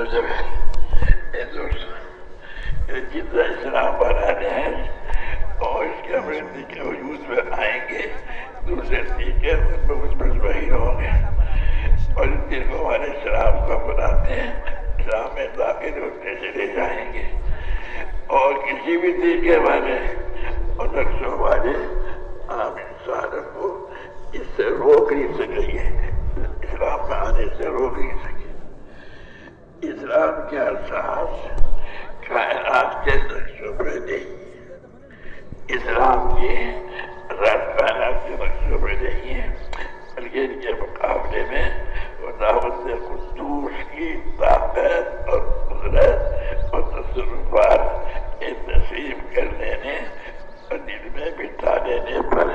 تو جب جتنا اسلام بنانے ہیں اور اس کے امریکی کے وجود میں آئیں گے دوسرے طریقے بہت مطمئن ہوں گے اور ان دن کو ہمارے اسلام کو بناتے ہیں اسلام میں داخل ہوتے چلے جائیں گے اور کسی بھی طریقے والے اور نقشوں والے عام انسان کو اس سے روک نہیں سکیں گے اسلام میں آنے سے روک نہیں سکے اسلام کے احساس کائنات کے نقشوں پہ نہیں اسلام کے رات کائنات کے نقشوں پہ نہیں ہے بلکہ ان کے مقابلے میں وہ دعوت قدوس کی طاقت اور قدرت اور تصرفات تسلیم کر لینے اور دل میں بٹھا دینے پر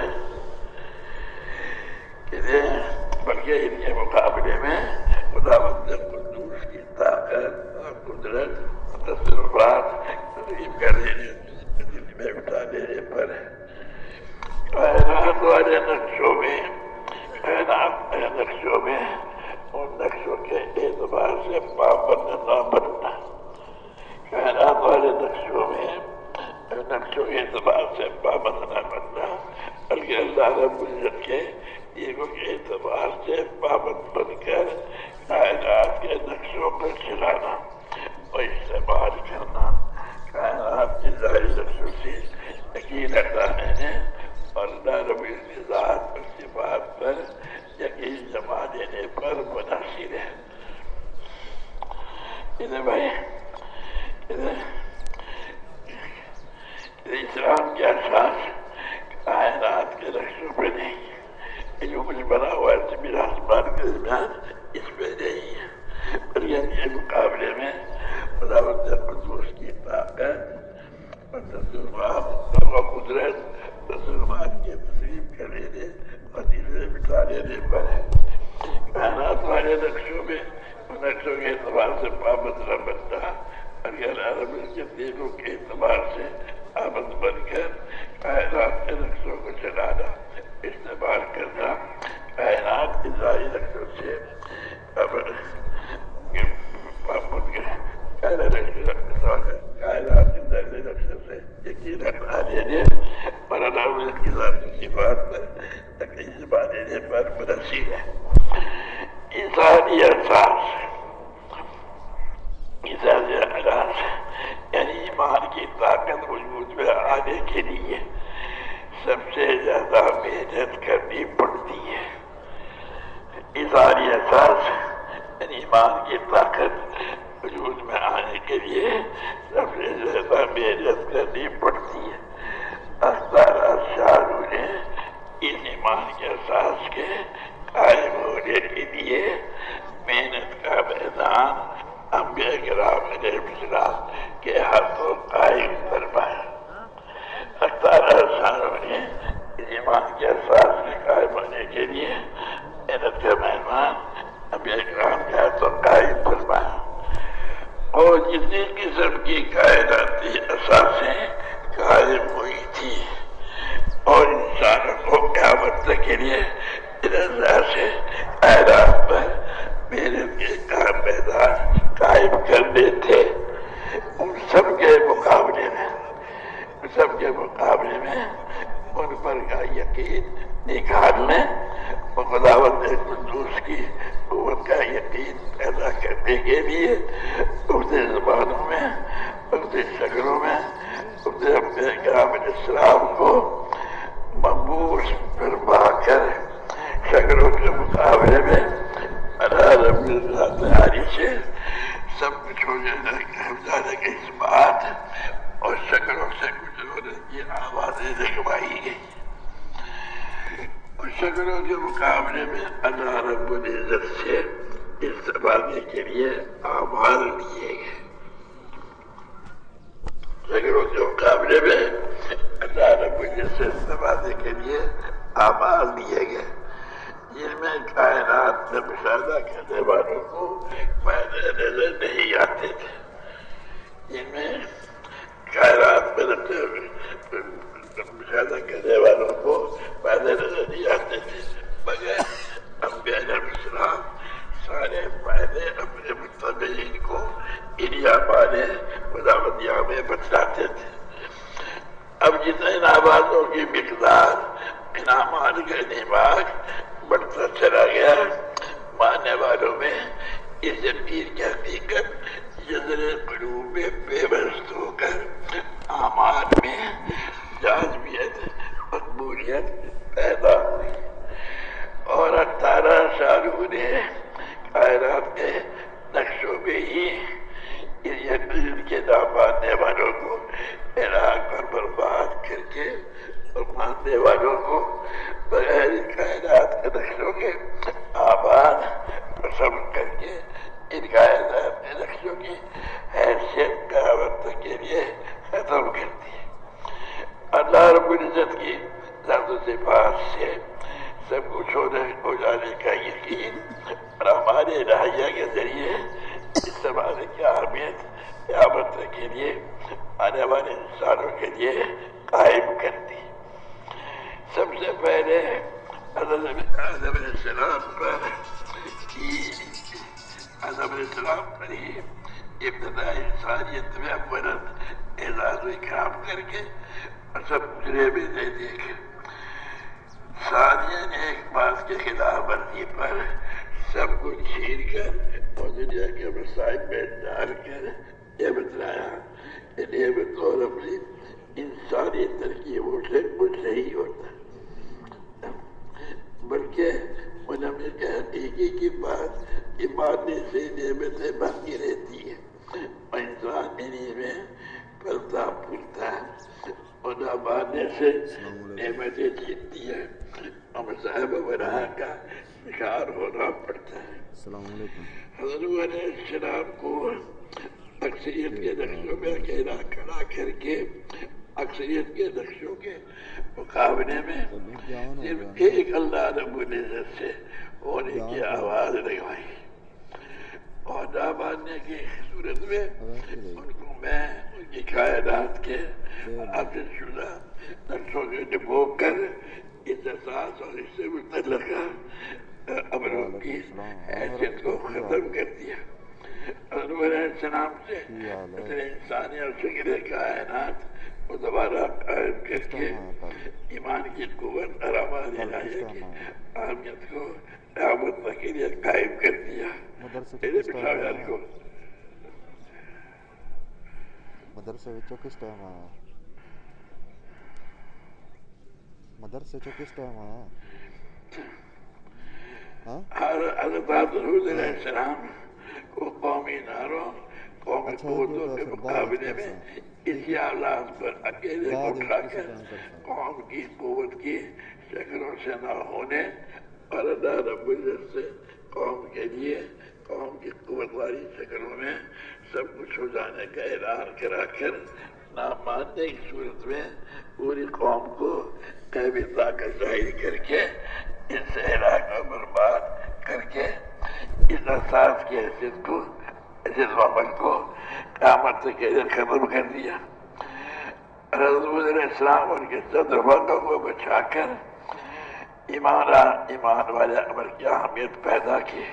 بلکہ ان کے مقابلے میں خدا بند قدوس کی طاقت اور قدرت اور تصرفات تسلیم کر دینے دل میں بٹھا دینے پر ہے۔ کائنات والے نقشوں میں، کائنات والے نقشوں میں ان نقشوں کے اعتبار سے پابند نہ بننا۔ کائنات والے نقشوں میں نقشوں کے اعتبار سے پابند نہ بننا۔ بلکہ اللہ رب العزت کے دیگوں کے اعتبار سے پابند بن کر کائنات کے نقشوں کو چلانا اور استعمال کرنا کائنات کے ظاہر نقشوں یقین رکھتا میں اور اللہ رب اور صفات پر یقین جما دینے پر منحصر ہے ادھر بھائی ادھر اسلام کے احساس کائنات کے نقشوں پہ نہیں جو کچھ بنا ہوا ہے زمین آسمان کے درمیان اس پہ نہیں ہے۔ بلکہ ان کے مقابلے میں خداوند قدوس کی طاقت اور تجربات اور قدرت تجربات کے تسلیم کر لینے اور دل میں بٹھا دینے پر ہے۔ کائنات والے نقشوں میں نقشوں کے اعتبار سے پابند نہ بنتا، اور اگر عرب کے دینوں کے اعتبار سے آمد بن کر کائنات کے نقشوں کو چلانا، استعمال کرنا، کائنات کے ظاہر نقشوں سے آنے کے لیے سب سے زیادہ محنت کرنی پڑتی ہے۔ انسانی احساس یعنی ایمان کی طاقت وجود میں آنے کے لیے سب سے زیادہ محنت کرنی پڑتی ہے۔ اختار شاہرو نے اس ایمان کے احساس کے قائم ہونے کے لیے محنت کا میدان انبیاء کرام علیہ السلام کے ہاتھوں قائم فرمایا اختار شاہرو نے اس ایمان کے احساس کے قائم ہونے کے لیے محنت کا میدان انبیاء کرام کے ہاتھوں قائم فرمایا اور جتنی قسم کی کائناتی اثاثیں قائم ہوئی تھی، اور انسانوں کو قیامت کے لیے رضا سے کائنات پر محنت کے کام میدان قائم کرنے تھے ان سب کے مقابلے میں، سب کے مقابلے میں ان پر کا یقین نکالنے اور خداوت قدوس کی، قوت کا یقین پیدا کرنے کے لیے اردو زبانوں میں، اردو شکلوں میں، اردو اپنے گرام اسلام کو ممبوس فرما کر شکلوں کے مقابلے میں تیاری سے سب کچھ ہو جانے کے اس بات اور شکلوں سے کچھ ہونے کی آوازیں لگوائی گئی اور شکلوں کے مقابلے میں اللہ رب العزت سے یہ آباد چو کس ٹائم آیا حضرت حضرت علیہ السلام کو قومی ناروں قومی قوتوں یہ کے پھر بعد مقابلے میں میں اسی آلات پر اکیلے کو بعد اٹھا میں کر کسی ٹائم کرتا قوم کی قوت کی شکلوں سے نہ ہونے اور اللہ رب العزت سے قوم کے لیے قوم کی قوت والی شکلوں میں سب کچھ ہو جانے کا اعلان کرا کر نہ ماننے کی صورت میں پوری قوم کو قیبی طاقت ظاہر کر کے اس سے علاقہ برباد کر کے اس احساس کی حیثیت کو، حیثیت و کو قیامت تک کے لیے ختم کر دیا۔ رسول علیہ السلام ان کے صدر وقت کو بچا کر ایمان ایمان والے عمل کی اہمیت پیدا کی۔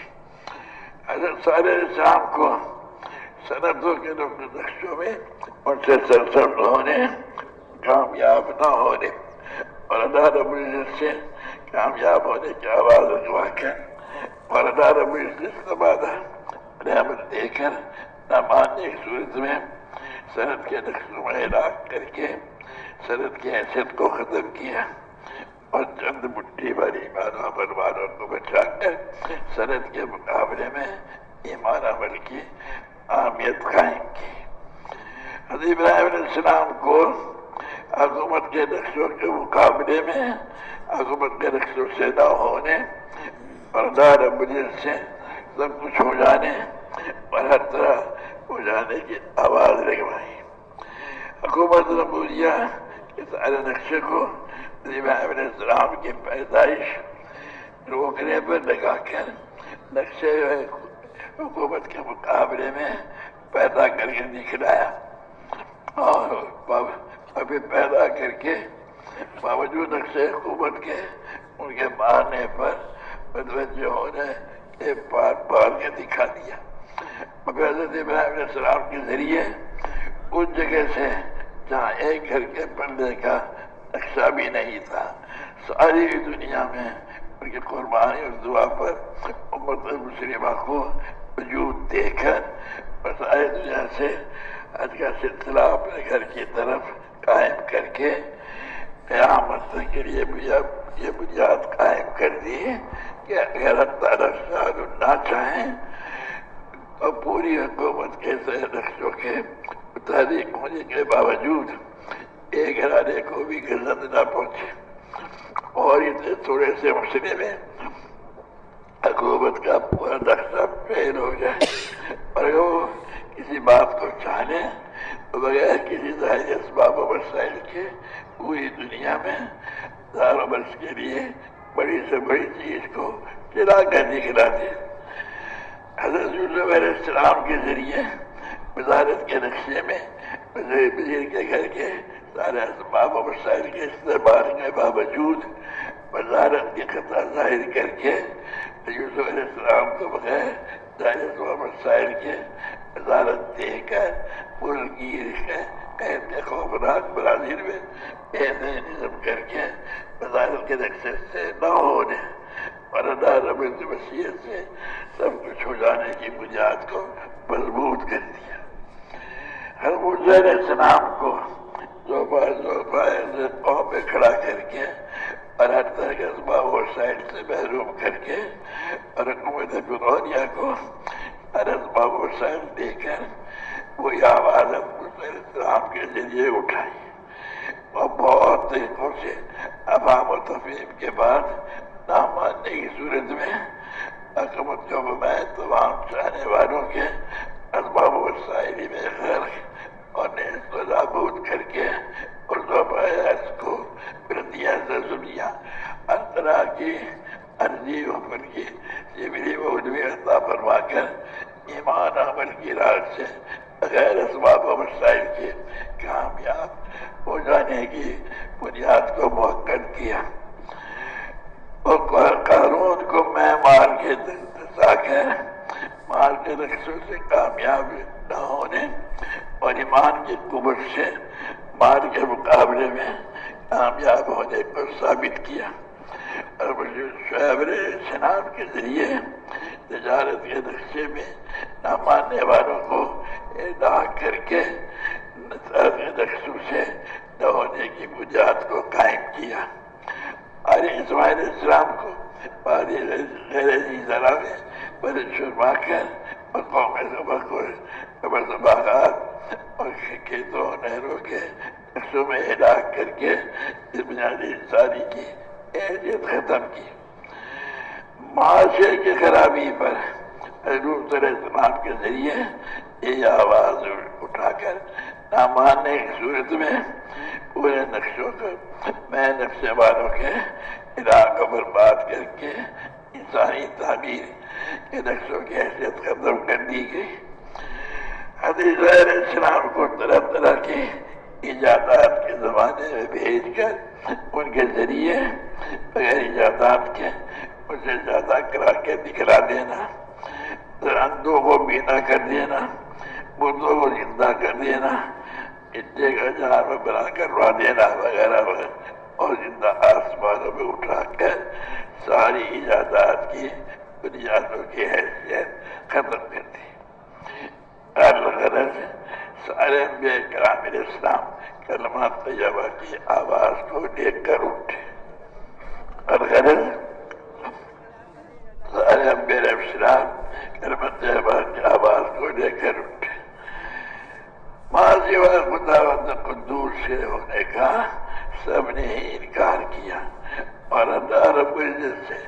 حضرت صالح علیہ السلام کو صنعتوں کے نقشوں میں ان سے سرسر ہونے، کامیاب نہ ہونے اللہ رب العزت سے کامیاب ہونے کی آواز لگوا کر اور اللہ رب العزت کا رحمت دے کر نہ صورت میں سند کے نقشوں علاق کر کے سند کی حیثیت کو ختم کیا اور چند مٹھی بھر ایمان عمل والوں کو بچا کر سند کے مقابلے میں ایمان عمل کی اہمیت قائم کی حضرت ابراہیم علیہ السلام کو حکومت کے نقشوں کے مقابلے میں حکومت کے نقشوں سے نہ ہونے رب العزت سے سب کچھ ہو جانے اور ہر طرح ہو جانے کی آواز لگوائی حکومت نبولیہ کے سارے نقشے کو علیہ السلام کی پیدائش روکنے پر لگا کر نقشے حکومت کے مقابلے میں پیدا کر کے دکھلایا۔ اور ابھی پیدا کر کے باوجود نقشے حکومت کے ان کے مارنے پر متوجہ ہو ہونے ایک پار پار کے دکھا دیا۔ مگر حضرت ابراہیم علیہ السلام کے ذریعے اس جگہ سے جہاں ایک گھر کے پردے کا نقشہ بھی نہیں تھا، ساری دنیا میں ان کی قربانی اور دعا پر امت مسلمہ کو وجود دے کر اور ساری دنیا سے حج کا سلسلہ اپنے گھر کی طرف قائم کر کے قیامت کے لیے یہ بنیاد قائم کر دی کہ اگر اللہ تعالیٰ نہ چاہیں تو پوری حکومت کے نقشوں کے تحریک ہونے کے باوجود ایک گھرانے کو بھی گزند نہ پہنچے۔ اور اتنے تھوڑے سے مسئلے میں حکومت کا پورا نقشہ فیل ہو جائے۔ اور وہ کسی بات کو چاہنے بغیر کسی ظاہر اسباب و وسائل کے پوری دنیا میں دار و برس کے لیے بڑی سے بڑی چیز کو چلا کر نکلا دے حضرت علیہ السلام کے ذریعے وزارت کے نقشے میں وزیر کے گھر کے سارے اسباب و مسائل کے استعمال کے باوجود وزارت کی خطہ ظاہر کر کے یوسف علیہ السلام کو بغیر ظاہر اسباب مسائل کے وزارت دے کر ملک گیر کے قید کے خوفناک برازیل میں ایسے نظم کر کے وزارت کے نقشے سے نہ ہونے اور رب وسیعت سے سب کچھ ہو جانے کی بنیاد کو مضبوط کر دیا۔ ہر مجھے السلام کو زوبہ زوبہ قوم میں کھڑا کر کے اور ہر طرح کے اسباب اور سائڈ سے محروم کر کے اور حکومت فرونیا کو ہر اسباب اور سائڈ دے کر وہی آواز السلام کے ذریعے اٹھائی اور بہت طریقوں سے عوام و تفہیم کے بعد نہ ماننے کی صورت میں حکومت کو میں تمام چاہنے والوں کے اسباب و وسائل میں غرق اور نیز کو نابود کر کے اور اس کو بلندیاں سے سنیا ہر طرح کی عرضی عمر کی سبلی و علمی عطا فرما کر ایمان عمل کی راہ سے غیر اسباب و مسائل کے کامیاب ہو جانے کی بنیاد کو موقع کیا۔ اور قانون کو میں مار کے کر مار کے نقصوں سے کامیاب نہ ہونے اور ایمان کی قبر سے مار کے مقابلے میں کامیاب ہونے کو ثابت کیا۔ شعبر شناب کے ذریعے تجارت کے نقشے میں نہ ماننے والوں کو ادا کر کے نقصوں سے نہ ہونے کی بنیاد کو قائم کیا۔ اور اسماعیل السلام کو پانی غیر ذرا میں بڑے شرما کر اور قوم صبح کو باغات اور کھیتوں نہروں کے نقشوں میں ہلاک کر کے بنیادی انسانی کی اہلیت ختم کی۔ معاشرے کی خرابی پر حضور علیہ السلام کے ذریعے یہ آواز اٹھا کر نہ ماننے کی صورت میں پورے نقشوں کو میں نقشے والوں کے علاقوں پر بات کر کے انسانی تعبیر کے نقشوں کی حیثیت ختم کر دی گئی۔ حدیث علیہ السلام کو طرح طرح کی ایجادات کے زمانے میں بھیج کر ان کے ذریعے بغیر ایجادات کے اسے زیادہ کرا کے دکھلا دینا اندھوں کو بینا کر دینا مردوں کو زندہ کر دینا اٹے کا جہاں میں بنا کروا دینا وغیرہ وغیرہ، اور زندہ آسمانوں میں اٹھا کر ساری ایجادات کی بنیادوں کی حیثیت ختم کر دی۔ الغرض سارے انبیاء کرام علیہ السلام کلمات طیبہ کی آواز کو دیکھ کر اٹھے۔ الغرض سارے انبیاء علیہ السلام کلمات طیبہ کی آواز کو دیکھ کر اٹھے۔ ماضی و خداوند قدوس سے ہونے کا سب نے ہی انکار کیا۔ اور اللہ رب العزت سے،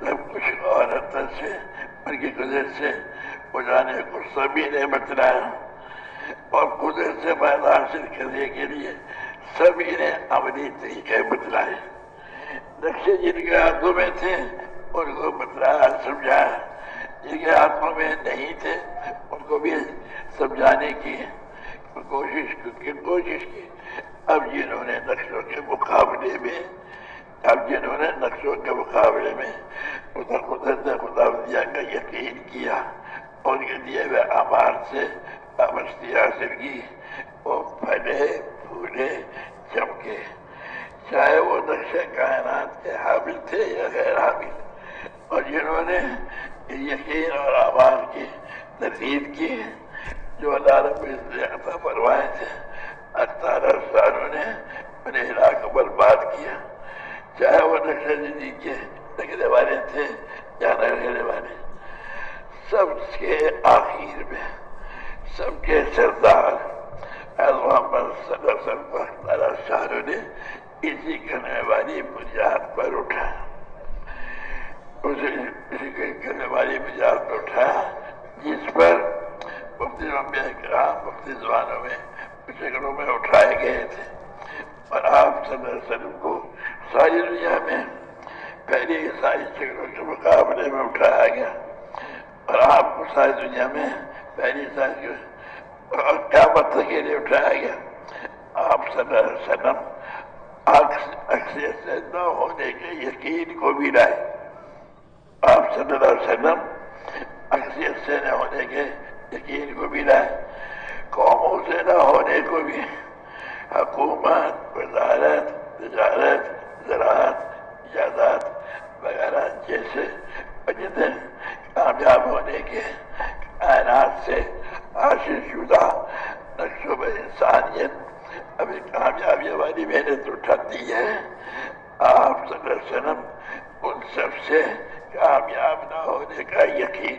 سب کچھ عورت سے ان کی قدرت سے بجانے کو سبھی نے بتلایا اور قدرت سے فائدہ حاصل کرنے کے لیے سبھی نے عملی طریقے بتلائے۔ نقشے جن کے ہاتھوں میں تھے، ان کو بتلایا، سمجھایا۔ جن کے ہاتھوں میں نہیں تھے، ان کو بھی سمجھانے کی کوشش کی کوشش کی۔ اب جنہوں نے نقشوں کے مقابلے میں، اب جنہوں نے نقشوں کے مقابلے میں ادھر قدرت خدا دیا کا یقین کیا، ان کے دیے ہوئے آمار سے آمستی حاصل کی وہ پھلے، پھولے، چمکے۔ چاہے وہ نقش کائنات کے حامل تھے یا غیر حامل۔ اور جنہوں نے یقین اور آمار کی تردید کی، جو اللہ رب عطا فرمائے تھے۔ اٹھارہ سالوں نے انہیں ہلا برباد کیا۔ چاہے وہ نقش زندگی کے لگنے والے تھے یا نہ لگنے والے۔ سب کے آخر میں سب کے سردار محمد صلی اللہ علیہ وسلم اٹھارہ سالوں نے اسی کرنے والی بنیاد پر اٹھا۔ اسی کرنے والی بنیاد پر اٹھایا جس پر مفتی رمبیا کرام مفتی زبانوں میں شکلوں میں اٹھائے گئے تھے۔ اور آپ صلی اللہ علیہ وسلم کو ساری دنیا میں پہلی ساری شکلوں کے مقابلے میں اٹھایا گیا۔ اور آپ کو ساری دنیا میں پہلی ساری قیامت کے لیے اٹھایا گیا؟ آپ صلی اللہ علیہ وسلم اکثر سے نہ ہونے کے یقین کو بھی لائے آپ صلی اللہ علیہ وسلم اکثر سے نہ ہونے کے یقین کو بھی لائے قوموں سے نہ ہونے کو بھی حکومت، وزارت، تجارت، زراعت ایجادات وغیرہ جیسے جتنے کامیاب ہونے کے کائنات سے حاصل شدہ نقشوں انسانیت ابھی کامیابی والی محنت اٹھاتی ہے آپ صلی اللہ علیہ وسلم ان سب سے کامیاب نہ ہونے کا یقین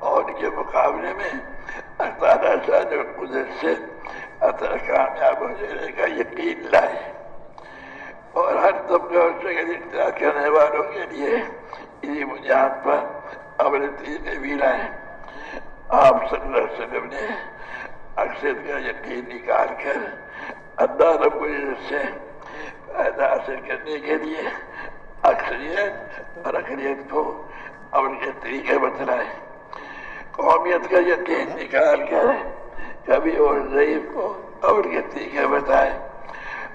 اور ان کے مقابلے میں اللہ تعالیٰ قدرت سے اثر کامیاب ہو جانے کا یقین لائے اور ہر طبقے اور جگہ اختیار کرنے والوں کے لیے اسی بنیاد پر عمل تین بھی لائے آپ صلی اللہ علیہ وسلم نے اکثر کا یقین نکال کر اللہ رب العزت سے فائدہ حاصل کرنے کے لیے اکثریت اور اکثریت کو عمل کے طریقے بتلائے۔ قومیت کا یقین نکال کر کبھی اور ضعیف کو عمل کے طریقے بتائے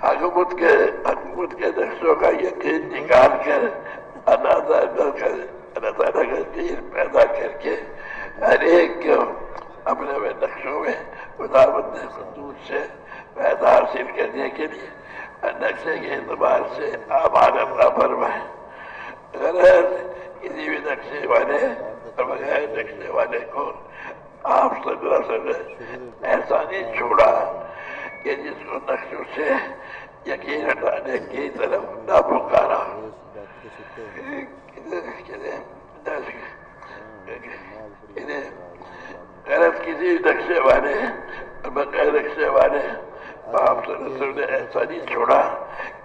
حکومت کے حکومت کے نقشوں کا یقین نکال کر اللہ تعالیٰ اللہ تعالیٰ کا دین پیدا کر کے ہر ایک کو اپنے اپنے نقشوں میں خداوند خطوط سے پیدا حاصل کرنے کے لیے نقشے کے اعتبار سے آباد اپنا فرمائے۔ غیر کسی بھی نقشے والے بغیر نقشے والے کو آپ صلی اللہ علیہ وسلم ایسا نہیں چھوڑا کہ جس کو نقشوں سے یقین ہٹانے کی طرف نہ پکارا۔ غلط کسی نقشے والے بغیر نقشے والے آپ صلی اللہ علیہ وسلم نے ایسا نہیں چھوڑا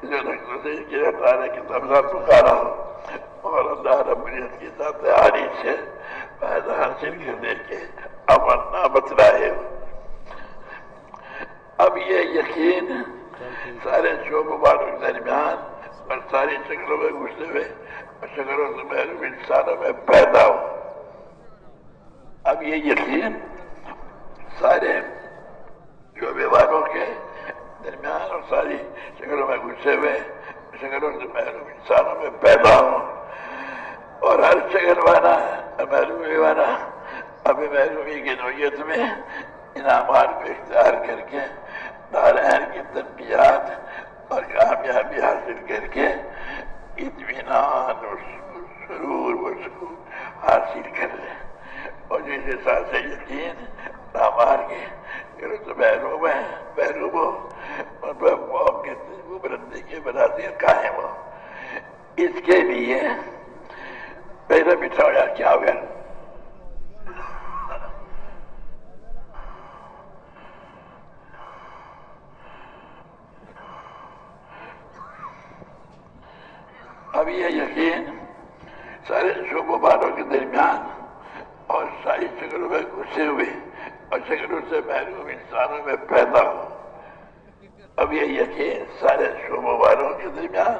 جو نقشوں سے یقین ہٹانے کی طرف نہ پکارا اور اللہ رب العزت کی ذات عالی سے فائدہ حاصل کرنے کے امن نہ بتلائے اب یہ یقین سارے شعبوں والوں کے درمیان اور ساری شکلوں میں گھسے ہوئے اور شکلوں سے محروم انسانوں میں پیدا ہو۔ اب یہ یقین سارے شعبے والوں کے درمیان اور ساری شکلوں میں گھسے ہوئے شکلوں سے محروم انسانوں میں پیدا ہو اور ہر شکل والا محرومی والا ابھی محرومی کی نوعیت میں انعامات کو اختیار کر کے، نارائن کی تربیات اور کامیابی حاصل کر کے اطمینان اور سرور و سکون حاصل کر لیں۔ اور جس حساب سے یقین نامار کے تو محروم ہے محروم ہو اور قوم کے بلندی کے مناظر قائم ہو اس کے لیے پہلے بٹھایا کیا ہوا اب یہ یقین سارے شعبوں والوں کے درمیان اور ساری شکلوں میں گھسے ہوئے اور شکلوں سے محروم انسانوں میں پیدا ہو اب یہ یقین سارے شعبوں والوں کے درمیان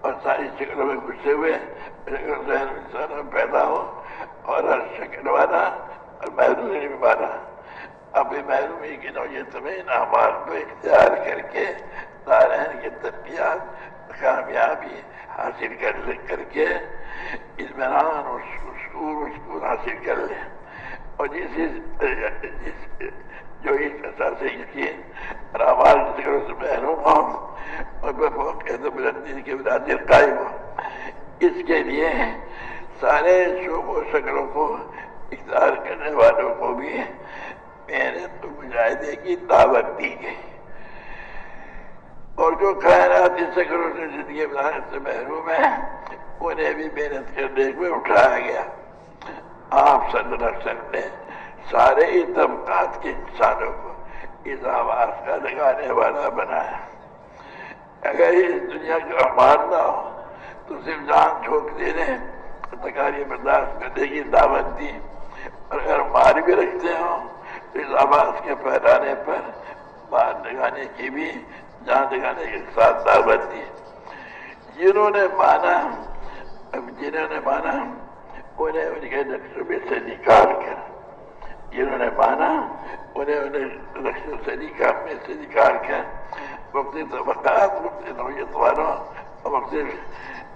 اور ساری شکلوں میں گھسے ہوئے شکلوں سے انسانوں میں پیدا ہو اور ہر شکل والا اور محرومی والا۔ ابھی محرومی کی نوعیت میں انعامات کو اختیار کر کے نارائن کی تربیات کامیابی حاصل کر کر کے اطمینان اور سکون سکون حاصل کر لے۔ اور جس جس جو اس طرح سے یقین اور آواز ذکر سے محروم ہو اور بفوق بلندی کے برادر قائم ہو اس کے لیے سارے شعب و شکلوں کو اقدار کرنے والوں کو بھی محنت و مجاہدے کی دعوت دی گئی۔ اور جو کائنات ان شکلوں سے زندگی بنانے سے محروم ہے انہیں بھی محنت کرنے میں اٹھایا گیا۔ آپ صلی اللہ علیہ وسلم نے سارے ہی طبقات کے انسانوں کو اس آواز کا لگانے والا بنایا۔ اگر اس دنیا کا امان نہ ہو، تو صرف جان چھوک دینے تکاری برداشت کرنے کی دعوت دی۔ اور اگر مار بھی رکھتے ہوں، تو اس آواز کے پھیلانے پر مار لگانے کی بھی، جان لگانے کے ساتھ دعوت دی۔ جنہوں نے مانا جنہوں نے مانا انہیں ان کے نقصبے سے نکال کر جنہوں نے مانا انہیں انہیں نقصوں سے نکال میں سے نکال کر مختلف طبقات مختلف نوعیت والوں اور مختلف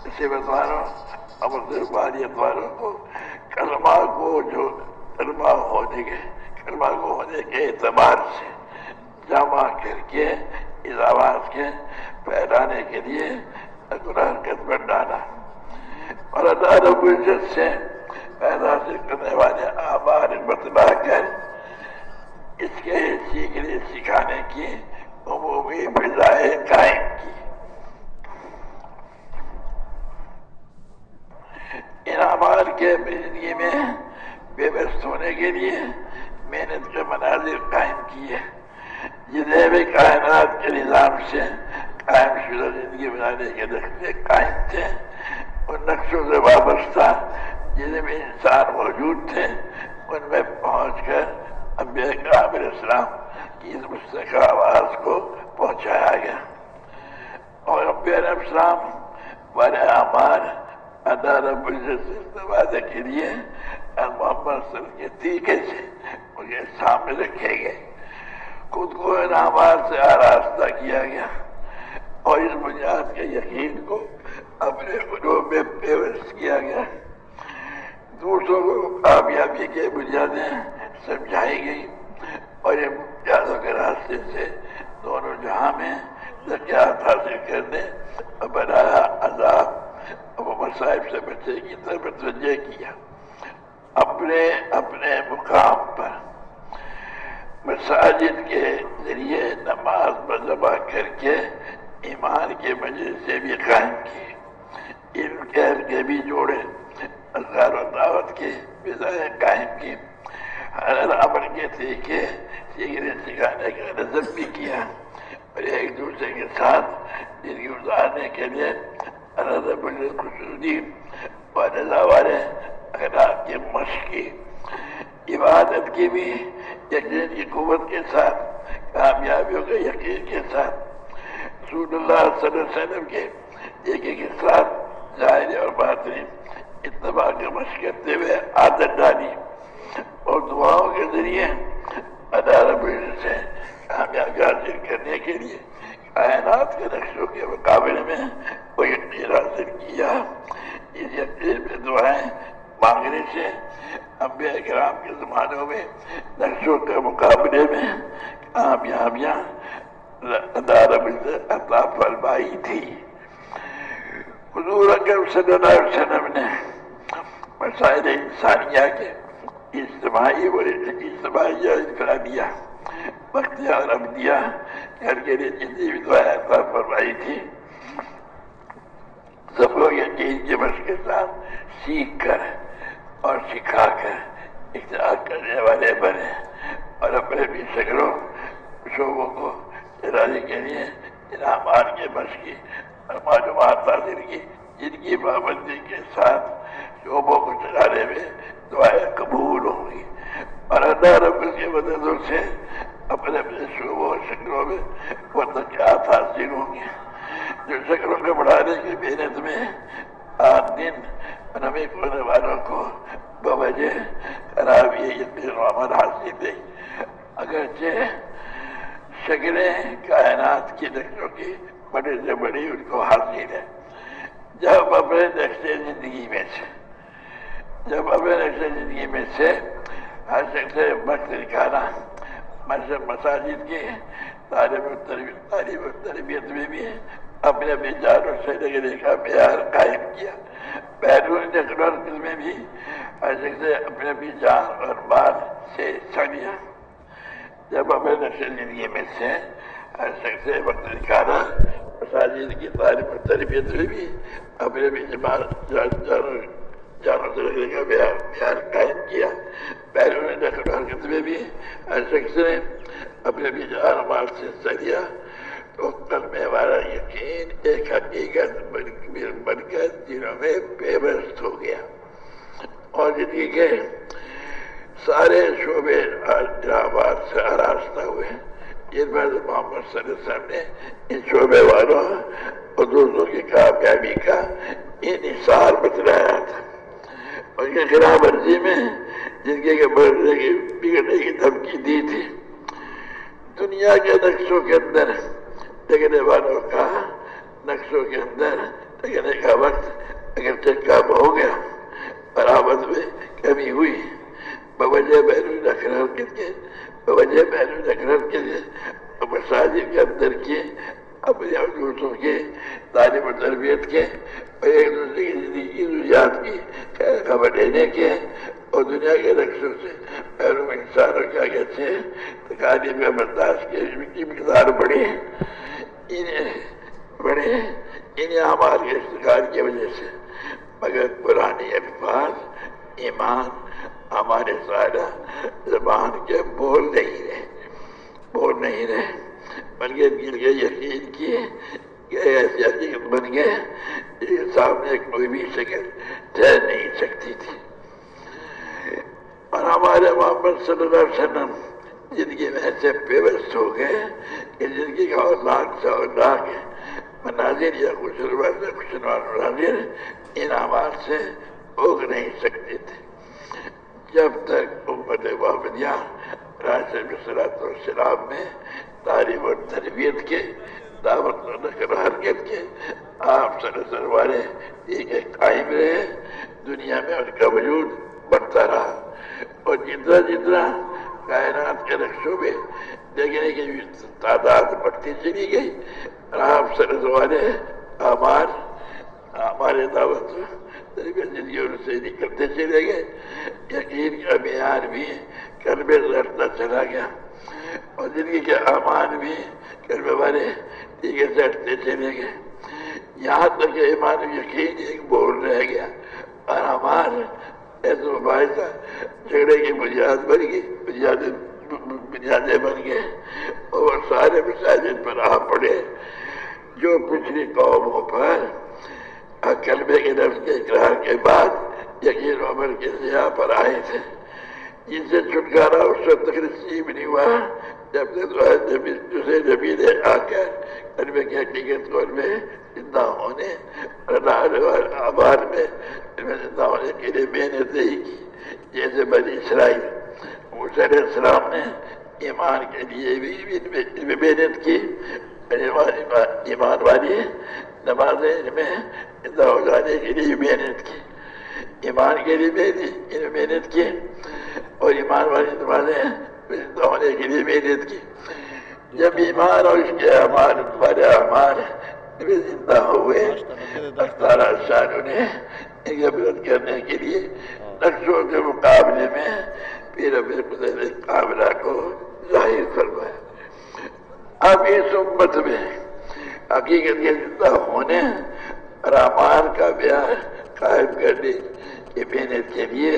صفت والوں اور مختلف والوں کو کلمہ کو جو کلمہ ہونے کے کلمہ کو ہونے کے اعتبار سے جمع کر کے اس آواز کے پھیلانے کے لیے حرکت پر ڈالا اور اللہ رب العزت سے پیدا سے کرنے والے آبار بتلا مطلب کر اس کے سیکھنے، سکھانے کی عمومی فضا قائم کی ان آبار کے زندگی میں بے بست ہونے کے لیے محنت کے مناظر قائم کیے جتنے بھی کائنات کے نظام سے قائم شدہ زندگی بنانے کے نقشے قائم تھے ان نقشوں سے وابستہ جتنے بھی انسان موجود تھے ان میں پہنچ کر انبیاء کرام علیہ السلام کی اس مستقل آواز کو پہنچایا گیا اور انبیاء علیہ السلام والے اعمال اللہ رب العزت سے استفادے کے لیے محمد صلی اللہ علیہ وسلم کے طریقے سے ان کے سامنے رکھے گئے خود کو ان اعمال سے آراستہ کیا گیا اور اس بنیاد کے یقین کو اپنے قلوب میں پیوست کیا گیا دوسروں کو کامیابی کے بنیادیں سمجھائی گئی اور ان بنیادوں کے راستے سے دونوں جہاں میں درجات حاصل کرنے اور بنایا عذاب۔ اور مسائب سے بچے کی طرف توجہ کیا۔ اپنے اپنے مقام پر مساجد کے ذریعے نماز بذبح کر کے ایمان کے مجلس سے بھی قائم کی علم کے کے بھی جوڑے اظہار و دعوت کے فضائیں قائم کی ہر عمل کے طریقے سیکھنے سکھانے کا نظم بھی کیا اور ایک دوسرے کے ساتھ زندگی گزارنے کے لیے خصوصی اور رضا والے اخلاق کی مشق کی عبادت کی بھی یقین کی قوت کے ساتھ کامیابیوں کے یقین کے ساتھ رسول اللہ صلی اللہ علیہ وسلم کے ایک کے ساتھ ظاہر اور باطنی اتباع کے مشق کرتے ہوئے عادت ڈالی اور دعاؤں کے ذریعے ادارہ سے کامیابی حاصل کرنے کے لیے کائنات کے نقشوں کے مقابلے میں وہ یقین حاصل کیا۔ اس یقین میں دعائیں مانگنے سے انبیاء کرام کے زمانوں میں نقشوں کے مقابلے میں کامیابیاں عطا فرمائی تھی۔ حضور اکرم صلی اللہ علیہ وسلم نے مسائل انسانیہ کے اجتماعی و اجتماعی انفرادیہ۔ بختیار عبدیہ گھر کے لیے جتنی بھی دعائیں عطا فرمائی تھی، سب لوگ یقین کے مشق کے ساتھ سیکھ کر اور سکھا کر اختیار کرنے والے بنے اور اپنے بھی شکلوں شعبوں کو چلانے کے لیے انعامات کے مشقی اور معلومات حاصل کی، جن کی پابندی کے ساتھ شعبوں کو چلانے میں دعائیں قبول ہوں گی۔ اور اللہ رب کی مددوں سے اپنے اپنے شعبوں اور شکلوں میں وہ ترقیات حاصل ہوں گی۔ جو شکلوں کو بڑھانے کی محنت میں آٹھ دن نمی ہونے والوں کو بوجہ خرابی یقین عمل حاصل ہے۔ اگرچہ شکلیں کائنات کی نقشوں کی بڑی سے بڑی ان کو حاصل ہے۔ جب اپنے نقشے زندگی میں سے جب اپنے زندگی میں سے ہر شخص وقت نکالا مساجد کی تعلیم و تربیت تعلیم و تربیت میں بھی اپنے اپنے جانوں سے لگنے کا معیار قائم کیا۔ بیرون نقل میں بھی ہر شخص اپنے اپنی جان اور مال سے حصہ لیا جب اپنے نقشے زندگی میں سے ہر شخص وقت نکالا مساجد کی تعلیم و تربیت میں بھی اپنے اپنی جماعت جانوں سے لگنے کا معیار قائم کیا بیرون نقل حرکت میں بھی ہر شخص نے اپنے اپنی جان مال سے حصہ لیا تو کلمے والا یقین ایک حقیقت بن کر دنوں میں پیوست ہو گیا اور زندگی کے سارے شعبے آباد سے آراستہ ہوئے جن پر محمد صلی اللہ علیہ وسلم نے ان شعبے والوں اور دوستوں کی کامیابی کا انحصار بتلایا تھا ان کے خلاف ورزی میں جن کے بڑھنے کی بگڑنے کی دھمکی دی تھی۔ دنیا کے نقشوں کے اندر لگنے والوں کا نقشوں کے اندر لگنے کا وقت اگر کام ہو گیا، برآمد میں کمی ہوئی۔ بوجہ بیرون اخرار کے لیے بوجہ بیرون اخرار کے لیے مساجد کے اندر کی اپنے دوستوں کے تعلیم و تربیت کے، اور ایک دوسرے کی زندگی کی کی خبر دینے کے، اور دنیا کے نقشوں سے بیرون انسانوں کے آگے سے تعلیم برداشت کی مقدار بڑھی بڑے ان اعمال کے اشتکار کی وجہ سے۔ مگر پرانی الفاظ، ایمان ہمارے سارا زبان کے بول نہیں رہے، بول نہیں رہے۔ بلکہ دل کے یقین کیے کہ ایسی حقیقت بن گئے سامنے کوئی بھی شکل ٹھہر نہیں سکتی تھی۔ اور ہمارے محمد صلی اللہ علیہ وسلم زندگی میں ایسے پیوست ہو گئے کہ زندگی کا اور لاکھ سے اور لاکھ مناظر یا کچھ کچھ مناظر انعامات سے اگ نہیں سکتے تھے۔ جب تک امت وابدیاں راجب صلاحت السلام میں تعلیم اور تربیت کے، دعوت و نقل حرکت کے۔ آپ سر والے ایک ایک قائم رہے، دنیا میں ان کا وجود بڑھتا رہا۔ اور جتنا جتنا کائنات کے نقشوں میں دیکھنے کی تعداد بڑھتی چلی گئی، اور آپ سر والے ہمار ہمارے دعوت زندگیوں سے نکلتے چلے گئے۔ یقین کا معیار بھی کلبے لڑتا چلا گیا۔ اور زندگی کے امان بھی کلبے والے ٹھیک سے ہٹتے چلے گئے۔ یہاں تک کہ ایمان یقین ایک بول رہ گیا۔ اور ہمار ایسے مباحثہ جھگڑے کی بنیاد بن گئی بنیاد بنیادیں بن گئے۔ اور سارے مساجد پر آ پڑے۔ جو پچھلی قوموں پر کلبے کے نفس کے اقرار کے بعد یقین عمر کے سیاح پر آئے تھے۔ جن سے چھٹکارا اس وقت تک نصیب نہیں ہوا، جب تک دوسرے نبی نے آ کر کلبے کی حقیقت کو ان میں زندہ ہونے آباد میں ان میں زندہ ہونے کے لیے محنت نہیں کی۔ جیسے بنی اسرائیل، موسیٰ علیہ السلام نے ایمان کے لیے بھی ان میں محنت کی۔ یعنی ایمان والی نمازیں ان میں زندہ ہو جانے کے لیے محنت کی۔ ایمان کے لیے بھی محنت کی؟ اور ایمان والی نمازیں زندہ ہونے کے لیے محنت کی؟ جب ایمان اور اس کے امان بڑے امان زندہ ہوئے. اختارہ شاہ نے عبرت کرنے کے لیے نقشوں کے مقابلے میں پھر اپنے پیر قابلہ کو ظاہر فرمایا. اب اس امت میں حقیقت کے زندہ ہونے، رامان کا بیان قائم کرنے کی محنت کے لیے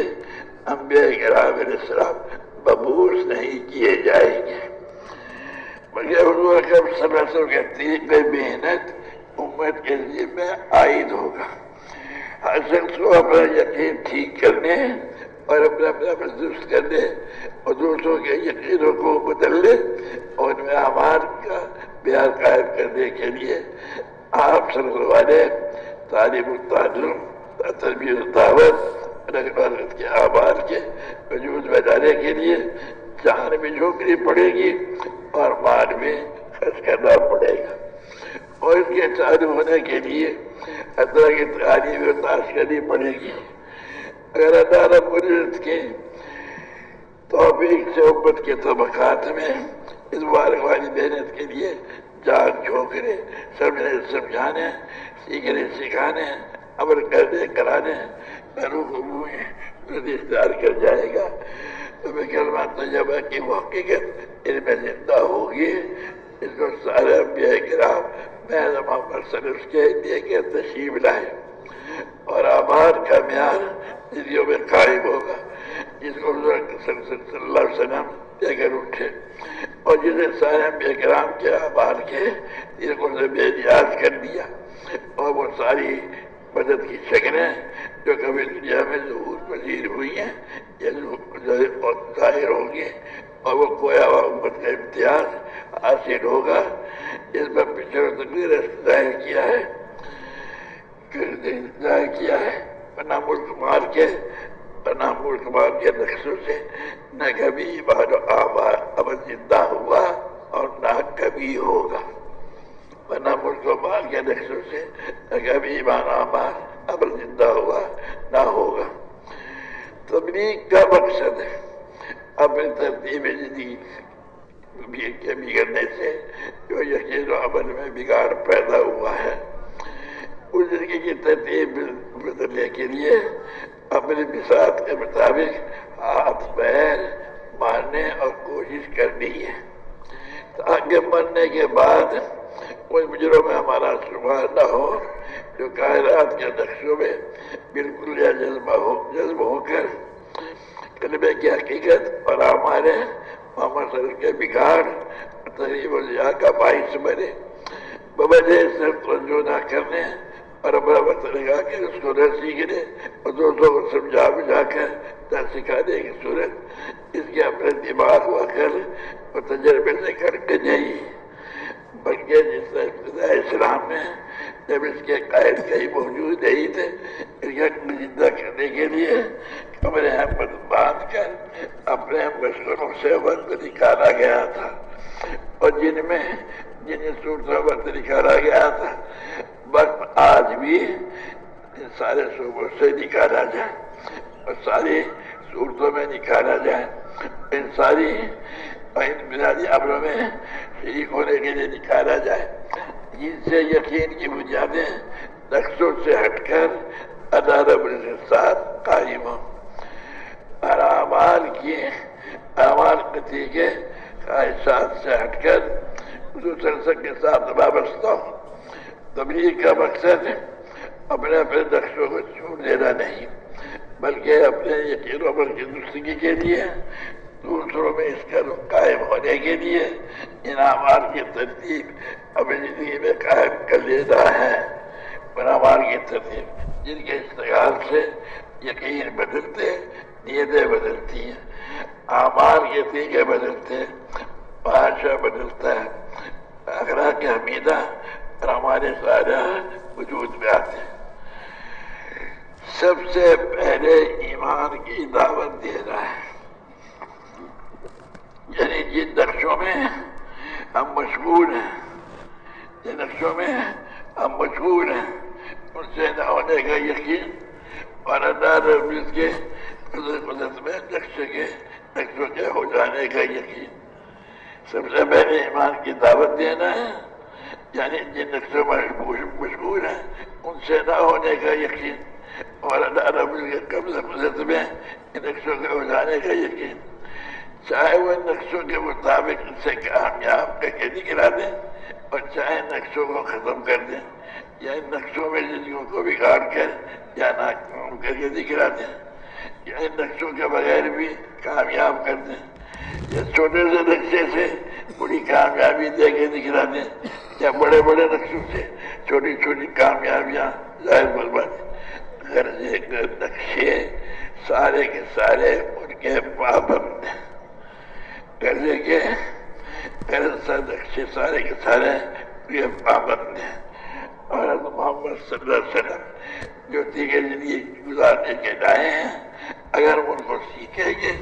انبیاء کرام علیہ السلام مبوس نہیں کیے جائیں گے مگر حضور اکرم صلی اللہ علیہ وسلم کے تین میں محنت امت کے لیے میں عائد ہوگا۔ ہر شخص کو اپنا یقین ٹھیک کرنے اور اپنا اپنا درست کرنے اور دوسروں کے یقینوں کو بدلنے اور ان میں ہمار کا بیان قائم کرنے کے لیے آپ صلی اللہ علیہ تعلیم التعلم تربیت و دعوت رغبت کے آباد کے وجود میں لانے کے لیے جان میں جھونکنی پڑے گی اور مال میں خرچ کرنا پڑے گا۔ اور اس کے چالو ہونے کے لیے اللہ کی تعلیم و تاش کرنی پڑے گی۔ اگر اللہ رب العزت کے توفیق سے امت کے طبقات میں اس بار والی محنت کے لیے جان چھوکرے سمجھنے، سمجھانے، سیکھنے، سکھانے عمل کرنے کرانے گھروں کو اختیار کر جائے گا۔ تو میں کلمہ تجربہ کی وہ ان میں زندہ ہوگی اس کو سارے انبیاء کرام میں محمد صلی اللہ کے لیے کہ تشریف لائے۔ اور آباد کا معیار زندگیوں میں قائم ہوگا، جس کو صلی اللہ علیہ وسلم لے کر اٹھے۔ اور جسے سارے انبیاء کرام کے آباد کے جن کو بے نیاز کر دیا، اور وہ ساری مدد کی شکلیں جو کبھی دنیا میں ظہور پذیر ہوئی ہیں یہ ظاہر ہوں گی اور وہ کویا ہوا امت کا امتیاز حاصل ہوگا۔ اس میں پچھلے تقریر ظاہر کیا ہے ظاہر کیا ہے، بنا ملک مار کے، بنا ملک مار کے نقشوں سے، نہ کبھی بار آباد اب زندہ ہوا اور نہ کبھی ہوگا۔ بنا ملک مار کے نقشوں سے کبھی بار آباد اب زندہ ہوا، نہ ہوگا۔ تبلیغ کا مقصد ہے۔ اپنی ترتیب جدید کے بگڑنے سے جو یقین و عمل میں بگاڑ پیدا ہوا ہے۔ اس زندگی کی ترتیب بدلنے کے لیے اپنی بساط کے مطابق ہاتھ، پیر مارنے اور کوشش کرنی ہے۔ تاکہ مرنے کے بعد کوئی مجروں میں ہمارا شمار نہ ہو، جو کائرات کے نقشوں میں بالکل یا جذبہ ہو، جذب ہو کر کلبے کی حقیقت اور ہمارے محمد صلی کے بگاڑ تقریب الجا کا باعث بنے۔ بوجہ صرف توجہ نہ کرنے اور اپنا وقت لگا کے اس کو نہ سیکھنے، اور دوستوں کو سمجھا بجھا کر نہ سکھانے کی صورت، اس کے اپنے دماغ و عقل اور تجربے سے کر کے نہیں بلکہ جس طرح ابتداء اسلام میں جب اس کے قائد کہیں موجود نہیں تھے اس زندہ کرنے کے لیے کمرے احمد باندھ کر اپنے مشغلوں سے وقت نکالا گیا تھا۔ اور جن میں جن صورتوں وقت نکالا گیا تھا، وقت آج بھی ان سارے صوبوں سے نکالا جائے اور ساری صورتوں میں نکالا جائے۔ ان ساری اور ان بنیادی امروں میں شریک ہونے کے لیے نکالا جائے۔ جن سے یقین کی بنیادیں نقصوں سے ہٹ کر ادارب کے قائم ہوں۔ اور اعمال کی اعمال نتیجے خواہشات سے ہٹ کر دوسرے کے ساتھ وابستہ ہوں۔ تبلیغ کا مقصد اپنے اپنے نقشوں کو چھوڑ دینا نہیں، بلکہ اپنے یقین و عمل کی درستگی کے لیے دوسروں میں اس کا قائم ہونے کے لیے انعامات کی ترتیب اپنی زندگی میں قائم کر لینا ہے۔ انعامات کی ترتیب جن کے استعمال سے یقین بدلتے، نیتیں بدلتی ہیں۔ اعمال کے طریقے بدلتے، بادشاہ بدلتا ہے۔ اخراق حمیدہ اور ہمارے سارا وجود میں آتے ہیں۔ سب سے پہلے ایمان کی دعوت دینا ہے۔ یعنی جن نقشوں میں ہم مشغول ہیں۔ جن نقشوں میں ہم مشغول ہیں۔ ان سے نہ ہونے کا یقین اور اللہ کے قدرت میں نقش کے نقشوں کے ہو جانے کا یقین۔ سب سے پہلے ایمان کی دعوت دینا ہے۔ یعنی جن نقشوں میں مشغول ہیں، ان سے نہ ہونے کا یقین اور اللہ رب کے قبض قدرت میں نقشوں کے ہو جانے کا یقین۔ چاہے وہ نقشوں کے مطابق ان سے کامیاب کر کے نکلا دیں اور چاہے نقشوں کو ختم کر دیں، یا ان نقشوں میں زندگیوں کو بگاڑ کر یا ناکام کر کے دکھلا دیں یا ان نقشوں کے بغیر بھی کامیاب کر دیں، یا چھوٹے سے نقشے سے بڑی کامیابی دے کے دکھلا دیں یا بڑے بڑے نقشوں سے چھوٹی چھوٹی کامیابیاں ظاہر بلوا دیں غرضے نقشے سارے کے سارے ان کے پابند ہیں۔ غرضے کے غرض سارے کے سارے یہ پابند ہیں اور محمد صلی اللہ علیہ وسلم جو دیگر زندگی گزارنے کے لائے ہیں، اگر ان کو سیکھیں گے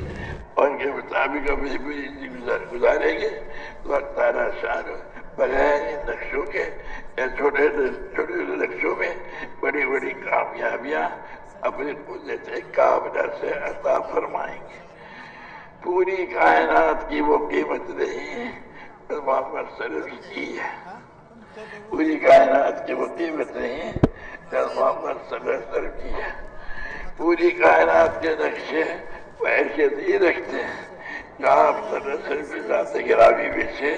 اور ان کے مطابق اپنی پوری زندگی گزاریں گے، تو تعالیٰ شان بغیر ان نقشوں کے یا چھوٹے چھوٹے لکشوں میں بڑی بڑی کامیابیاں اپنی قدرت کابدہ سے عطا فرمائیں گے۔ پوری کائنات کی وہ قیمت نہیں ہے محمد صلی اللہ کی ہے۔ پوری کائنات کی وہ قیمت نہیں ہے محمد صلی اللہ علیہ وسلم کی ہے۔ پوری کائنات کے نقشے وہ حیثیت ہی رکھتے ہیں۔ جو آپ صلی اللہ علیہ وسلم کی ذات گرامی میں سے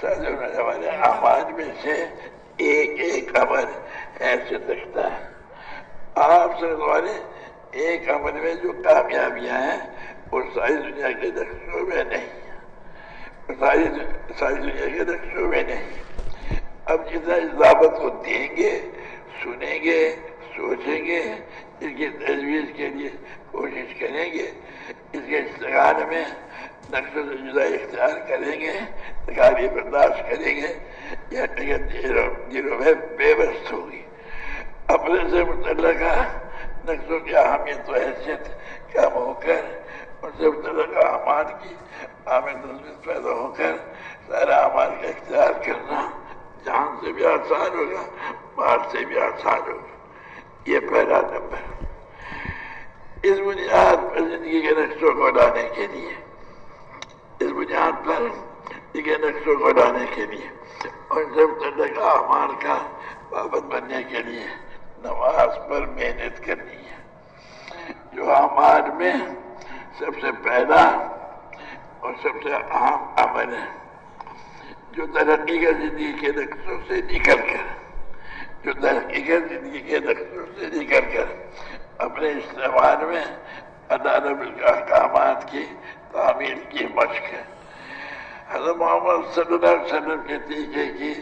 سارے ہمارے آماد میں سے ایک ایک عمل حیثیت رکھتا ہے۔ آپ صلی اللہ علیہ ایک عمل میں جو کامیابیاں ہیں وہ ساری دنیا کے نقشوں میں نہیں ساری ساری دنیا کے نقشوں میں نہیں اب جتنا اضافت کو دیں گے، سنیں گے، سوچیں گے، اس کی تجویز کے لیے کوشش کریں گے، اس کے استغان میں نقش و جدا اختیار کریں گے تکالی برداشت کریں گے، یا دلوں میں بے بست ہوگی۔ اپنے سے متعلقہ نقصوں کی اہمیت و حیثیت کم ہو کر ان سے متعلقہ امان کی آمد پیدا ہو کر سارا امان کا اختیار کرنا جان سے بھی آسان ہوگا، مال سے بھی آسان ہوگا۔ یہ پہلا نمبر۔ اس بنیاد پر زندگی کے نقشوں کو لانے کے لیے۔ اس بنیاد پر کے نقشوں کو لانے کے لیے۔ اور ان سے متعلق اعمال کا پابند بننے کے لیے، نماز پر محنت کرنی ہے۔ جو اعمال میں سب سے پہلا اور سب سے اہم عمل ہے، جو ترقی کا زندگی کے نقصوں سے نکل کر، جو ترقی کا زندگی کے نقصوں سے نکل کر اپنے استعمال میں عدالت احکامات کی تعمیر کی مشق ہے۔ حضرت محمد صلی اللہ علیہ وسلم کے طریقے کی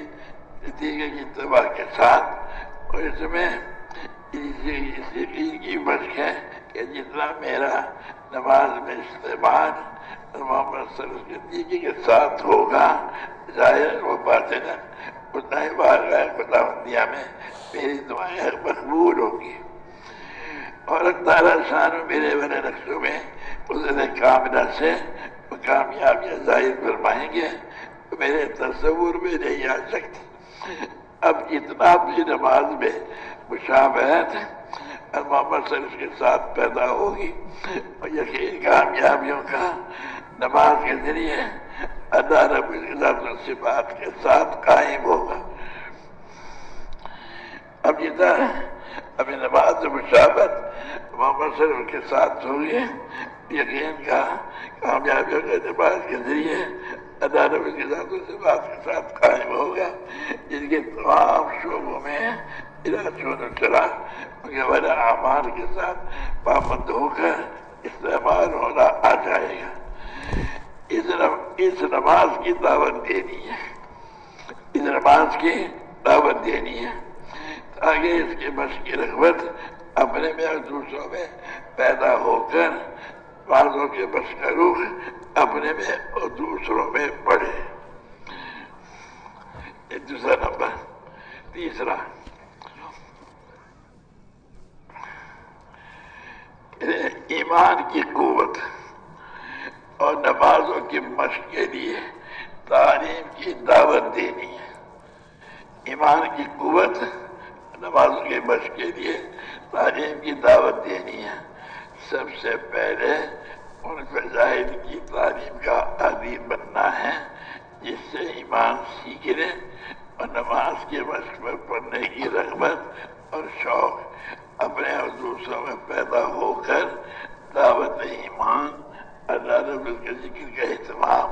طریقے کی اتباع کے ساتھ، اور اس میں اسی کی مشق ہے کہ جتنا میرا نماز میں استعمال محمد صلی اللہ علیہ وسلم کے کے ساتھ ہوگا، ظاہر وہ باتیں اتنا ہی بار خدا بندیا میں میری دعائیں مقبول ہوگی۔ اور تعالیٰ شان میرے بڑے نقشوں میں اس کامنا سے کامیابیاں ظاہر فرمائیں گے۔ میرے تصور میں نہیں آ سکتی۔ اب اتنا اپنی نماز میں مشابہت محمد صلی اللہ کے ساتھ پیدا ہوگی اور یقین کامیابیوں کا نماز کے ذریعے اللہ رب العزت صفات کے ساتھ قائم ہوگا۔ اب یہ جتنا ابھی نماز مشابت محمد صلی اللہ کے ساتھ ہوگی، یقین کا کامیابیوں کے نماز کے ذریعے اللہ رب العزت کے ساتھ قائم ہوگا۔ جن کے تمام شعبوں میں چلا ان کے بڑے اعمال کے ساتھ پابند ہو کر استعمال ہونا آ جائے گا۔ اس اس نماز کی دعوت دینی ہے۔ اس نماز کی دعوت دینی ہے۔ تاکہ اس کی مشق کی رغبت اپنے میں اور دوسروں میں پیدا ہو کر بعضوں کے بس کا رخ اپنے میں اور دوسروں میں بڑھے۔ دوسرا نمبر۔ تیسرا۔ ایمان کی قوت اور نمازوں کی مشق کے لیے تعلیم کی دعوت دینی ہے۔ ایمان کی قوت، نمازوں کی مشق کے لیے تعلیم کی دعوت دینی ہے۔ سب سے پہلے ان فضائل کی تعلیم کا عادی بننا ہے، جس سے ایمان سیکھ لیں اور نماز کے مشق میں پڑھنے کی رغبت اور شوق اپنے اور دوسروں میں پیدا ہو کر دعوت ایمان اللہ رب کے ذکر کا اہتمام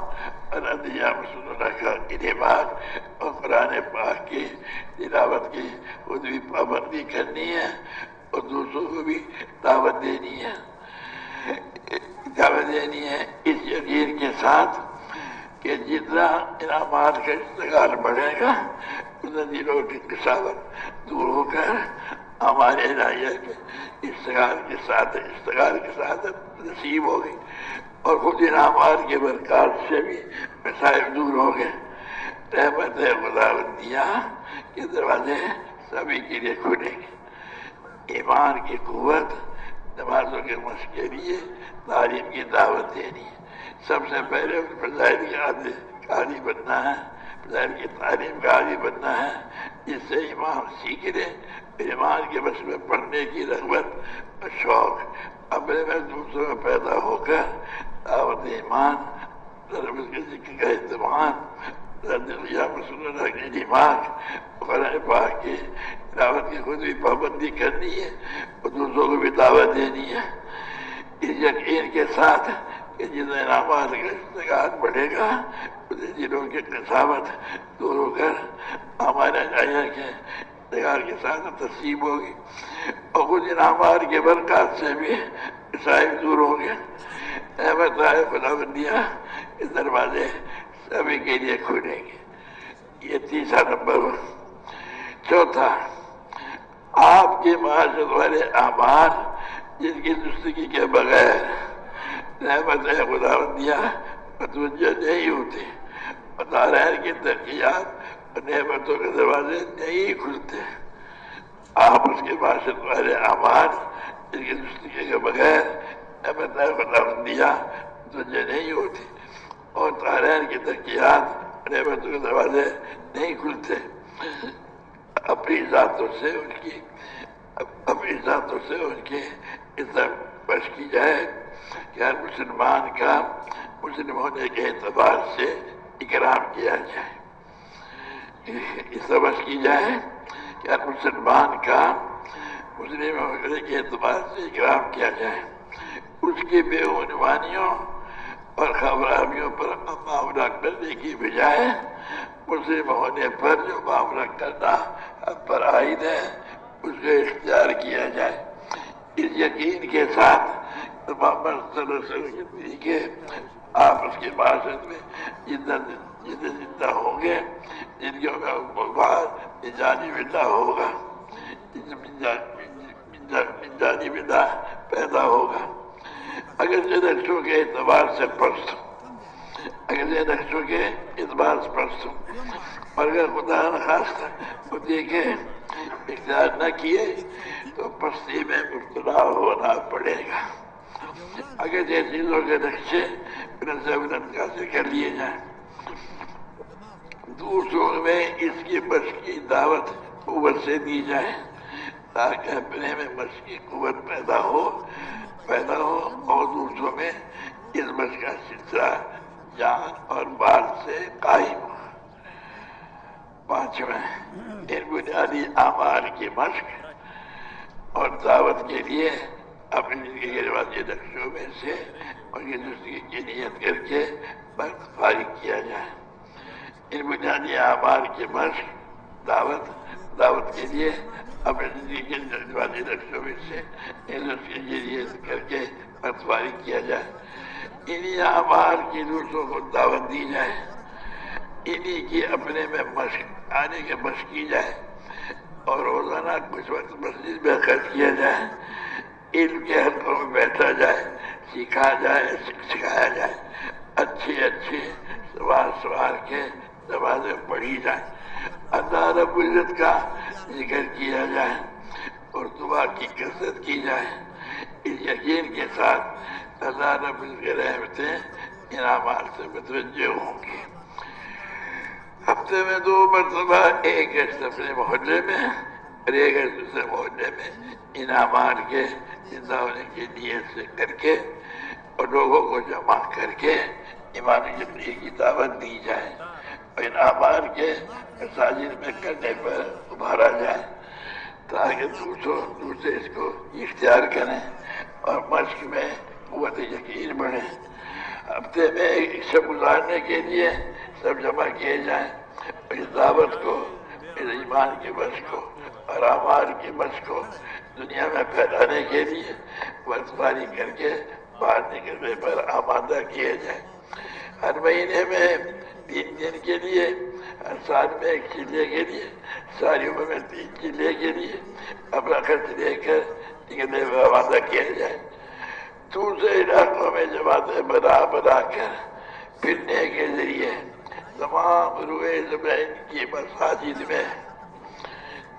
اور عدیہ رسول اللہ کا انعباد اور قرآن پاک کی تلاوت کی خود بھی پابندی کرنی ہے اور دوسروں کو بھی دعوت دینی ہے۔ دعوت دینی ہے اس یقین کے ساتھ کہ جتنا انعامات کا استقال بڑھے گا، اتنا دلوں کی کساوت دور ہو کر ہمارے استقال کے ساتھ استقال کے ساتھ نصیب ہو گئی۔ اور خود انعامات کے برکات سے بھی مسائل دور ہو گئے۔ رحمت خدا دیا کے دروازے سبھی کے لیے کھلیں گے ایمان کی قوت نمازوں کے مشق کے لیے تعلیم کی دعوت دینی ہے۔ سب سے پہلے فضائل کی عادی بننا ہے۔ ظاہر کی تعلیم کا عادی بننا ہے۔ جس سے ایمان سیکھ لے ایمان کے بس میں پڑھنے کی رغبت اور شوق اپنے میں دوسروں میں پیدا ہو کر دعوت ایمان کے ذکر کا اہتمام رکھنے دماغ قرآن پاک کی دعوت کی خود بھی پابندی کرنی ہے، اور دوسروں کو بھی دعوت دینی ہے۔ اس یقین کے ساتھ کہ جتنے انعامات کا استقاد بڑھے گا جنہوں کی قسامت دور ہو کر ہمارے جائے کہ نگار کے ساتھ تسلیم ہوگی۔ اور کچھ انعامات کے برکات سے بھی صاحب دور ہوں گے۔ احمد صاحب خدا بندیا اس دروازے سبھی کے لیے کھولیں گے۔ یہ تیسرا نمبر۔ چوتھا، آپ کے معاشرت والے اعمال جن کی دستگی کے بغیر رحمت ہے خدا بندیا متوجہ نہیں ہوتے بتا رہے ہیں کہ ترقیات نعمتوں کے دروازے نہیں کھلتے۔ آپ اس کے معاشرت والے اعمال جن کی دستگی کے بغیر رحمت ہے خدا بندیا متوجہ نہیں ہوتی اور تارین کی ترقیات نعمتوں کے دروازے نہیں کھلتے۔ اپنی ذاتوں سے ان کی اپنی ذاتوں سے ان کی عزت بش کی جائے کہ ہر مسلمان کا مسلم ہونے کے اعتبار سے اکرام کیا جائے۔ اس بش کی جائے کہ ہر مسلمان کا مسلم ہونے کے اعتبار سے اکرام کیا جائے۔ اس کی بے عنوانیوں اور خبرابیوں پر معاملہ کرنے کی بجائے مسلم ہونے پر جو معاملہ کرنا ہم پر عائد ہے اس کو اختیار کیا جائے اس یقین کے ساتھ محمد صلی اللہ علیہ وسلم کے آپ اس کے معاشرت میں جتنا جتنے زندہ ہوں گے جن کے بعد جانی بندہ ہوگا جانی بندہ پیدا ہوگا اگر یہ نقشوں کے اعتبار سے پرست اگر یہ نقشوں کے اعتبار سے پرست اور اگر خدا نخواستہ وہ دیکھے اختیار نہ کیے، تو پرستی میں مبتلا ہونا پڑے گا۔ اگر یہ چیزوں کے نقشے سے کر لیے جائیں۔ دوسروں میں اس کی مشق کی دعوت قوت سے دی جائے، تاکہ اپنے میں مشق کی قوت پیدا ہو۔ پیدا ہو اور دوسروں میں اس کا سلسلہ جان اور بال سے قائم ہو۔ پانچویں ان بنیادی اعمال کی مشق اور دعوت کے لیے اپنی زندگی روایتی نقشوں میں سے ان کی دوسری کی نیت کر کے وقت فارغ کیا جائے۔ ان بنیادی اعمال کی مشق دعوت دعوت کے لیے اپنی زندگی کے روایتی نقشوں میں سے ان دوسری کی کر کے وقت فارغ کیا جائے انہیں اعمال کی دوسروں کو دعوت دی جائے انہیں کی اپنے میں مشق آنے کے مشق کی جائے اور روزانہ کچھ وقت مسجد میں خرچ کیا جائے علم کے حلقوں میں بیٹھا جائے سکھا جائے سکھایا جائے اچھی اچھی سوال سوال کے نمازیں پڑھی جائیں اللہ رب العزت کا ذکر کیا جائے اور دعا کی کثرت کی جائے، اس یقین کے ساتھ اللہ رب العزت کے رحمتیں انعامات سے متوجہ ہوں گی ہفتے میں دو مرتبہ ایک اپنے محلے میں اور ایک دوسرے محلے میں انعامات کے زندہ ہونے کے لیے سے کر کے اور لوگوں کو جمع کر کے ایمان زندگی کی دعوت دی جائے۔ اور انعامات کے مساجد میں کرنے پر ابھارا جائے، تاکہ دوسروں دوسرے اس کو اختیار کریں اور مشق میں قوت یقین بڑھے ہفتے میں ایک گزارنے کے لیے سب جمع کیے جائیں۔ اس دعوت کو، اس ایمان کی بس کو اور آمار کی بس کو دنیا میں پھیلانے کے لیے برفباری کر کے باہر نکلنے پر آمادہ کیے جائیں۔ ہر مہینے میں تین دن کے لیے سال میں ایک چلے کے لیے، ساری عمر میں تین چلے کے لیے اپنا خرچ لے کر نکلنے میں آمادہ کیا جائے۔ دوسرے علاقوں میں جماعتیں بنا بنا کر پھرنے کے ذریعے، تمام روئے زمین کی مساجد میں،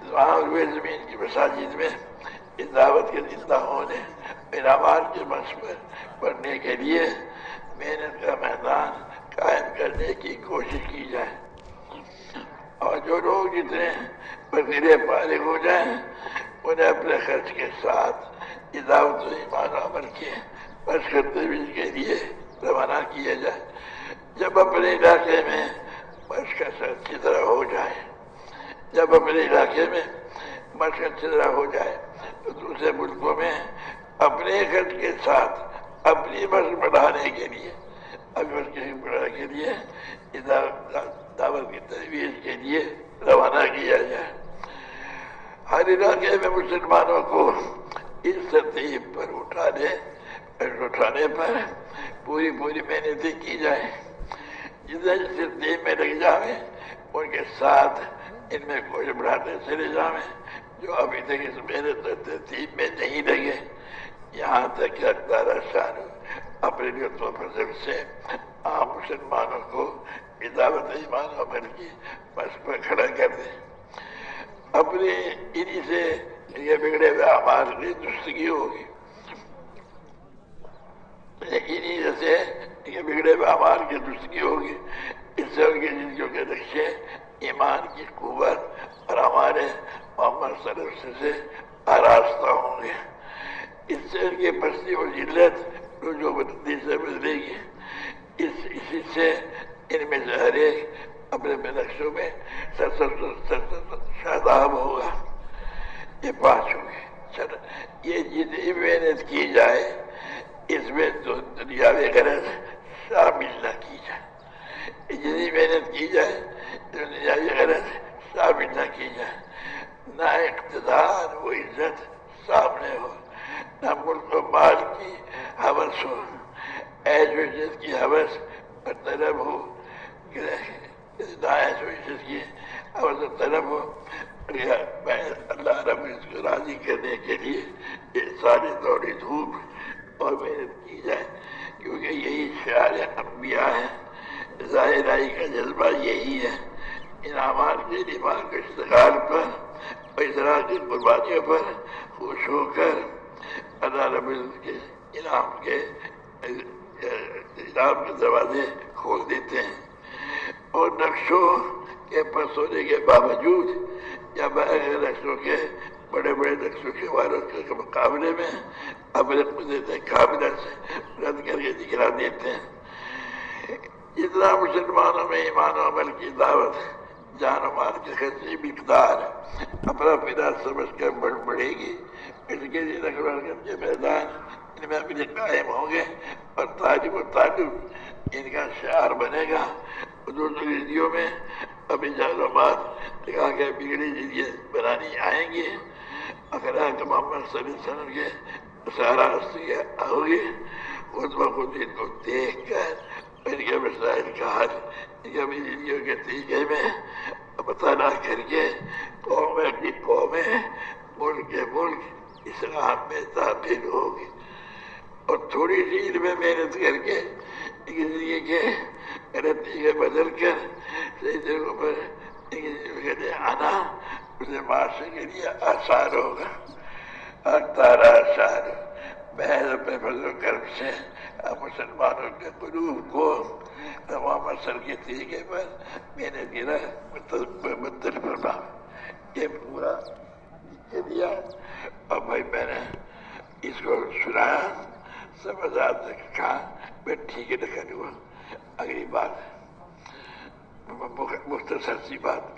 تمام روئے زمین کی مساجد میں اس دعوت کے زندہ ہونے انعامات کے مشور بڑھنے کے لیے، محنت کا میدان قائم کرنے کی کوشش کی جائے۔ اور جو لوگ جتنے بگڑے فارغ ہو جائیں، انہیں اپنے خرچ کے ساتھ دعوت و ایمان عمل کے مشق تجویز کے لیے روانہ کیا جائے۔ جب اپنے علاقے میں مشق اچھی طرح ہو جائے، جب اپنے علاقے میں مشق اچھی طرح ہو جائے، تو دوسرے ملکوں میں اپنے خرچ کے ساتھ اپنی مشق بڑھانے کے لیے اپنی مشق بڑھانے کے لیے دعوت کی تجویز کے لیے روانہ کیا جائے۔ ہر علاقے میں مسلمانوں کو اس ترتیب پر اٹھانے اٹھانے پر پوری پوری محنتیں کی جائیں۔ جتنے جس ترتیب میں لگ جائیں ان کے ساتھ ان میں کوئی بڑھاتے چلے جائیں جو ابھی تک اس محنت ترتیب میں نہیں لگے۔ یہاں تک کہ اقدار شان اپنے لطف فضل سے عام مسلمانوں کو دعوت ایمان عمل کی مشق پر کھڑا کر دیں۔ اپنے انہی سے یہ بگڑے ہوئے آمار کی درستگی ہوگی۔ انہی سے یہ بگڑے ہوئے آمار کی درستگی ہوگی۔ اس سے ان کی زندگیوں کے نقشے ایمان کی قوت اور ہمارے محمد صلی اللہ علیہ وسلم سے آراستہ ہوں گے۔ اس سے ان کی پستی اور جلت جو بدلی سے بدلے گی، اس اسی سے ان میں سے ہر ایک اپنے نقشوں میں سر سر سر سر شاداب ہوگا۔ یہ پانچ ہوں گے سر یہ جتنی محنت کی جائے، اس میں تو دنیاوی غرض شامل نہ کی جائے۔ جتنی محنت کی جائے دنیاوی غرض شامل نہ کی جائے۔ نہ اقتدار و عزت سامنے ہو۔ ملک و مال کی حوث ہو۔ ایش و عزت کی حوث پر طلب ہو دائیں سو عزت کی حوث و طلب ہو اللہ رب اس کو راضی کرنے کے لیے یہ ساری دوڑی دھوپ اور محنت کی جائے، کیونکہ یہی شعار انبیاء ہے ظاہر آئی کا جذبہ یہی ہے۔ انعامات کے ایمان کے اشتغال پر اور اطراع کی قربانیوں پر خوش ہو کر اللہ رب کے انعام کے انعام کے دروازے کھول دیتے ہیں اور نقشوں کے پس ہونے کے باوجود یا بغیر نقشوں کے بڑے بڑے نقشوں کے والوں کے مقابلے میں اپنے قدرت کاملہ سے رد کر کے دکھلا دیتے ہیں۔ جتنا مسلمانوں میں ایمان و عمل کی دعوت، جان و مال کی خرچی، مقدار اپنا پیدا سمجھ کر بڑھ بڑھے گی اس کے لیے نقل حرکت کے میدان ان میں اپنے قائم ہوں گے اور تعلیم و تعلیم ان کا شعار بنے گا۔ دوسری زندگیوں میں ابھی جالوبات لگا کے بگڑی زندگی بنانی آئیں گی۔ اگر محمد صلی اللہ علیہ وسلم کے سارا ہوگی خود بخود ان کو دیکھ کر ان کے مسائل کا حل، ان کے زندگیوں کے طریقے میں مطالعہ کر کے قوم اپنی قومیں ملک کے ملک اسلام میں داخل ہوگی۔ اور تھوڑی سی علم محنت کر کے زندگی کے نتیجے بدل کر صحیح پر آنا اسے معاشرے کے لیے آسان ہوگا۔ اختار آسان محض اپنے فضل و کرم سے مسلمانوں کے قلوب کو تمام اثر کے طریقے پر میں نے گرا متل فرما یہ پورا دیا۔ اور بھائی میں نے اس کو سنایا سمجھ آتا کہا، میں ٹھیک ہے، لکھا ہوا۔ اگلی بات، مختصر سی بات۔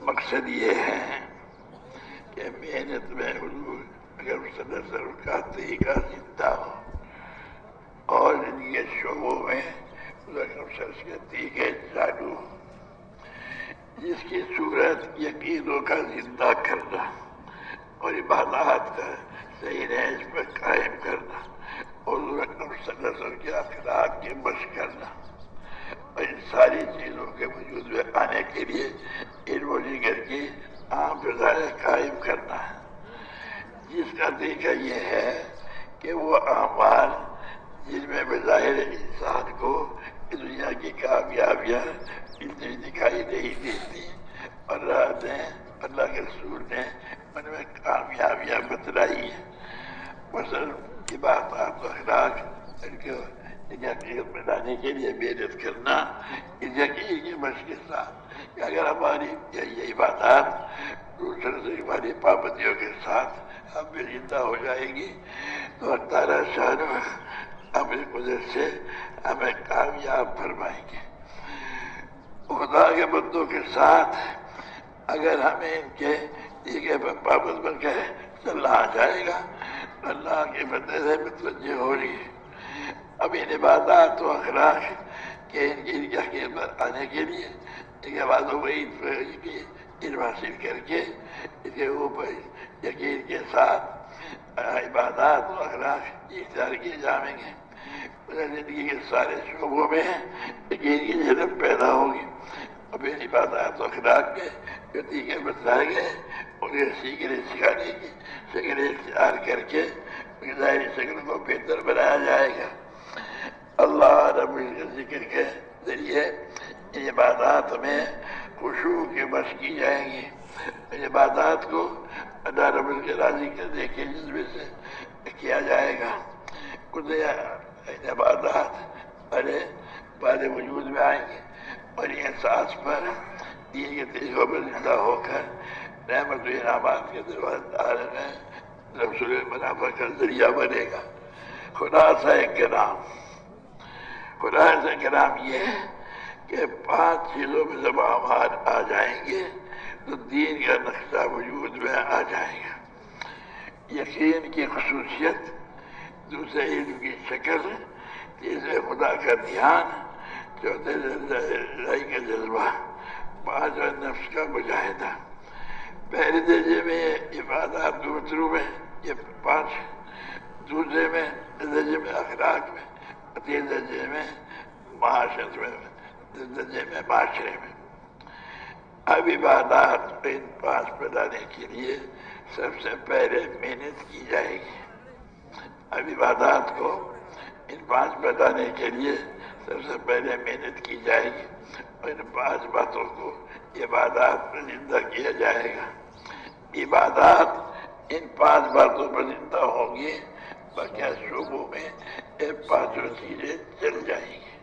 مقصد یہ ہے کہ محنت میں حضور اگر صدر سر کا طریقہ زندہ ہو، اور ان کے شعبوں میں سر کے طریقے چالو جس کی صورت یقینوں کا زندہ کرنا اور عبادات کا صحیح رہج پر قائم کرنا اور اکرم صلی اللہ کے اخلاق کی مشق کرنا اور ان ساری چیزوں کے وجود میں آنے کے لیے علم و جگر کی عام فضائیں قائم کرنا ہے۔ جس کا طریقہ یہ ہے کہ وہ اعمال جن میں بظاہر انسان کو دنیا کی کامیابیاں اتنی دکھائی نہیں دیتی۔ اور رات نے، اللہ کے رسول نے ان میں کامیابیاں بتلائی ہیں۔ مثلاً عبادات و اخلاق ان کے ایک حقیقت میں لانے کے لیے محنت کرنا، اس یقین کی مشق کے ساتھ کہ اگر ہماری یہ عبادات دوسرے سے ہماری پابندیوں کے ساتھ ہم بھی زندہ ہو جائیں گی تو اللہ تعالیٰ شاہ اپنی قدرت سے ہمیں کامیاب فرمائیں گے۔ خدا کے بندوں کے ساتھ اگر ہمیں ان کے یہ پابند بن کے چلنا آ جائے گا، اللہ کے بندے سے متوجہ ہو رہی ہے۔ اب ان عبادات و اخلاق کے ان کی حقیقت آنے کے لیے ان کے بعد وہی علم حاصل کر کے اس کے اوپر یقین کے ساتھ عبادات و اخلاق اختیار کیے جائیں گے۔ زندگی کے سارے شعبوں میں یقین کی جنم پیدا ہوگی اور پھر عبادات و اخلاق کے جو طریقے بتلائے گئے انہیں سیکھنے سکھانے کی شکل اختیار کر کے ظاہری شکل کو بہتر بنایا جائے گا۔ اللہ رب ذکر کے ذریعے عبادات میں خوشبو کی مشق کی جائیں گی۔ عبادات کو اللہ رب کے راضی کرنے کے جذبے سے کیا جائے گا۔ کچھ ان عبادات بڑے بڑے وجود میں آئیں گے اور یہ احساس پر دین کے طریقوں پر زندہ ہو کر رحمت و انعامات کے دروازے میں رسول منافع کا ذریعہ بنے گا۔ خدا سا کرام، خدا سا کرام یہ ہے کہ پانچ چیزوں میں جب ہمار آ جائیں گے تو دین کا نقشہ وجود میں آ جائے گا۔ یقین کی خصوصیت دوسرے علم کی شکل تیسرے خدا کا دھیان، چوتھے لڑائی کا جذبہ پانچ نفس کا مجاہدہ۔ پہلے درجے میں عبادات دوسروں میں، یہ پانچ۔ دوسرے میں درجے میں اخلاق میں تیس درجے میں معاشرت میں درجے میں معاشرے میں۔ اب عبادات ان پانچ پہ لانے کے لیے سب سے پہلے محنت کی جائے گی۔ عبادات کو ان پانچ پہ لانے کے لیے سب سے پہلے محنت کی جائے گی اور ان پانچ باتوں کو عبادات پر زندہ کیا جائے گا۔ عبادات ان پانچ باتوں پر زندہ ہوں گی باقی شعبوں میں یہ پانچوں چیزیں چل جائیں گی۔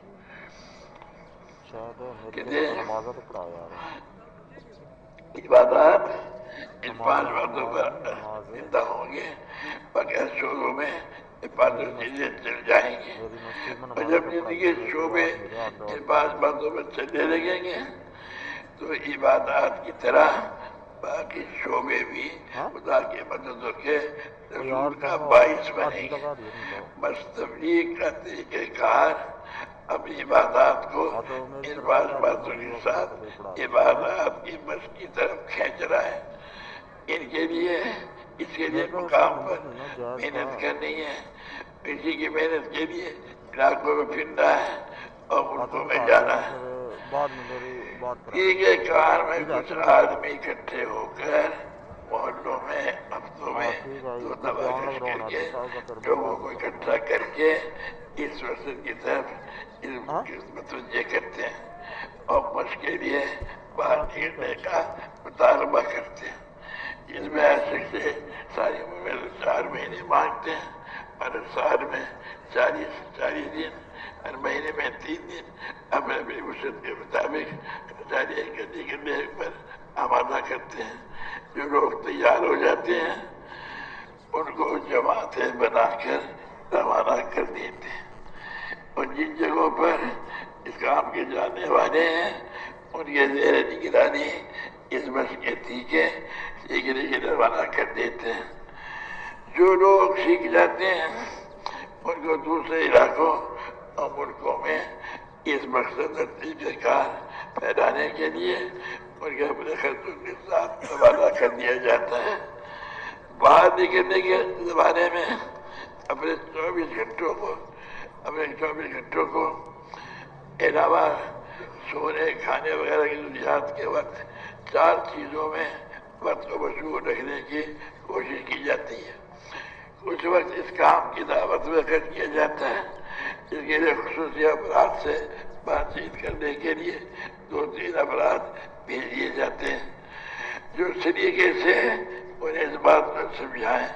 عبادات ان پانچ باتوں پر زندہ ہوں گے باقی شعبوں میں پانچوں چیزیں چل جائیں گے۔ اور جب زندگی شعبے ان پانچ باتوں پر چلنے لگیں گے تو عبادات کی طرح باقی شعبے بھی خدا کے مددوں کے رسول کا باعث بنے گے۔ بس تبلیغ کا طریقہ کار اپنی عبادات کو ان پانچ باتوں کے ساتھ عبادات کی مشق کی طرف کھینچ رہا ہے۔ ان کے لیے اس کے لیے مقام پر محنت کرنی ہے۔ اسی کی محنت کے لیے علاقوں میں پھرنا ہے اور ملکوں میں جانا ہے۔ ٹھیک کار میں کچھ آدمی اکٹھے ہو کر محلوں میں ہفتوں میں دو دفعہ کر کے لوگوں کو اکٹھا کر کے اس وسط کی طرف ہاں؟ متوجہ کرتے ہیں، اور مشق کے لیے باہر نکلنے کا مطالبہ کرتے ہیں۔ اس میں ایسے سے ساری عمر چار مہینے مانگتے ہیں، اور سال میں چالیس چالیس دن ہر مہینے میں تین دن اپنے اپنی وسط کے مطابق جاری گدی کرنے پر آمادہ کرتے ہیں۔ جو لوگ تیار ہو جاتے ہیں، ان کو جماعتیں بنا کر روانہ کر دیتے ہیں۔ اور جن جگہوں پر اس کام کے جانے والے ہیں، ان کے زیر نگرانی اس بس کے ٹیچے سیکھنے کے روانہ کر دیتے ہیں۔ جو لوگ سیکھ جاتے ہیں، ان کو دوسرے علاقوں اور ملکوں میں اس مقصد طریقہ کار پھیلانے کے لیے ان کے اپنے خرچوں کے ساتھ روانہ کر دیا جاتا ہے۔ باہر نکلنے کے زمانے میں اپنے چوبیس گھنٹوں کو اپنے چوبیس گھنٹوں کو علاوہ سونے، کھانے وغیرہ کی ضروریات کے وقت چار چیزوں میں وقت کو مشہور رکھنے کی کوشش کی جاتی ہے۔ کچھ وقت اس کام کی دعوت میں خرچ کیا جاتا ہے اس کے لیے خصوصی افراد سے بات چیت کرنے کے لیے دو، تین افراد بھیج دیے جاتے ہیں۔ جو اس طریقے سے انہیں اس بات کو سمجھائیں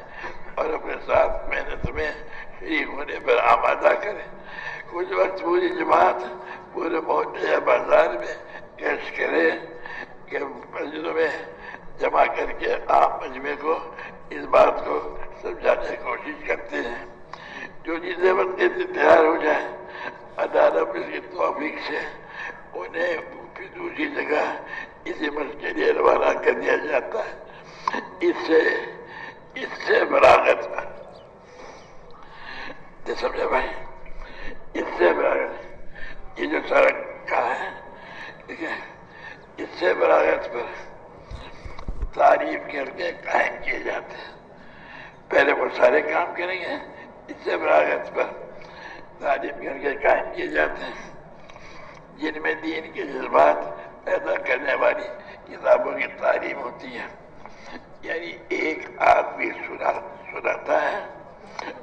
اور اپنے ساتھ محنت میں شریک ہونے پر آمادہ کریں۔ کچھ وقت پوری جماعت پورے محلے یا بازار میں گیس کرے کہ مسجدوں میں جمع کر کے عام مجمع کو اس بات کو سمجھانے کی کوشش کرتے ہیں۔ جو چیزیں بنتے تھے تیار ہو جائیں، اللہ رب اس کی توفیق سے انہیں پھر دوسری جگہ اسی مسجد کے لیے روانہ کر دیا جاتا ہے۔ اس سے اس سے براغت یہ سمجھے بھائی؟ اس سے براغت یہ جو سڑک کا ہے، ٹھیک ہے؟ اس سے براغت پر تعریف کر کے قائم کیے جاتے ہیں۔ پہلے وہ سارے کام کریں گے، اس سے براغت پر تعریف کر کے قائم کیے جاتے ہیں۔ جن میں دین کے جذبات پیدا کرنے والی کتابوں کی تعلیم ہوتی ہے۔ یعنی ایک آدمی سنا، سناتا ہے۔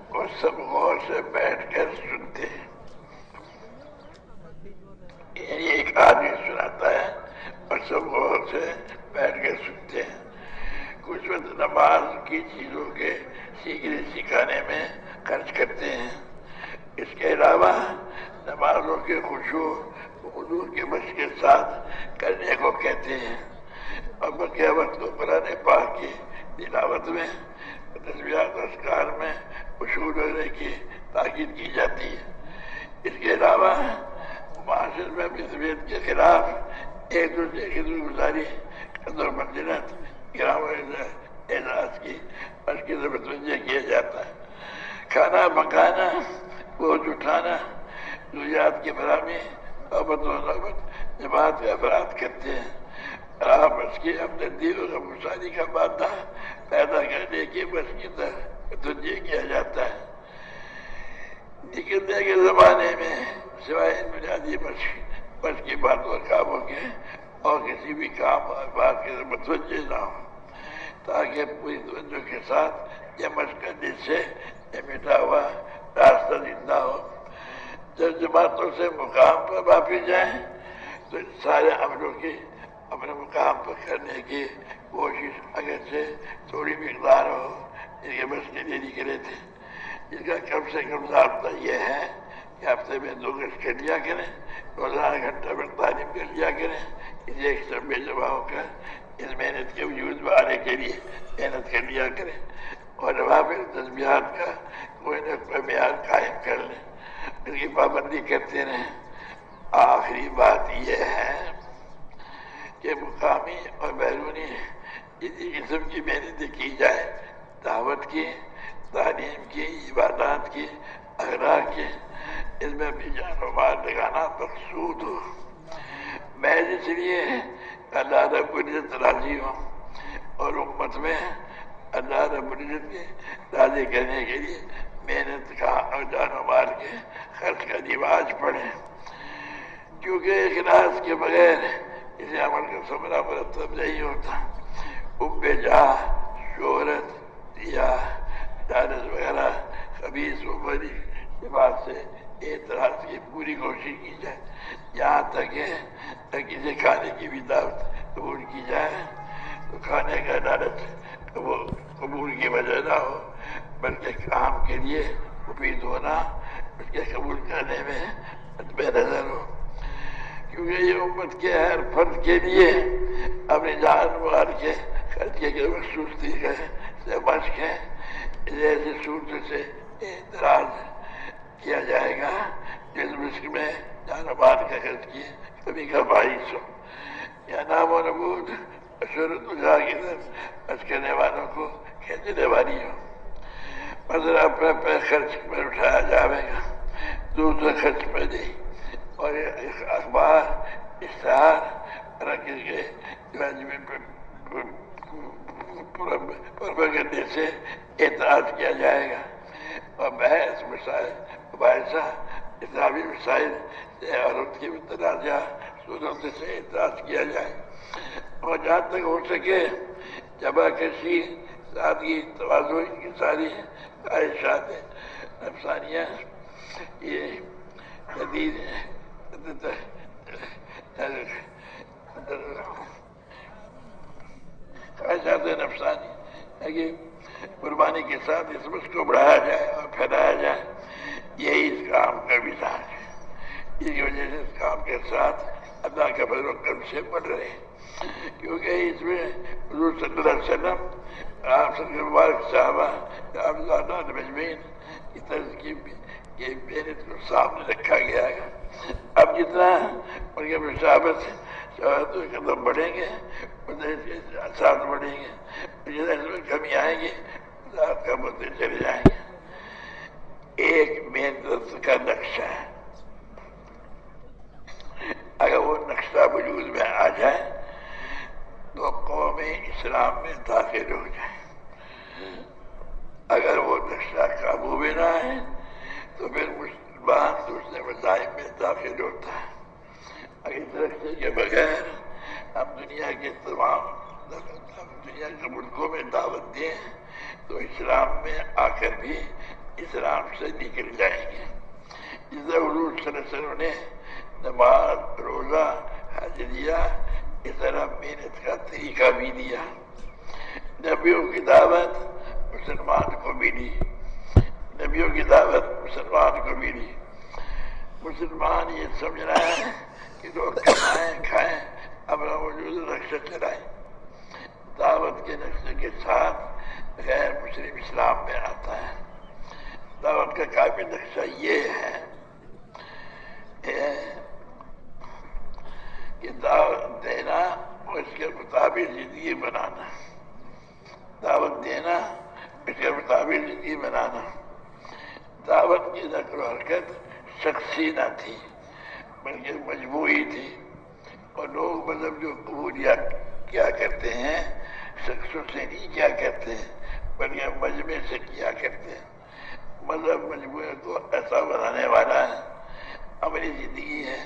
اور سب غور سے بیٹھ کر سنتے ہیں۔ یعنی ایک آدمی سناتا ہے اور سب غور سے بیٹھ کر سنتے ہیں۔ کچھ وقت نماز کی چیزوں کے سیکھنے سکھانے میں خرچ کرتے ہیں۔ اس کے علاوہ نمازوں کے خوشو حضور کے مش کے ساتھ کرنے کو کہتے ہیں۔ اور بقیہ وقت قرآن پاک کی تلاوت میں تصویرات اسکار میں مشہور ہونے کی تاکید کی جاتی ہے۔ اس کے علاوہ معاشر میں بھی طبیعت کے خلاف ایک دوسرے کی دور گزاری، قدر منزلت گرام اعزاز کی اس کی متوجہ کیا جاتا ہے۔ کھانا، پکانا بوجھ اٹھانا ضروریات کی فراہمی، نوبت و نوبت، جماعت کے افراد کرتے ہیں۔ اور آپ اس کی اپنے ہمدردی اور مسانی کا مادہ پیدا کرنے کی بس کی طرح توجہ جی کیا جاتا ہے۔ نکلنے کے زمانے میں سوائے بنیادی بس کی بات اور کاموں کے اور کسی بھی کام اور بات کے متوجہ نہ ہو تاکہ پوری توجہ کے ساتھ یہ مشق سے یہ مٹا ہوا راستہ زندہ ہو۔ جب جماعتوں سے مقام پر واپس جائیں تو ان سارے عملوں کی اپنے مقام پر کرنے کی کوشش اگر سے تھوڑی مقدار ہو۔ ان کے بس کے لیے نکلے تھے۔ اس کا کم سے کم ضابطہ یہ ہے کہ ہفتے میں دو گز کر لیا کریں، روزانہ گھنٹہ میں تعلیم کر لیا کریں۔ اسے ایک سب میں جمع ہو کر اس محنت کے وجود میں آنے کے لیے محنت کر لیا کریں۔ اور وہاں پھر تجبیات کا کوئی نہ کوئی معیار قائم کر لیں۔ ان کی پابندی کرتے رہیں۔ آخری بات یہ ہے کہ مقامی اور بیرونی اسی قسم کی محنتیں کی جائے دعوت کی، تعلیم کی، عبادات کی اخراق کی، اس میں بھی جان و مال لگانا مقصود ہو میں اس لیے اللہ رب العزت راضی ہوں اور امت میں اللہ رب العزت کے راضی کرنے کے لیے محنت کا اور جان و مال کے خرچ کا رواج پڑے کیونکہ اخلاص کے بغیر اسے عمل کا سمرا مرتب نہیں ہوتا۔ ام جا شہرت یا ڈانس وغیرہ خبیص و بری بات سے اعتراض کی پوری کوشش کی جائے۔ یہاں تک کہ کسی کھانے کی بھی دعوت قبول کی جائے۔ تو کھانے کا لالچ قبول کی وجہ نہ ہو، بلکہ کام کے لیے مفید ہونا، اس کے قبول کرنے میں بے نظر ہو۔ کیونکہ یہ امت کے ہر فرد کے لیے اپنی جان مار کے خرچے کے مخصوص طریقے سے مشق ہے ایسی صورت سے اعتراض کیا جائے گا، جس مشق میں جان و کا خرچ کیے، کبھی کا باعث ہو یا نام و نبود شروع اجا کی طرف بچ کرنے والوں کو کھینچنے والی ہو۔ مگر اپنے اپنے خرچ پر اٹھایا جاوے گا، دوسرے خرچ پہ نہیں۔ اور اخبار، اشتہار رکھ کے کرنے سے اعتراض کیا جائے گا، اور بحث مسائل مباحثہ اسلامی مسائل سے عورت کی تنازع صورت سے اعتراض کیا جائے۔ اور جہاں تک ہو سکے جمع کشی سادگی توازو کی ساری خواہشات افسانیہ یہ جدید خواہشات نفسانی ہے کہ قربانی کے ساتھ اس مس کو بڑھایا جائے اور پھیلایا جائے، یہی اس کام کا مزاج ہے۔ جس کی وجہ سے اس کام کے ساتھ اللہ کا فضل و کرم سے بڑھ رہے ہیں۔ کیونکہ اس میں حضور صلی اللہ علیہ وسلم، آپ صلی مبارک صاحبہ آپ زیادہ مجمعین کی ترکیب کی محنت کو سامنے رکھا گیا ہے۔ اب جتنا ان کے مشابت قدم بڑھیں گے ساتھ بڑھیں گے اس میں کمی آئیں گی ساتھ کم ہوتے چلے جائیں گے۔ ایک محنت کا نقشہ ہے۔ اگر وہ نقشہ وجود میں آ جائے، تو قوم اسلام میں داخل ہو جائے۔ اگر وہ نقشہ قابو میں نہ آئے، تو پھر مسلمان دوسرے مذاہب میں داخل ہوتا ہے۔ اگر اس کے بغیر ہم دنیا کے تمام دنیا کے ملکوں میں دعوت دیں تو اسلام میں آ کر بھی اسلام سے نکل جائیں گے۔ جسے حضور صلی اللہ علیہ وسلم نے نماز، روزہ حجریہ اس طرح محنت کا طریقہ بھی دیا۔ نبیوں کی دعوت مسلمان کو ملی۔ نبیوں کی دعوت مسلمان کو ملی۔ مسلمان یہ سمجھ رہا ہے کہ لوگ کمائیں کھائیں اپنا وجود نقشہ چلائیں دعوت کے نقشے کے ساتھ غیر مسلم اسلام میں آتا ہے۔ دعوت کا کافی نقشہ یہ ہے کہ دعوت دینا اور اس کے مطابق زندگی بنانا۔ دعوت دینا، اس کے مطابق زندگی بنانا۔ دعوت کی نقل و حرکت شخصی نہ تھی۔ بلکہ مجموعی تھی اور لوگ مطلب جو قبولیات کیا کرتے ہیں شخصوں سے نہیں کیا کرتے ہیں بلکہ مجمع سے کیا کرتے ہیں۔ مذہب مجموعے کو ایسا بنانے والا ہے ہماری زندگی ہے۔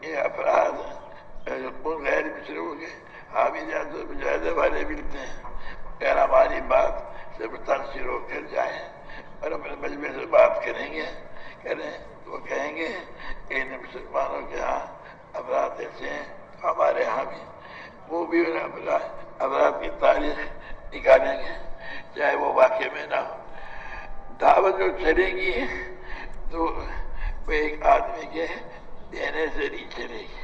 یہ افراد غیر مشروں کے حامی مجاہدے والے ملتے ہیں۔ اگر ہماری بات سے متاثر ہو کر جائیں اور اپنے مجموعے سے بات کریں گے کریں وہ کہیں گے کہ ان مسلمانوں کے ہاں افراد ایسے ہیں، ہمارے یہاں بھی وہ بھی افراد کی تاریخ نکالیں گے، چاہے وہ واقع میں نہ ہو۔ دعوت جو چلے گی، تو وہ ایک آدمی کے دینے سے نہیں چلے گی۔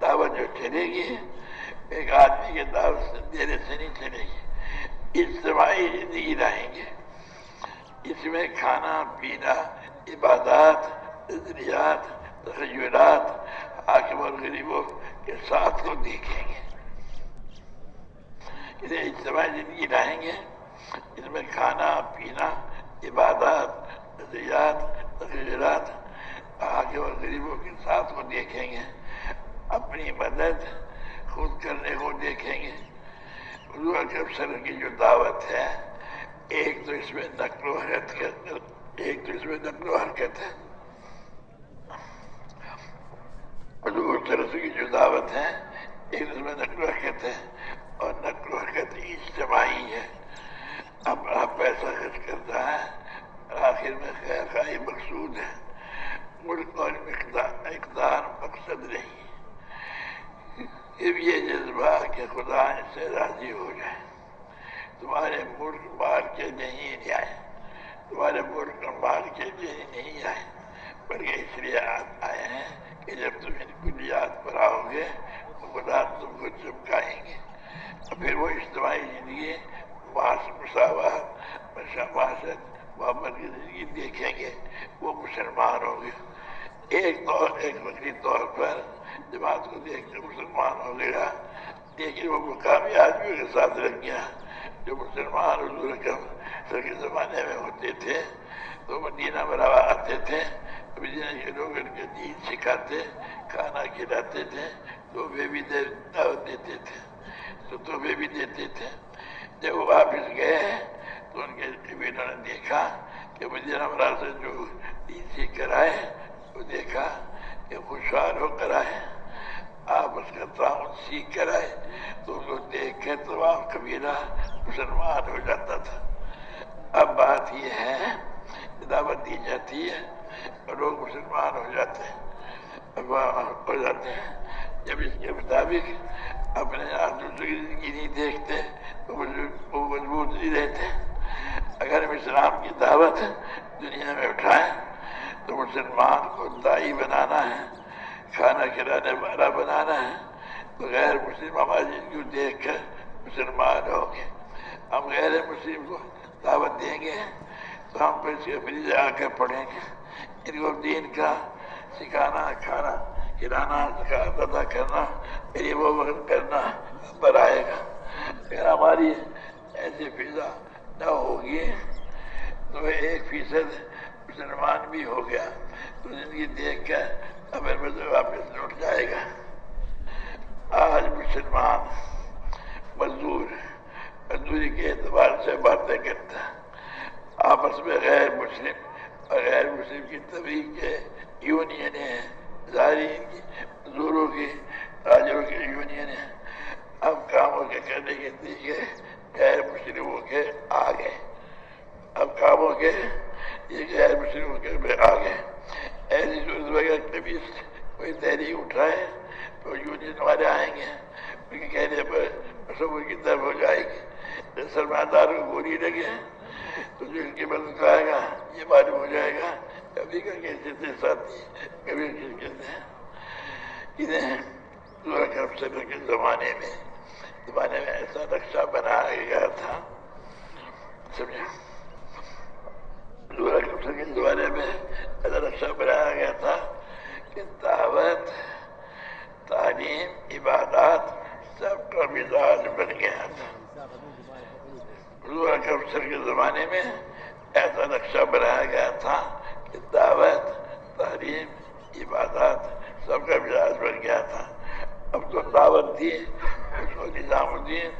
دعوت جو چلے گی، ایک آدمی کے دعوت سے دینے سے نہیں چلے گی۔ اجتماعی زندگی رہیں گے۔ اس میں کھانا، پینا عبادات نظریات تخیلات حاکم اور غریبوں کے ساتھ کو دیکھیں گے۔ اسے اجتماعی زندگی رہیں گے۔ اس میں کھانا، پینا، عبادات نظریات تقریرات آگے اور غریبوں کے ساتھ کو دیکھیں گے۔ اپنی مدد خود کرنے کو دیکھیں گے۔ حضور اکرم صلی اللہ کی جو دعوت ہے، ایک تو اس میں نقل و حرکت ایک تو میں نقل و حرکت ہے۔ حضور صلی کی جو دعوت ہے، ایک اس میں نقل و حرکت ہے۔ اور نقل و حرکت اجتماعی ہے۔ اپنا پیسہ خرچ کرتا ہے، آخر میں خیر خائی مقصود ہے۔ ملک اور اقدار مقصد نہیں۔ اب یہ جذبہ کہ خدا سے راضی ہو جائے۔ تمہارے ملک مار کے نہیں آئے تمہارے ملک مار کے لیے نہیں آئے بلکہ اس لیے آپ آئے ہیں کہ جب تم ان کلیات پر آؤ گے تو خدا تم کو چمکائیں گے۔ اور پھر وہ اجتماعی زندگی مساوات معاشرت محمد کی زندگی دیکھیں گے، وہ مسلمان ہوں گے۔ ایک طور، ایک وقتی طور پر جماعت کو دیکھ کر مسلمان ہو گیا۔ لیکن وہ مقامی آدمیوں کے ساتھ رکھ گیا، جو مسلمان حضور کم سر کے زمانے میں ہوتے تھے، تو مدینہ مروا آتے تھے مدینہ کے لوگ ان کے دین سکھاتے، کھانا کھلاتے تھے تو وہ بھی دعوت دیتے تھے۔ تو تو بھی دیتے تھے۔ جب وہ واپس گئے، تو ان کے قبیلوں نے دیکھا کہ مدینہ مرا سے جو دین سیکھ کر آئے، وہ دیکھا کہ خوشحال ہو کر آئے، آپ اس کا تعاون سیکھ کر آئے، تو اس کو دیکھ کے تمام قبیلہ مسلمان ہو جاتا تھا۔ اب بات یہ ہے، دعوت دی جاتی ہے، لوگ مسلمان ہو جاتے ہیں ہو جاتے ہیں۔ جب اس کے مطابق اپنے زندگی نہیں دیکھتے تو وہ مضبوط نہیں رہتے۔ اگر ہم اسلام کی دعوت دنیا میں اٹھائیں، تو مسلمان کو دائی بنانا ہے، کھانا کھلانے والا بنانا ہے۔ تو غیر مسلم ہماری کو دیکھ کر مسلمان ہوں گے ہم غیر مسلم کو دعوت دیں گے تو ہم پھر سے مل آ کر پڑھیں گے۔ ان کو دین کا سکھانا، کھانا، کھلانا ادا کرنا میری وہ وقت کرنا پر آئے گا۔ اگر ہماری ایسی فضا نہ ہوگی تو ایک فیصد مسلمان بھی ہو گیا۔ تو زندگی دیکھ کر ہمیں واپس لوٹ جائے گا۔ آج مسلمان مزدور مزدوری کے اعتبار سے باتیں کرتا آپس میں غیر مسلم اور غیر مسلم کی تبلیغ کے یونین ہیں، زائرین کی مزدوروں کی، تاجروں کی یونین ہیں۔ اب کاموں کے کرنے کے طریقے غیر مسلموں کے آگے۔ اب کاموں کے یہ غیر مسلموں کے میں آگے۔ ایسی صورت وغیرہ کبھی کوئی تحریک اٹھائے تو یونین والے آئیں گے۔ ان کے کہنے پر تصور کی طرف ہو جائے گی۔ سلمان دار کو گولی لگے تو جو ان کی مدد کرائے گا، یہ معلوم ہو جائے گا۔ کبھی کا کیسے تھے ساتھی کبھی کہتے ہیں انہیں سورہ کرم صدر کے زمانے میں۔ زمانے میں ایسا نقشہ بنایا گیا تھا۔ سمجھا؟ سورہ کرم صدر کے زمانے میں ایسا نقشہ بنایا گیا تھا کہ دعوت، تعلیم، عبادات سب کا مزاج بن گیا تھا۔ حضور اکرم کے زمانے میں ایسا نقشہ بنایا گیا تھا کہ دعوت، تعلیم، عبادات سب کا مزاج بن گیا تھا۔ اب تو دعوت دی اس کو نظام الدین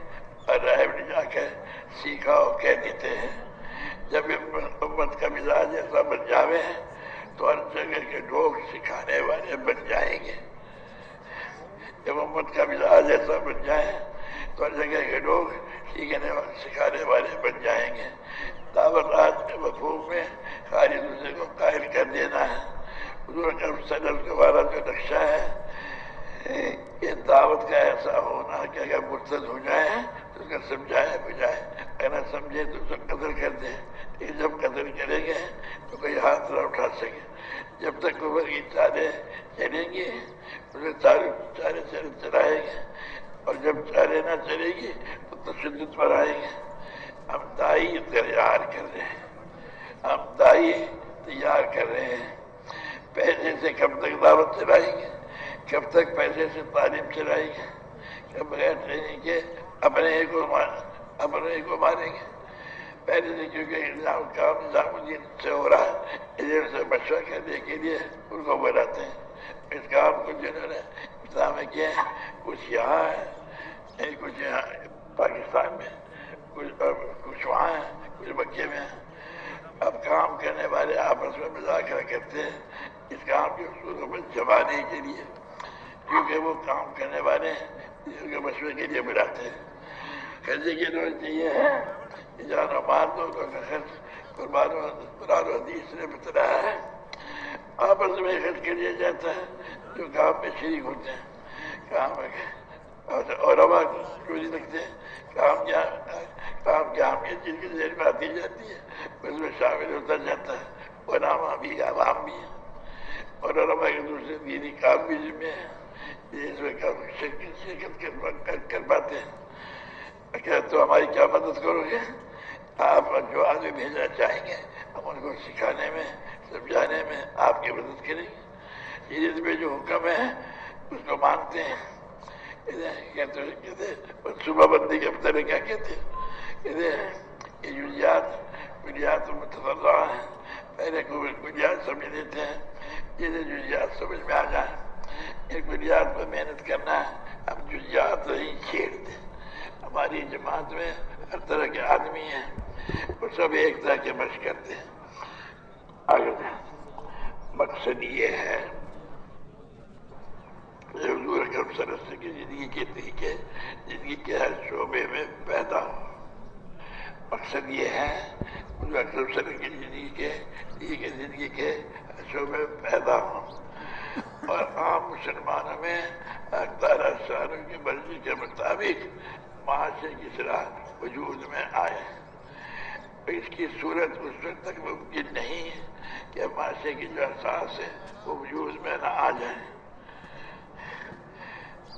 اور راہب نے جا کے سیکھا اور کہہ دیتے ہیں، جب امت کا مزاج ایسا بن جاوے تو ہر جگہ کے لوگ سکھانے والے بن جائیں گے۔ جب امت کا مزاج ایسا بن جائے تو ہر جگہ کے لوگ سیکھنے والے، سکھانے والے بن جائیں گے۔ دعوت آج کے مفہوم میں خالی دوسرے کو قائل کر دینا ہے۔ حضور کرم صدر کے والا جو نقشہ ہے۔ یہ دعوت کا ایسا ہونا کہ اگر مرتد ہو جائے، تو اس کا سمجھائے بجائے اگر نہ سمجھے تو اس کا قدر کر دیں لیکن جب قدر کریں گے، تو کوئی ہاتھ نہ اٹھا سکے۔ جب تک کفر کی چارے چلیں گے اسے چارے چارے چارے چلائیں گے اور جب چارے نہ چلے گی تو تشدد پر آئیں گے۔ ہم دائی تیار کر رہے ہیں۔ ہم دائی تیار کر رہے ہیں۔ پیسے سے کب تک دعوت چلائیں گے؟ کب تک پیسے سے تعلیم چلائیں گے؟ کب بغیر ٹریننگ کے اپنے ہی کو اپنے ہی کو ماریں گے؟ پہلے سے کیونکہ نظام کام نظام الدین سے ہو رہا ہے ادھر سے مشورہ کرنے کے لیے ان کو بناتے ہیں۔ اس کام کو جنہوں نے اسلام میں کیا ہے کچھ یہاں ہے کچھ یہاں پاکستان میں، کچھ کچھ وہاں ہے، کچھ بچے میں ہیں اب کام کرنے والے آپس میں مذاکرہ کرتے ہیں، اس کام کے اصولوں میں جمانے کے لیے، کیونکہ وہ کام کرنے والے ان کے مشورے کے لیے بلاتے ہیں۔ خرچے کی ضرورت چاہیے ہے جانا مار دو تو خرچ قربان قرآن حدیث نے بتلایا ہے۔ آپس میں خرچ کر لیا جاتا ہے۔ جو کام میں شریک ہوتے ہیں۔ کام اور ہوا چوری رکھتے ہیں۔ کام کیا کام کیا ہم یہ چیز کی ذہن میں آتی جاتی ہے، اس میں شامل ہوتا جاتا ہے۔ وہ نام بھی عوام بھی ہے اور علماء کے دوسرے دینی کام بھی ذمہ ہے اس میں کام، شرکت کر پاتے ہیں۔ کیا تو ہماری کیا مدد کرو گے؟ آپ جو آدمی بھیجنا چاہیں گے، ہم ان کو سکھانے میں، سمجھانے میں آپ کی مدد کریں گے۔ عید میں جو حکم ہے، اس کو مانتے ہیں۔ کہتے منصوبہ بندی کے طرح کیا کہتے کہتے یہ جنیات بنیاد متفرہ ہیں۔ پہلے کو بنیاد سمجھ لیتے ہیں۔ جسے جنیات سمجھ میں آ جائے ایک بنیاد پر محنت کرنا ہے۔ ہم جنیات نہیں چھیڑتے۔ ہماری جماعت میں ہر طرح کے آدمی ہیں۔ وہ سب ایک طرح کے مشق کرتے ہیں۔ آگے مقصد یہ ہے حضور اکرم صلی اللہ علیہ وسلم کی زندگی کے طریقے زندگی کے ہر شعبے میں پیدا ہو مقصد یہ ہے حضور اکرم صلی اللہ علیہ وسلم کی زندگی کے کے زندگی کے ہر شعبے میں پیدا ہوں۔ اور عام مسلمانوں میں اقدار شہروں کی مرضی کے مطابق معاشرے کی صلاح وجود میں آئے اس کی صورت اس وقت تک ممکن نہیں ہے کہ معاشرے کی جو احساس ہے وہ وجود میں نہ آ جائیں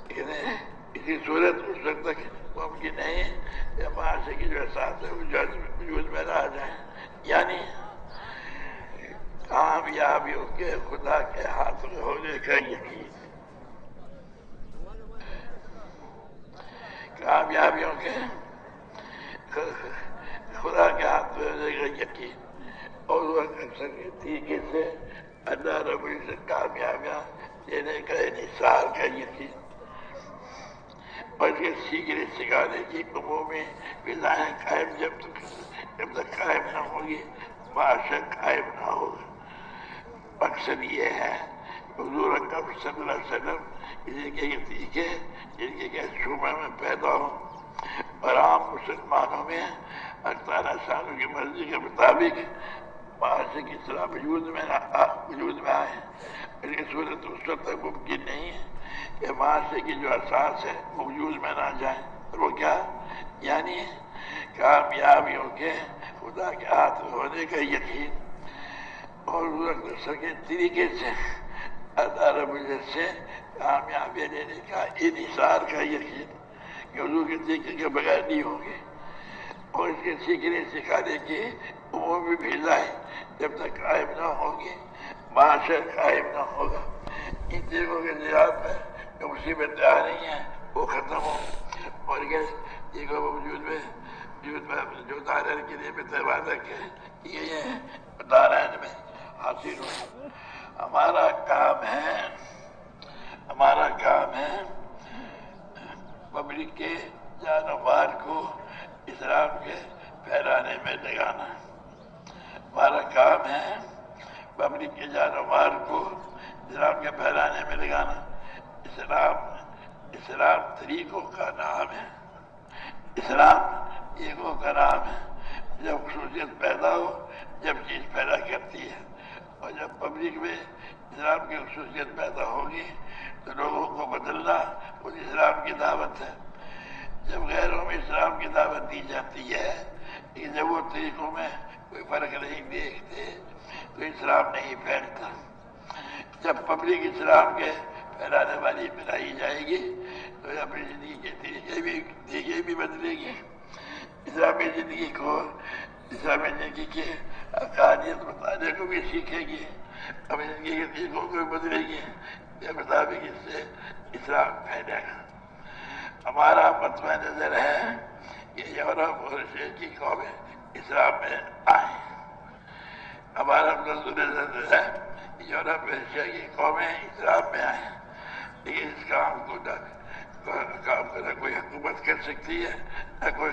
اسی صورت اس وقت تک ممکن نہیں ہے کہ معاشرے کی جو احساس ہے وجود میں نہ آ جائیں۔ یعنی کامیابیوں کے خدا کے ہاتھ میں ہونے کا یقین۔ کامیابیوں کے خدا کے ہاتھ میں ہونے کا یقین۔ اور وہ اکثر طریقے سے اللہ رب العزت کامیابیاں دینے کا انحصار کا یقین۔ اور یہ سیکھنے سکھانے کی عمومی غذائیں قائم جب تک جب تک قائم نہ ہوگی معاشر قائم نہ ہوگا۔ مقصد یہ ہے، حضور اکرم صلی اللہ علیہ وسلم جن کے طریقے جن کے شعبے میں پیدا ہوں، اور عام مسلمانوں میں اختار سالوں کی مرضی کے مطابق معاشرے کی اصلاح وجود میں وجود میں آئے۔ لیکن صورت اس وقت تک ممکن نہیں ہے۔ کہ معاشرے کی جو احساس ہے وہ وجود میں نہ جائے اور وہ کیا؟ یعنی کامیابیوں کے خدا کے ہاتھ ہونے کا یقین۔ اور کے طریقے سے اللہ رب العزت سے کامیابی لینے کا انحصار کا یقین کہ حضور کے طریقے کے بغیر نہیں ہوں گے، اور اس کے سیکھنے سکھانے کی عمومی بھیجائیں جب تک قائم نہ ہوگی معاشر قائم نہ ہوگا۔ ان چیزوں کے نظام میں آ رہی ہیں وہ ختم ہو اور یہ وجود میں وجود میں جو دارین کے لیے میں وعدہ کے یہ دارین میں حاصل ہو ہمارا کام ہے ہمارا کام ہے پبلک کے جانوار کو اسلام کے پھیلانے میں لگانا ہمارا کام ہے پبلک کے جانوار کو اسلام کے پھیلانے میں لگانا اسلام اسلام طریقوں کا نام ہے۔ اسلام طریقوں کا نام ہے۔ جب خصوصیت پیدا ہو، جب چیز پیدا کرتی ہے اور جب پبلک میں اسلام کی خصوصیت پیدا ہوگی، تو لوگوں کو بدلنا اس اسلام کی دعوت ہے۔ جب غیروں میں اسلام کی دعوت دی جاتی ہے، لیکن جب وہ طریقوں میں کوئی فرق نہیں دیکھتے، تو اسلام نہیں پھیلتا۔ جب پبلک اسلام کے پھیلانے والی بنائی جائے گی تو اپنی زندگی کے طریقے بھی طریقے بھی بدلے گی اسلامی زندگی کو اسلامی زندگی کے اقانیت بتانے کو بھی سیکھے گی اپنی زندگی کے طریقوں کو بھی بدلے گی یہ مطابق اس سے اسلام پھیلے گا ہمارا مطمئن نظر ہے کہ یورپ اور شہر کی قومیں اسلام میں آئے ہمارا مطلب نظر ہے یورپ اور ایشیا کی قومیں اسلام میں آئے لیکن اس کام کو کام کو نہ کوئی حکومت کر سکتی ہے، نہ کوئی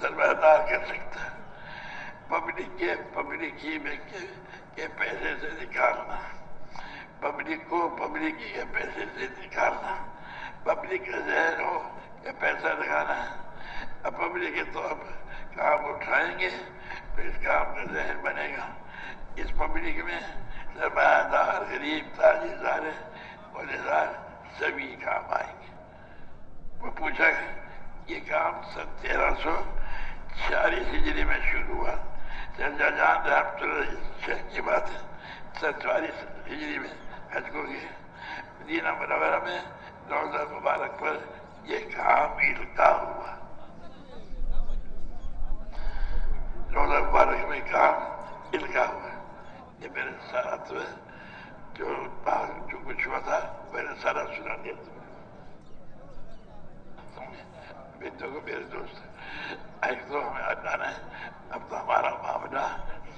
سرمایہ دار کر سکتا ہے۔ پبلک کے پبلک ہی میں کے پیسے سے نکالنا۔ پبلک کو پبلک کے پیسے سے نکالنا۔ پبلک کا ذہن ہو کہ پیسہ لگانا اب پبلک کے طور پر کام اٹھائیں گے، تو اس کام کا ذہن بنے گا۔ اس پبلک میں سرمایہ دار غریب، تاجر دار سبھی کام آئیں گے وہ پوچھا، یہ کام سن تیرہ سو چالیس ہجری میں شروع ہوا۔ سنجا جان رحمت اللہ کی بات۔ ہے سن چوالیس ہجری میں حج کو گئے۔ مدینہ منورہ میں روزہ مبارک پر یہ کام القا ہوا۔ روزہ مبارک میں کام القا ہوا۔ یہ میرے ساتھ جو جو کچھ ہوا تھا میں نے سارا سنا دیا بندوں کو میرے دوست ایک تو ہمیں اللہ نے اب تو ہمارا معاملہ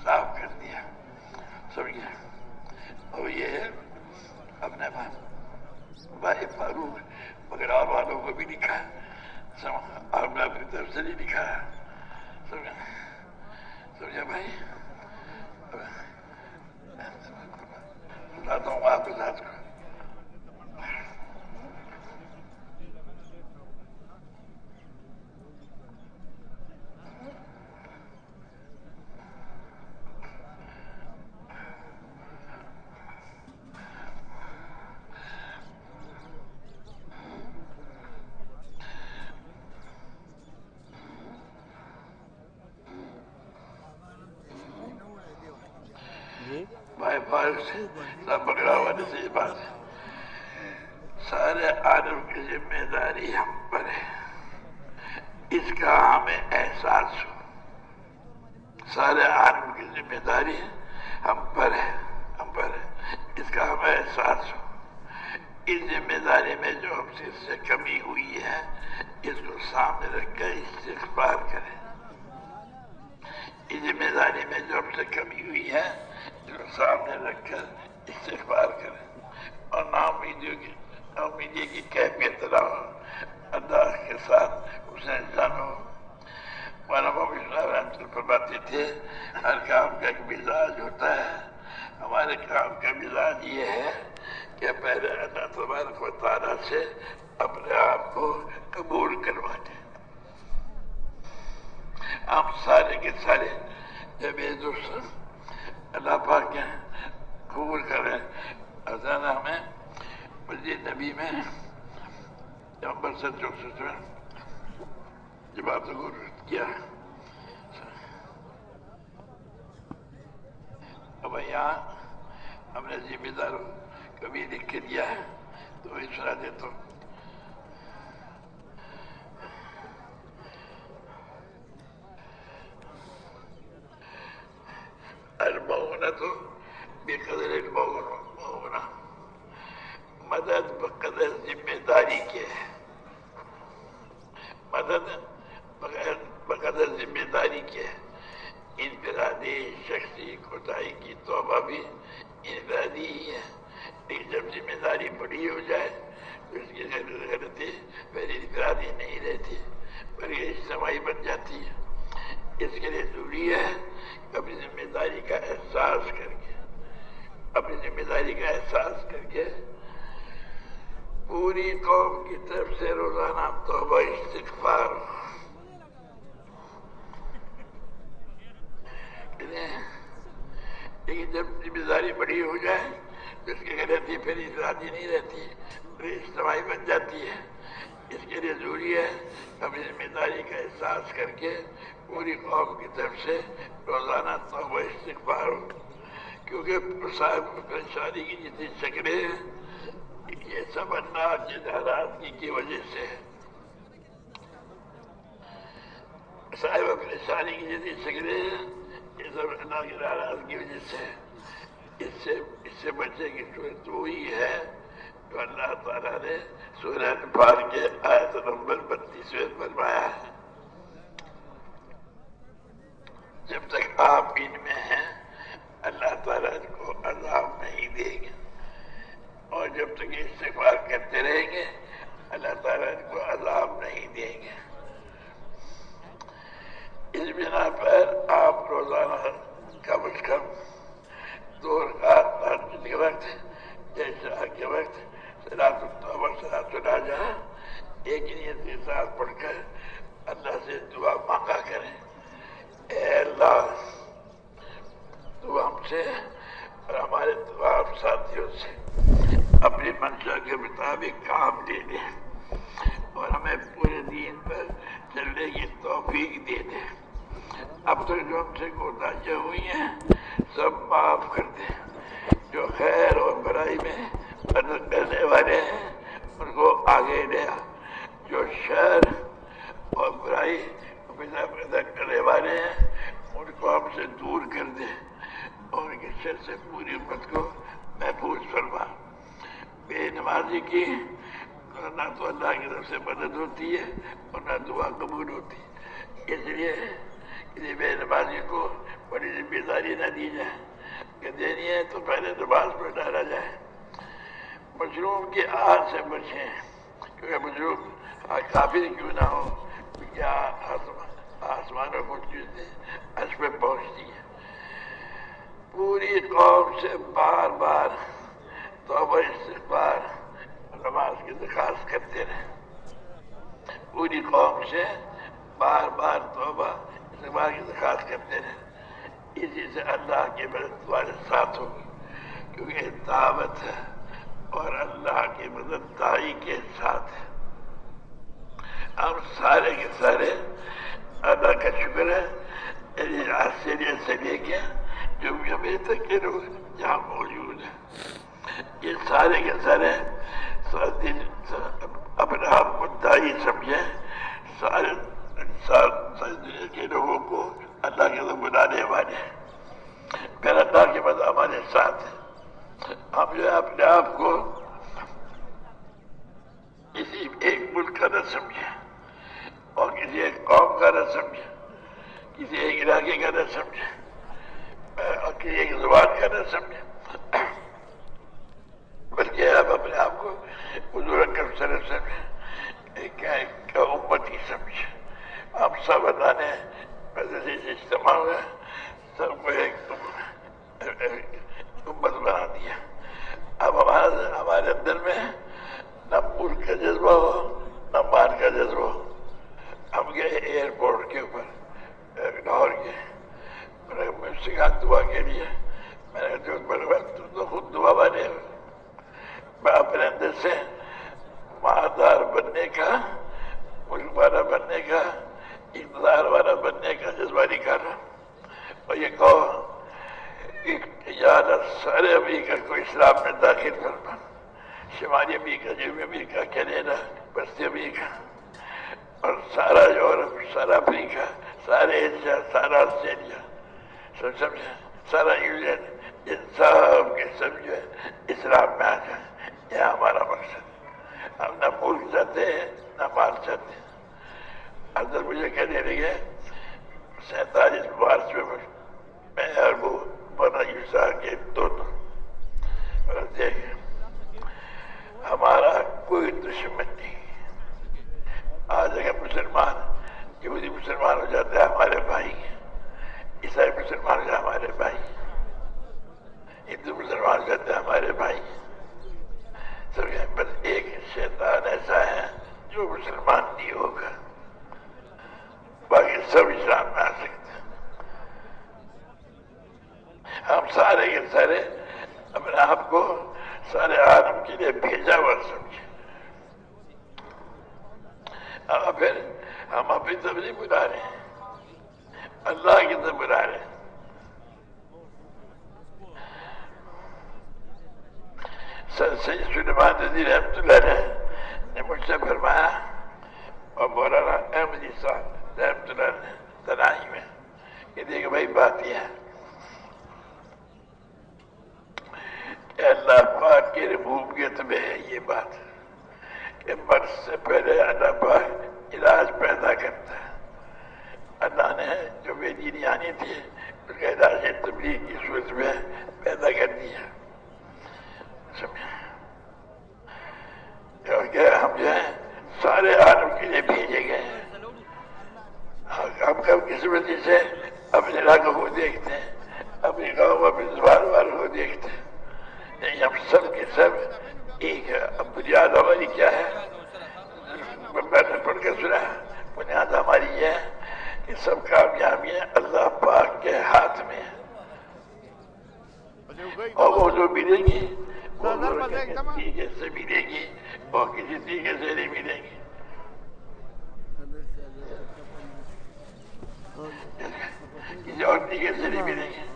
صاف کر دیا سمجھے اور یہ اپنے بھائی فاروق مگر والوں کو بھی لکھا اور میں اپنی طرف سے نہیں لکھا سمجھا سمجھا بھائی بتاتا ہوں آپ کے ساتھ کیونکہ صاحب کی جتنی شکلیں ہیں، یہ سب انداز کی کی وجہ سے صاحب کی جتنی شکلیں ہیں، یہ سب انداز کی وجہ سے اس سے اس سے بچے کی صورت وہی ہے تو اللہ تعالیٰ نے سورہ انفال کے آیت نمبر بتیس میں فرمایا ہے۔ جب تک آپ ان میں ہم سارے کے سارے اپنے آپ کو سارے عالم کے لیے بھیجا ہوا سمجھے۔ پھر ہم اپنی طرف نہیں بلا رہے ہیں، اللہ کی طرف بلا رہے ہیں۔ سید سلیمان رضی رحمت اللہ علیہ نے مجھ سے فرمایا، اور مولانا احمدی صاحب رحمت اللہ نے تنائی میں، کہ دیکھ بھائی بات یہ ہے اللہ پاک کی ربوبیت میں ہے یہ بات کہ مرض سے پہلے اللہ پاک علاج پیدا کرتا ہے اللہ نے جو بے تھی اس کا علاج تبلیغ کی صورت میں پیدا کر دیا کیونکہ ہم جو ہیں سارے عالم کے لیے بھیجے گئے ہیں ہم کب قسمتی سے اپنے علاقوں کو دیکھتے ہیں اپنی گاؤں اپنی زبان والوں کو دیکھتے ہیں نہیں ہم سب کے سب، ایک ہے اب بنیاد ہماری کیا ہے؟ میں نے پڑھ کے سنا بنیاد ہماری یہ ہے کہ سب کامیابیاں اللہ پاک کے ہاتھ میں ہیں۔ اور وہ جو ملے گی وہ طریقے سے ملے گی اور کسی طریقے سے نہیں ملے گی کسی اور طریقے سے نہیں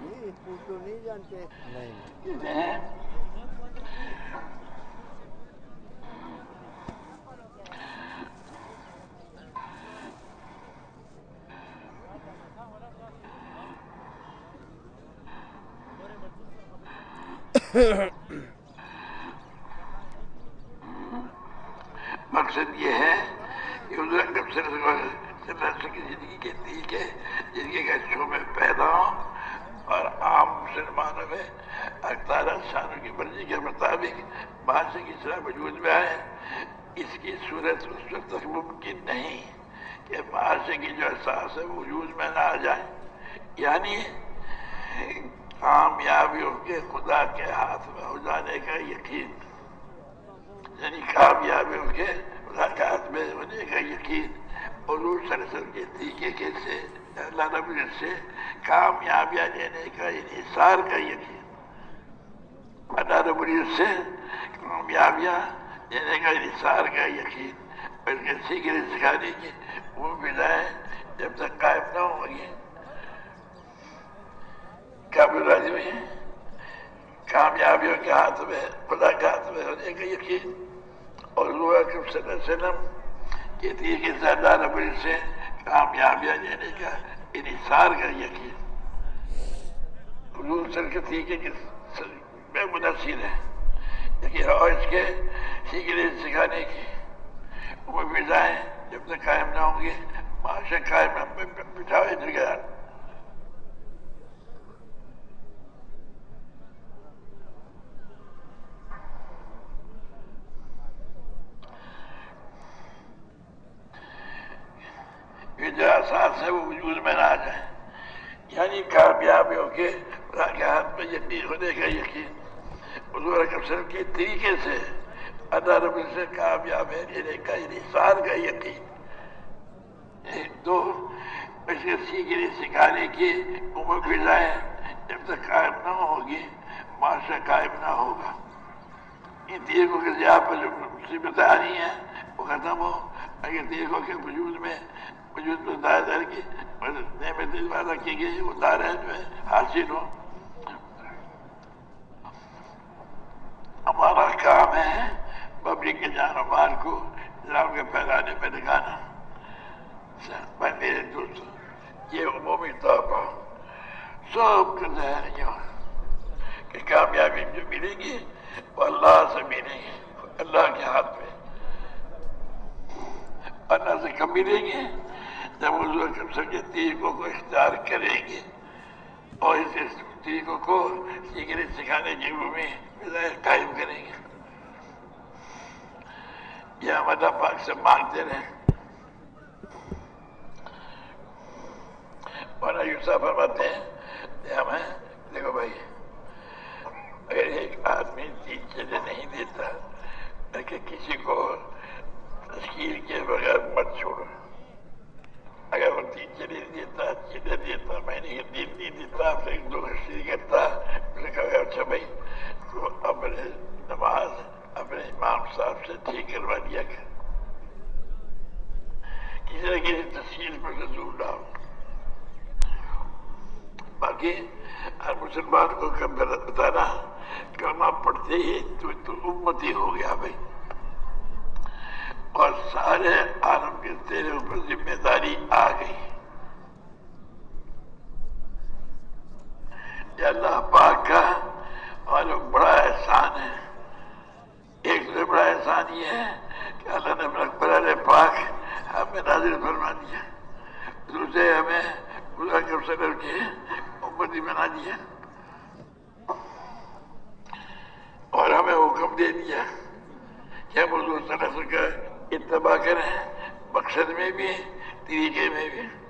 ملے گی نہیں جانتے نہیں مقصد یہ ہے کہ حضور اکرم کی زندگی کے طریقے زندگی کے اچھوں میں پیدا ہوں اور عام مسلمانوں میں اختار شانوں کی مرضی کے مطابق بادشاہ کی طرح وجود میں آئے اس کی صورت اس وقت تک ممکن نہیں کہ بادشاہ کی جو احساس ہے وجود میں نہ آ جائے یعنی کامیابیوں کے خدا کے ہاتھ میں ہو جانے کا یقین یعنی کامیابیوں کے خدا کے ہاتھ میں ہونے کا یقین حضور صلی اللہ علیہ وسلم کے طریقے سے اللہ رب سے کامیابیاں لینے کا یعنی سار کا یقین اللہ رب العزت سے کامیابیاں لینے کا یعنی سار کا یقین اس کے سیکھنے سکھانے کی وہ بجائے جب تک قائم نہ ہوگی قابل لازمی ہے کامیابیوں کے ہاتھ میں خدا کے ہاتھ میں ہونے کا یقین اور اللہ اکرم صلی اللہ علیہ وسلم کہتی ہے سردار زیادہ سے کامیابیاں لینے کا انحصار کا یقین۔ حضور سر کے ہے میں منحصر ہے لیکن اور اس کے سیکھنے سکھانے کی وہ فضائیں جب تک قائم نہ ہوں گے، معاشرہ قائم بٹھاوے نگران یہ جو احساس وہ وجود میں نہ آ جائے یعنی کامیابیوں کے خدا کے ہاتھ میں یقین ہونے کا یقین حضور اکرم صلی اللہ علیہ وسلم کے طریقے سے ادا رب سے کامیاب ہے لینے کا انحصار کا یقین دو اس کے سیکھنے سکھانے کی عمر فضائیں جب تک قائم نہ ہوگی معاشرہ قائم نہ ہوگا ان تیروں کے ذریعہ پر جو مصیبتیں آ رہی ہیں وہ ختم ہو اگر تیروں کے وجود میں وجود میں دائر کی نعمت وعدہ کی گئی وہ دائریں جو ہے حاصل ہو۔ ہمارا کام ہے پبلک کے جان مال کو اسلام کے پھیلانے میں لگانا۔ میرے دوست، یہ عمومی طور پر سب کا ذہن یہ کہ کامیابی جو ملے گی، وہ اللہ سے ملے گی، اللہ کے ہاتھ میں۔ اللہ سے کب ملیں گے جب حضور اکرم صلی اللہ طریقوں کو اختیار کریں گے۔ اور اس طریقوں کو سیکھنے، سکھانے کی میں قائم کریں گے۔ یہ ہمارا پاک سے مانگتے رہے۔ مولانا یوسف فرماتے ہیں کہ ہمیں دیکھو بھائی، اگر ایک آدمی تین چیزیں نہیں دیتا کہ کسی کو تشکیل کے بغیر مت چھوڑو اگر وہ تین چیزیں دیتا چیزیں دیتا میں نے دین نہیں دیتا آپ سے دو شری کرتا اسے کہا اچھا بھائی تو اپنے نماز اپنے امام صاحب سے ٹھیک کروا دیا کر کسی نہ کسی تشکیل پر سے دور ڈاؤ باقی ہر مسلمان کو بتانا کلمہ پڑھتے ہی تو, تو امتی ہو گیا بھائی اور سارے عالم کے تیرے اوپر ذمہ داری آ گئی۔ یہ اللہ پاک کا اور بڑا احسان ہے۔ ایک سے بڑا احسان یہ ہے کہ اللہ نے اپنا پاک ہمیں نازل فرما دیا۔ دوسرے ہمیں خدا کے صدر کے امتی بنا دیا۔ اور ہمیں حکم دے دیا کہ ہم حضور صلی اللہ علیہ وسلم کا اتباع کریں، مقصد میں بھی، طریقے میں بھی۔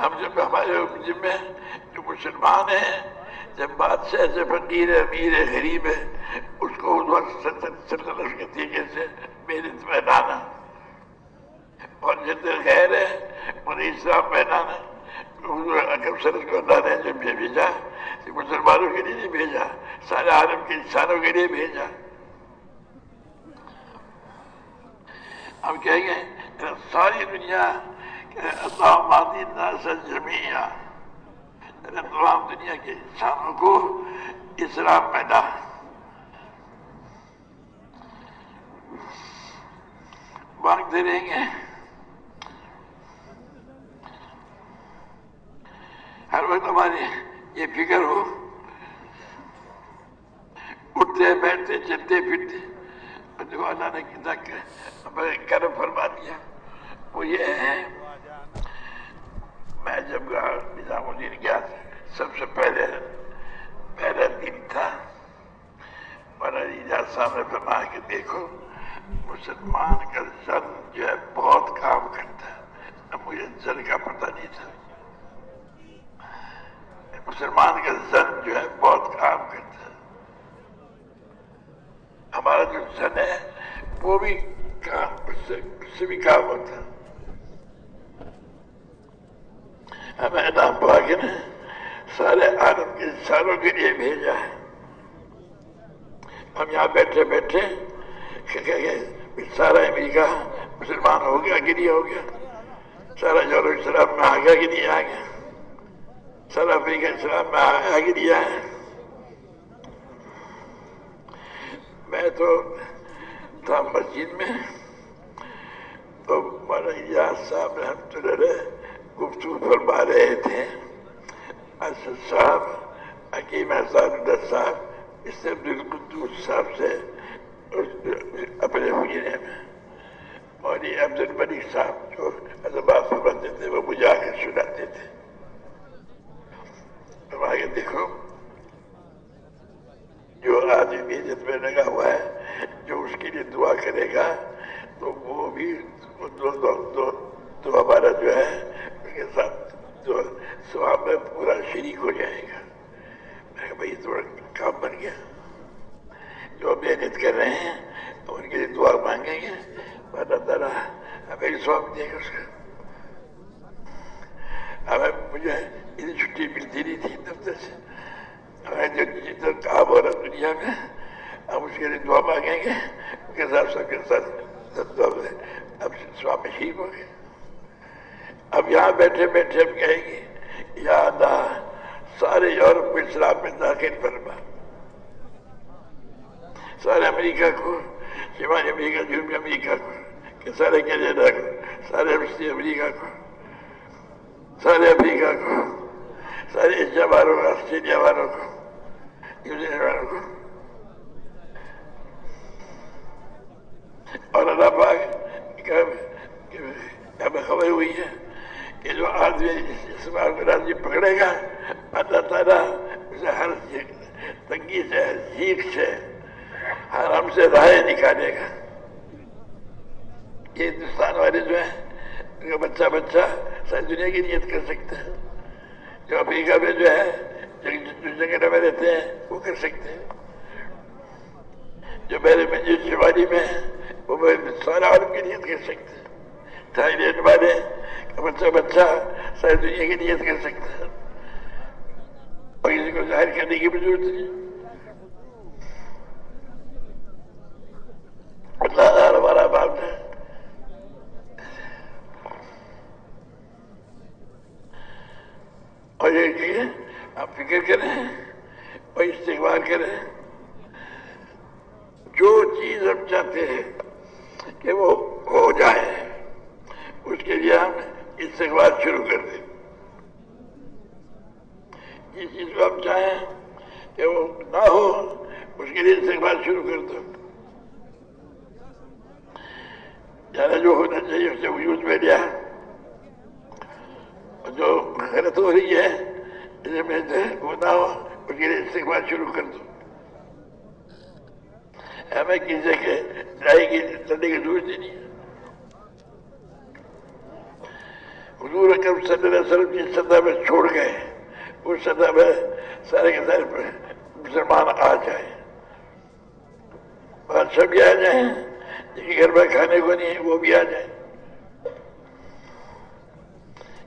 ہم جب ہمارے جب میں جو مسلمان ہیں، جب بادشاہ سے فقیر ہے امیر ہے غریب ہے اس کو اس وقت سلطنت کے طریقے سے محنت میں لانا، اور جتنے غیر ہے انہیں اسلام میں لانا اکرم صلی کو اللہ نے جب یہ بھیجا مسلمانوں کے لیے نہیں بھیجا، سارے عالم کے انسانوں کے لیے بھیجا۔ ہم کہیں گے ساری دنیا اللہ مادی ناسا جمیا تمام دنیا کے انسانوں کو اسلام پیدا مانگتے رہیں گے ہر وقت ہماری یہ فکر ہو، اٹھتے، بیٹھتے، چلتے، پھرتے دیکھو اللہ نے کتنا کرم فرما دیا۔ وہ یہ ہے میں جب نظام الدین گیا سب سے پہلے، پہلا دن تھا، مولانا اجاز صاحب نے فرمایا کہ دیکھو، مسلمان کا زن جو ہے بہت کام کرتا ہے مجھے زن کا پتہ نہیں تھا۔ مسلمان کا زن جو ہے بہت کام کرتا ہے۔ ہمارا جو زن ہے، وہ بھی کام اس سے بھی کام ہوتا ہے۔ ہمیں نام پاک نے سارے عالم کے انسانوں کے لیے بھیجا ہے۔ ہم یہاں بیٹھے بیٹھے سارا امریکہ مسلمان ہو گیا کہ نہیں ہو گیا؟ سارا یورپ اسلام میں آ گیا کہ نہیں آ گیا؟ سارا افریقہ اسلام میں آیا کہ نہیں آیا؟ میں تو تھا مسجد میں۔ تو مولانا صاحب رحمۃ اللہ گفتگو فرما رہے تھے۔ اسد صاحب، حکیم احسان اللہ صاحب، اس سے عبدالقدوس صاحب سے اپنے مجرے میں اور یہ عبد الملک صاحب جو ادبات فرماتے تھے، وہ مجھے آ کر سناتے تھے۔ اب آگے دیکھو۔ جو آدمی عزت میں لگا ہوا ہے، جو اس کے لیے دعا کرے گا، تو وہ بھی دو دو دو تو ہمارا جو ہے اس کے ساتھ جو سواب میں پورا شریک ہو جائے گا۔ میں کہا بھائی تھوڑا کام بن گیا۔ جو محنت کر رہے ہیں ان کے لیے دعا مانگیں گے۔ اللہ تعالیٰ ہمیں سواب دے گا اس کا۔ ہمیں مجھے اتنی چھٹی ملتی نہیں تھی دفتر سے ہمیں جو جتنا کام ہو رہا دنیا میں، ہم اس کے لیے دعا مانگیں گے۔ ان کے ساتھ سب کے ساتھ اب سواب میں ٹھیک ہو گئے اب یہاں بیٹھے بیٹھے ہم کہیں گے یاد آ سارے یورپ کو اسلام میں داخل فرما۔ سارے امریکہ کو، شمالی امریکہ، جنوبی امریکہ کو، کہ سارے کینیڈا کو، سارے وسطی امریکہ کو، سارے افریقہ کو، سارے ایشیا والوں کو آسٹریلیا والوں کو نیوزی والوں کو۔ اور اللہ پاک ہمیں خبر ہوئی ہے کہ جو آدمی اس بار کو راضی پکڑے گا اللہ تعالیٰ اسے ہر تنگی سے جھیک سے حرام سے رائے نکالے گا یہ ہندوستان والے جو ہیں ان کا بچہ بچہ ساری دنیا کی نیت کر سکتا ہے جو افریقہ میں جو ہے جو جگہ میں رہتے ہیں وہ کر سکتے ہیں جو میرے منجر شمالی میں ہے وہ سارا عالم کی نیت کر سکتے ہیں تھائی والے کا بچہ بچہ ساری دنیا کی نیت کر سکتا ہے۔ اور کسی کو ظاہر کرنے کی بھی ضرورت نہیں۔ اللہ ہمارا باپ ہے۔ اور یہ آپ فکر کریں اور استقبال کریں۔ جو چیز ہم چاہتے ہیں کہ وہ ہو جائے۔ اس کے لیے ہم استقبال شروع کر دیں جس چیز کو ہم چاہیں کہ وہ نہ ہو اس کے لیے استقبال شروع کر دو جانا جو ہونا چاہیے اسے وجود میں لیا جو غلط ہو رہی ہے اسے میں سے وہ نہ ہو اس کے لیے استقبال شروع کر دو ہمیں کسی کے لڑائی کی لڑنے کی ضرورت ہی نہیں ہے حضور اکرم صلی اللہ علیہ وسلم جس سطح میں چھوڑ گئے، اس سطح میں سارے کے سارے مسلمان آ جائیں۔ بادشاہ بھی آ جائیں جن گھر میں کھانے کو نہیں ہے، وہ بھی آ جائیں۔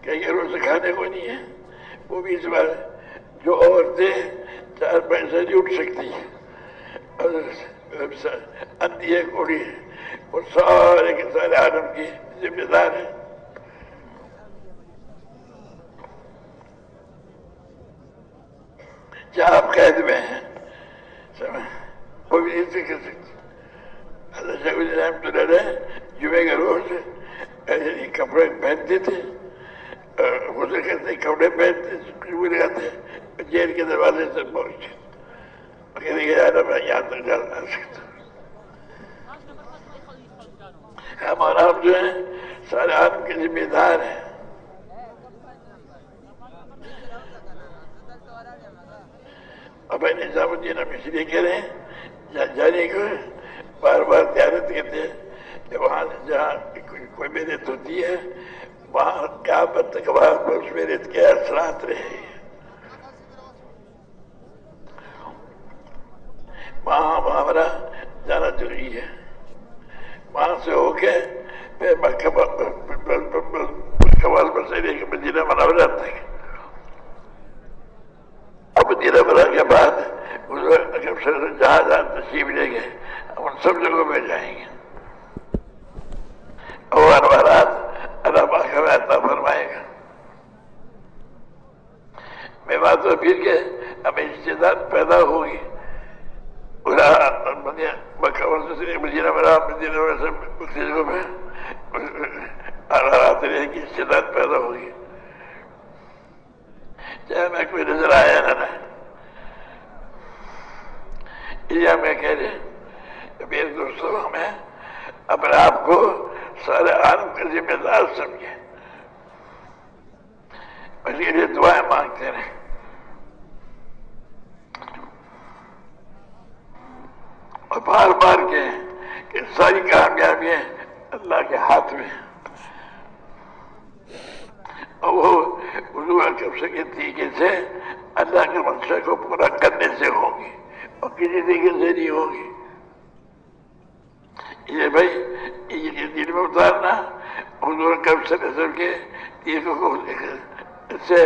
کئی گھروں سے کھانے کو نہیں ہے، وہ بھی اس بار جو عورتیں چار پیسے نہیں اٹھ سکتی۔ اندھی ہے کوڑی ہے، وہ سارے کے سارے عالم کی ذمہ دار ہے جہاں آپ قید میں ہیں؟ وہ بھی نہیں کر سکتے اللہ شاہ رحمت اللہ علیہ جمعے کے روز ایسے کپڑے پہنتے تھے۔ غسل کرتے کپڑے پہنتے خوشبو لگاتے جیل کے دروازے سے پہنچے۔ کہتے کہ یار میں یہاں تک جا سکتا ہم آپ جو ہیں، سارے عالم کے ذمہ دار ہیں۔ اب نظام الدین ہم اس لیے کہہ رہے ہیں جانے کو بار بار تیارت کرتے ہیں کہ وہاں جہاں کوئی محنت ہوتی ہے وہاں کیا تک وہاں پر اس محنت کے اثرات رہے وہاں ہمارا جانا ضروری ہے وہاں سے ہو کے پھر کمال مسئلے کے مدینہ منورہ تک اب مدینہ بنا کے بعد اگر جہاں جہاں تشریف لے گئے ہم ان سب جگہوں میں جائیں گے۔ اور انوارات اللہ پاک ہمیں عطا فرمائے گا۔ میں بات تو پھر کے ہمیں استعداد پیدا ہوگی۔ مدینہ میں مدینہ میں سب جگہوں میں رات رہے کی استعداد پیدا ہوگی۔ چاہے میں کوئی نظر آیا نہ رہے یہ میں کہہ رہے میرے دوستوں ہمیں اپنے آپ کو سارے عالم کا ذمہ دار سمجھے اس کے لیے دعائیں مانگتے رہے اور بار بار کے کہ ساری کامیابیاں اللہ کے ہاتھ میں ہیں۔ اور وہ اردو کب سے کے طریقے سے اللہ کے منشا کو پورا کرنے سے ہوگی اور کسی طریقے سے نہیں ہوگی یہ بھائی، یہ دل میں اتارنا، حضور کب سے نظر کے تیروں کو اس سے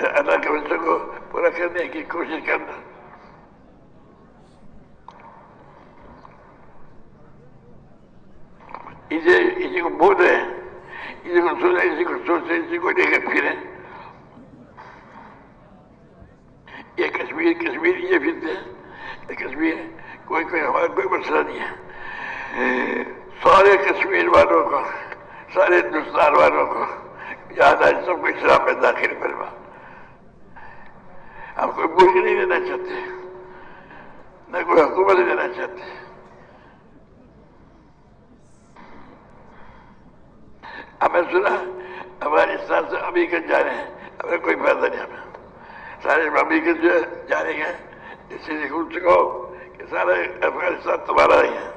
اللہ کے بچوں کو پورا کرنے کی کوشش کرنا۔ اسے اسی کو بول رہے ہیں اسی کو سنے اسی کو سوچے اسی کو لے کے پھرے یہ کشمیر کشمیر یہ پھرتے ہیں کشمیر کوئی کوئی ہمارا کوئی مسئلہ نہیں ہے سارے کشمیر والوں کو سارے ہندوستان والوں کو یاد آج سب کو اسلام میں داخل کروا ہم کوئی ملک نہیں لینا چاہتے نہ کوئی حکومت لینا چاہتے ہمیں سنا افغانستان سے امریکہ جا رہے ہیں، ہمیں کوئی فائدہ نہیں، ہمیں۔ سارے امریکہ جو جانے گے اس سے کھل چکا ہو کہ سارے افغانستان تمہارا ہی ہے۔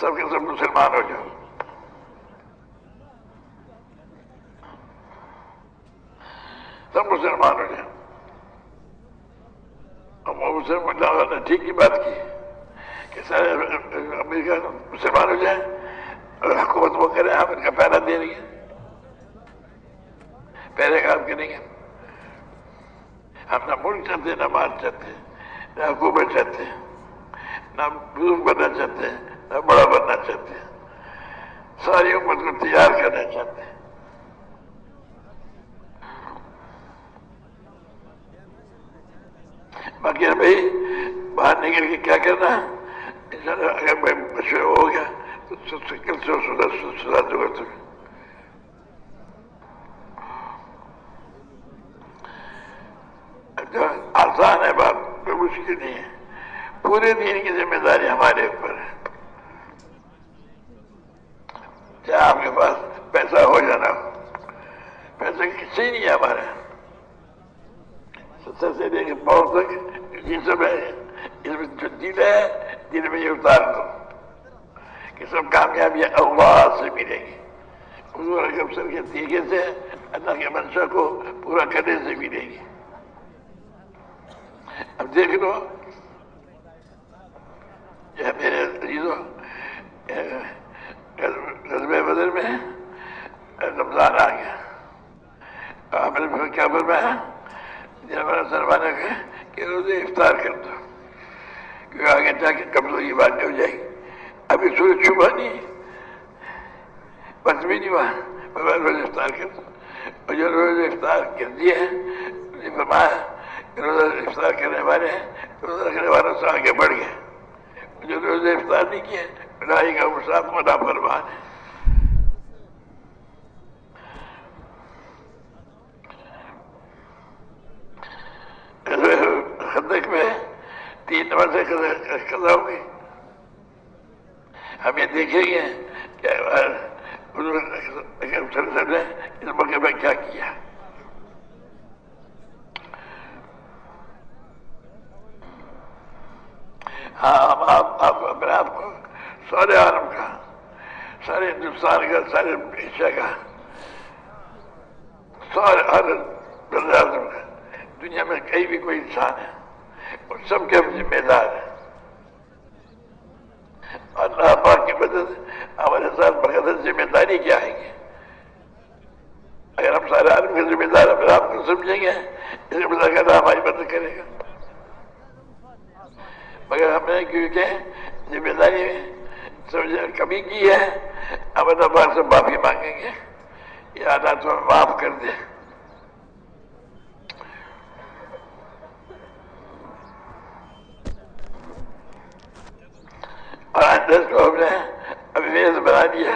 سب کے سب مسلمان ہو جاؤ۔ سب مسلمان ہو جائیں مسلمان نے ٹھیک کی بات کی کہ سارے امریکہ مسلمان ہو جائیں۔ حکومت وہ کریں ہم ان کا پہلا دے رہی ہے پہلے کام کریں گے۔ ہم نہ ملک چاہتے، نہ مال چاہتے، نہ حکومت چاہتے، نہ بزرگ بننا چاہتے، نہ بڑا بننا چاہتے۔ ساری امت کو تیار کرنا چاہتے۔ باقی بھائی باہر نکل کے کیا کرنا؟ اگر میں مشورہ ہو گیا تو کل سے سدھار دوں گا تمہیں آسان ہے بات کوئی مشکل نہیں ہے پورے دین کی ذمہ داری ہمارے اوپر ہے چاہے آپ کے پاس پیسہ ہو جانا ہو پیسہ کسی نہیں ہے ہمارا ستر سے لے کے بہت تک جس میں اس میں جو دل ہے دل میں یہ اتار دو کہ سب کامیابی اللہ سے ملے گی۔ حضور اکرم سر کے طریقے سے اللہ کے منشا کو پورا کرنے سے ملے گی۔ اب دیکھ لو، یہ میرے عزیزوں غزب بدر میں رمضان آ گیا۔ آپ نے کیا فرمایا جب میرا سرمانا کہ روزے افطار کر دو کیونکہ آگے جا کے کمزوری بات نہیں ہو جائے۔ گی ابھی سورج چھپا نہیں وقت بھی نہیں ہوا روز افطار کر اور جو روز افطار کر دیا ہے۔ فرمایا روزہ افطار کرنے والے ہیں۔ روزہ رکھنے والوں سے آگے بڑھ گئے۔ جو روزہ افطار نہیں کیے لڑائی کا مساط منا فرمان ہے خندق میں تین نمبر سے قضا ہوگی ہم یہ دیکھیں گے کہ نے اس موقع میں کیا کیا؟ ہاں آپ آپ اپنے آپ کو سارے عالم کا، سارے ہندوستان کا، سارے ایشیا کا، سارے ہر کا، دنیا میں کہیں بھی کوئی انسان ہے وہ سب کے ذمہ دار ہے۔ اللہ پاک کی مدد ہمارے ساتھ بغیر ذمہ داری کیا آئیں گے اگر ہم سارے عالم کے ذمہ دار اپنے آپ کو سمجھیں گے؟ اس ذمہ دار کا ہماری مدد کرے گا۔ مگر ہم نے کیونکہ ذمہ داری سمجھے کمی کی ہے اب اللہ سے معافی مانگیں گے۔ یہ اللہ تو معاف کر دے اور آئندہ کو ہم نے ابھی میز بنا دیا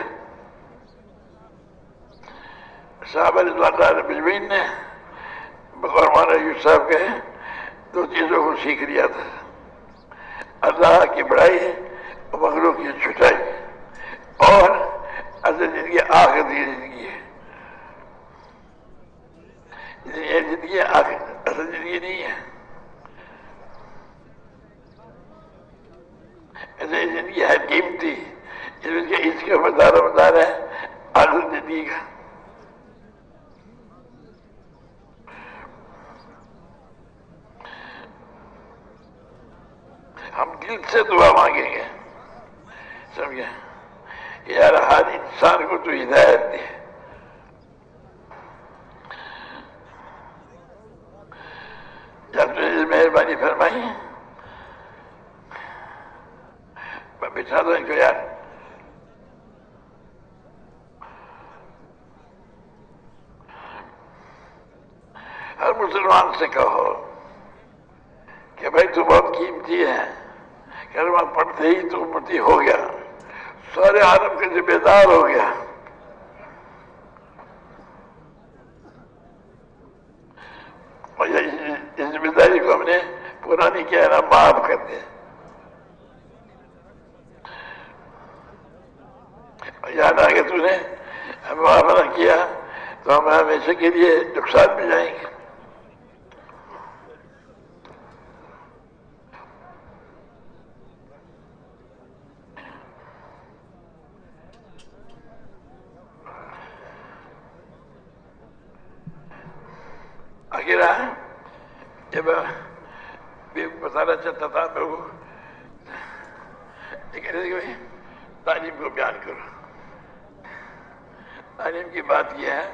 صاحب اللہ تعالیٰ نے بغور مولانا یوسف صاحب کے دو چیزوں کو سیکھ لیا تھا۔ اللہ کی بڑائی اور مخلوق کی چھٹائی اور اصل زندگی آخر کی زندگی ہے۔ زندگی آخر اصل زندگی نہیں ہے۔ ایسے زندگی ہے قیمتی اس کے اس کے مدار مدار ہے آخر زندگی کا ہم دل سے دعا مانگیں گے۔ سمجھے؟ یار، ہر انسان کو تو ہدایت دے جب تو مہربانی فرمائی۔ میں بٹھا ہر مسلمان سے کہو کہ بھائی تو بہت قیمتی ہے کلمہ پڑھتے ہی تو امتی ہو گیا سارے عالم کے ذمہ دار ہو گیا اور اس ذمہ داری کو ہم نے پورا نہیں کیا نا معاف کر دیا یاد آ تو نے ہمیں معاف نہ کیا تو ہم ہمیشہ کے لیے نقصان میں جائیں گے۔ آخرا جب بتانا چاہتا تھا میں وہ تعلیم کو بیان کرو تعلیم کی بات یہ ہے۔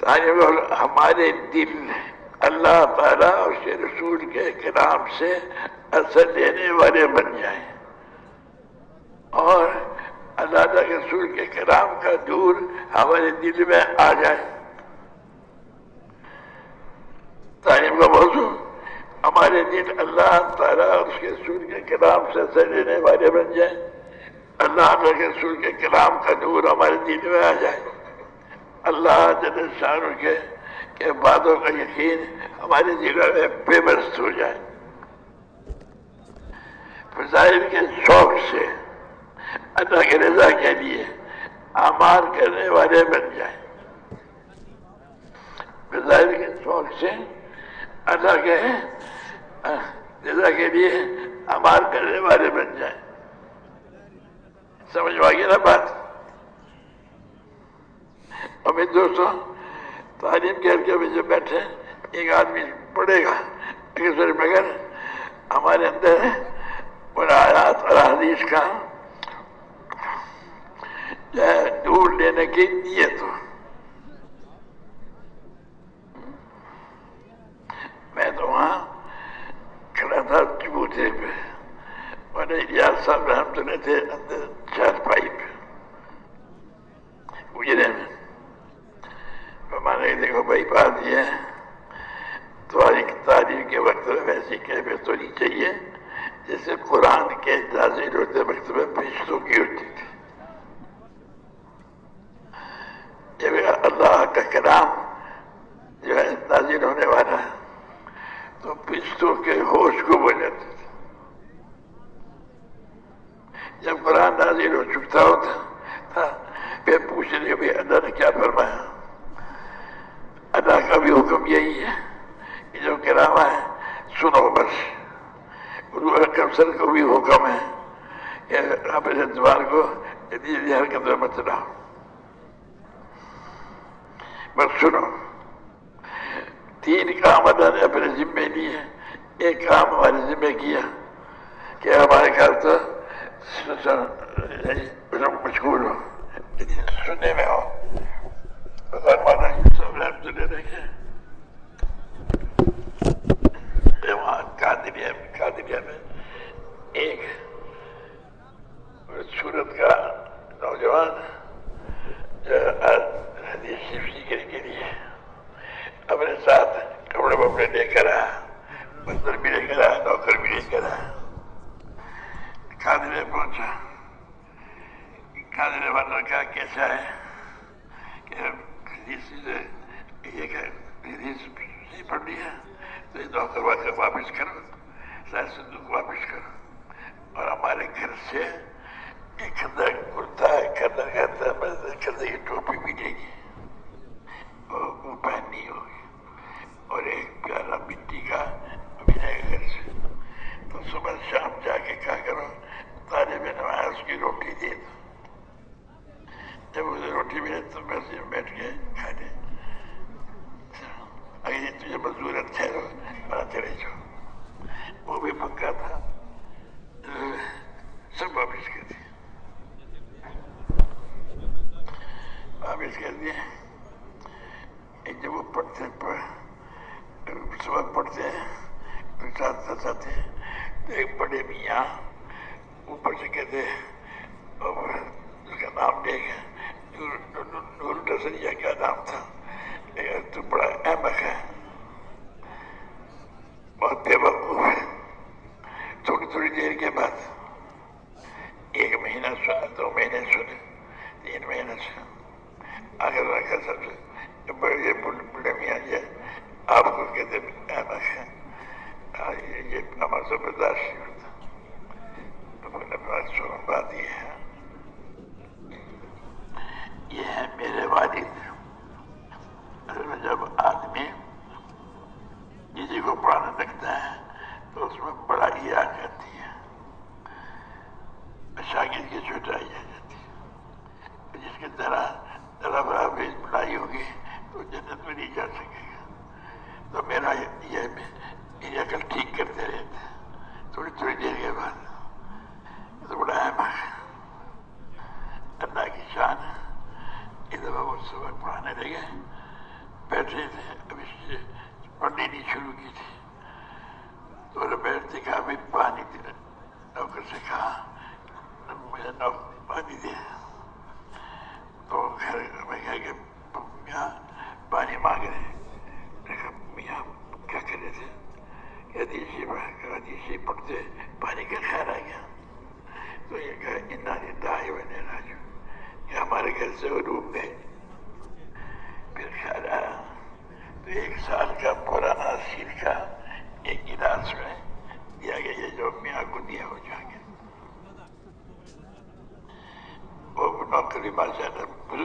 تعلیم ہمارے دل اللہ تعالیٰ اور اس رسول کے کلام سے اثر لینے والے بن جائیں۔ اور اللہ تعالیٰ کے رسول کے کلام کا دور ہمارے دل میں آ جائے۔ تعلیم کا موضوع، ہمارے دل اللہ تعالیٰ اور اس کے رسول کے کلام سے اثر لینے والے بن جائیں۔ اللہ کے رسول کے کلام کا دور ہمارے دل میں آ جائے۔ اللہ جل شاہ کے کے باتوں کا یقین ہمارے دلوں میں پیبرست ہو جائے۔ فضائل کے شوق سے اللہ کے رضا کے لیے آمار کرنے والے بن جائیں فضائل کے شوق سے اللہ کے رضا کے لیے آمار کرنے والے بن جائیں سمجھ آگے نا بات؟ اور میرے دوستوں تعلیم کر کے ابھی جو بیٹھے، ایک آدمی پڑھے گا سر مگر ہمارے اندر آیات اور حدیث کا جو ہے دور لینے کی نیت ہو۔ میں تو وہاں کھڑا تھا چبوتے پہ، اور یاد صاحب رحمت اللہ تھے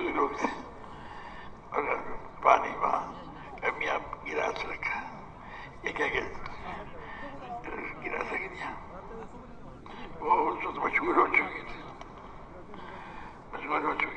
مستقل روپ سے اور پانی وہاں میاں گلاس رکھا یہ کیا کہتے گلاس رکھ دیا وہ اس وقت مشہور ہو چکے تھی مشہور ہو چکے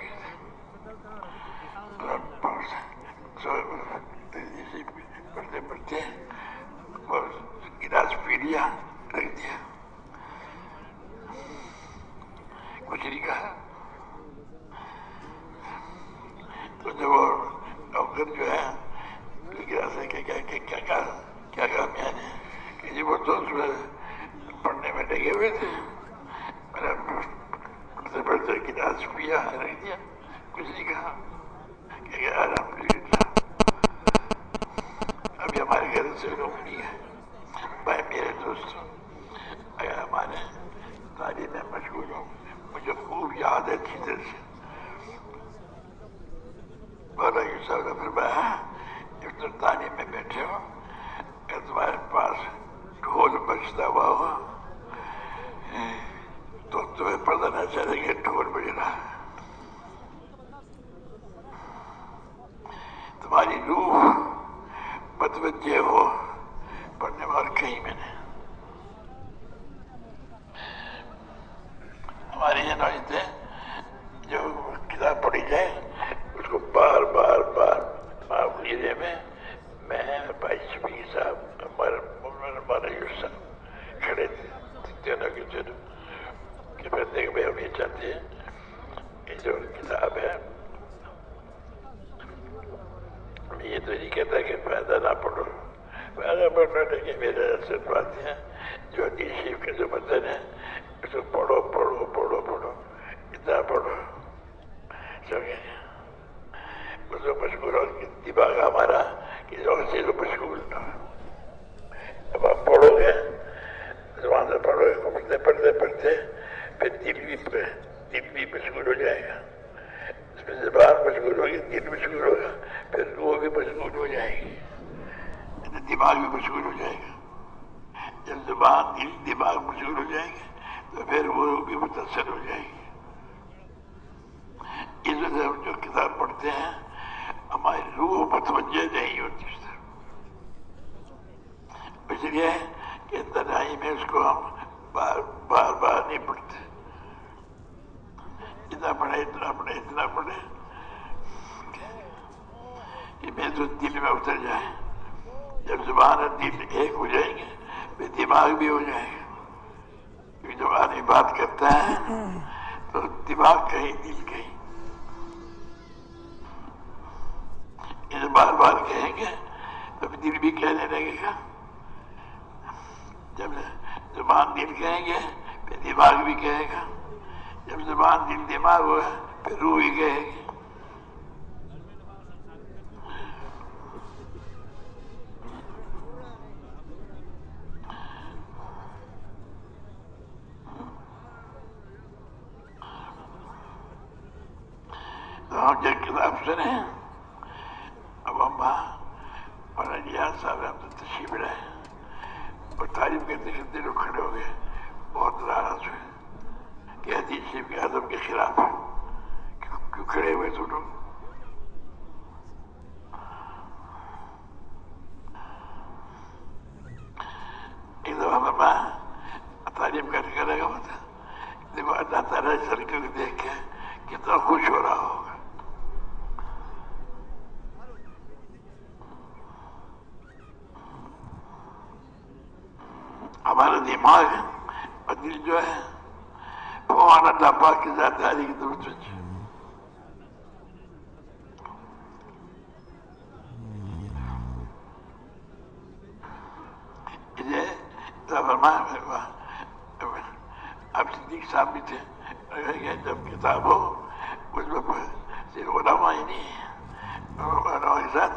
آج عدیل جو ہے فوان اللہ پاک کے ذات عالی کی طرف سے اب صدیق صاحب بھی تھے۔ جب کتاب ہو، اس میں علماء ہی نہیں علماء کے ساتھ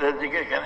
ذکر کے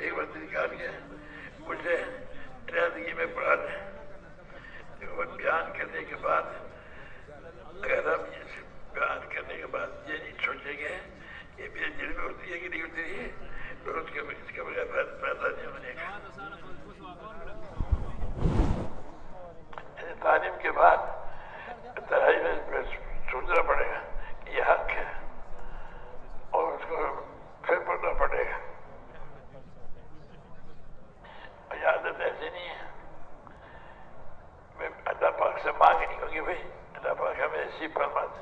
ایک بار نکال کے مجھے ٹریفکی میں پڑھا دیں بیان کرنے کے بعد، اگر ہم بیان کرنے کے بعد یہ نہیں سوچیں گے کہ میرے دل میں اتری ہے کہ نہیں اتری ہے، تو اس کے جی، فرما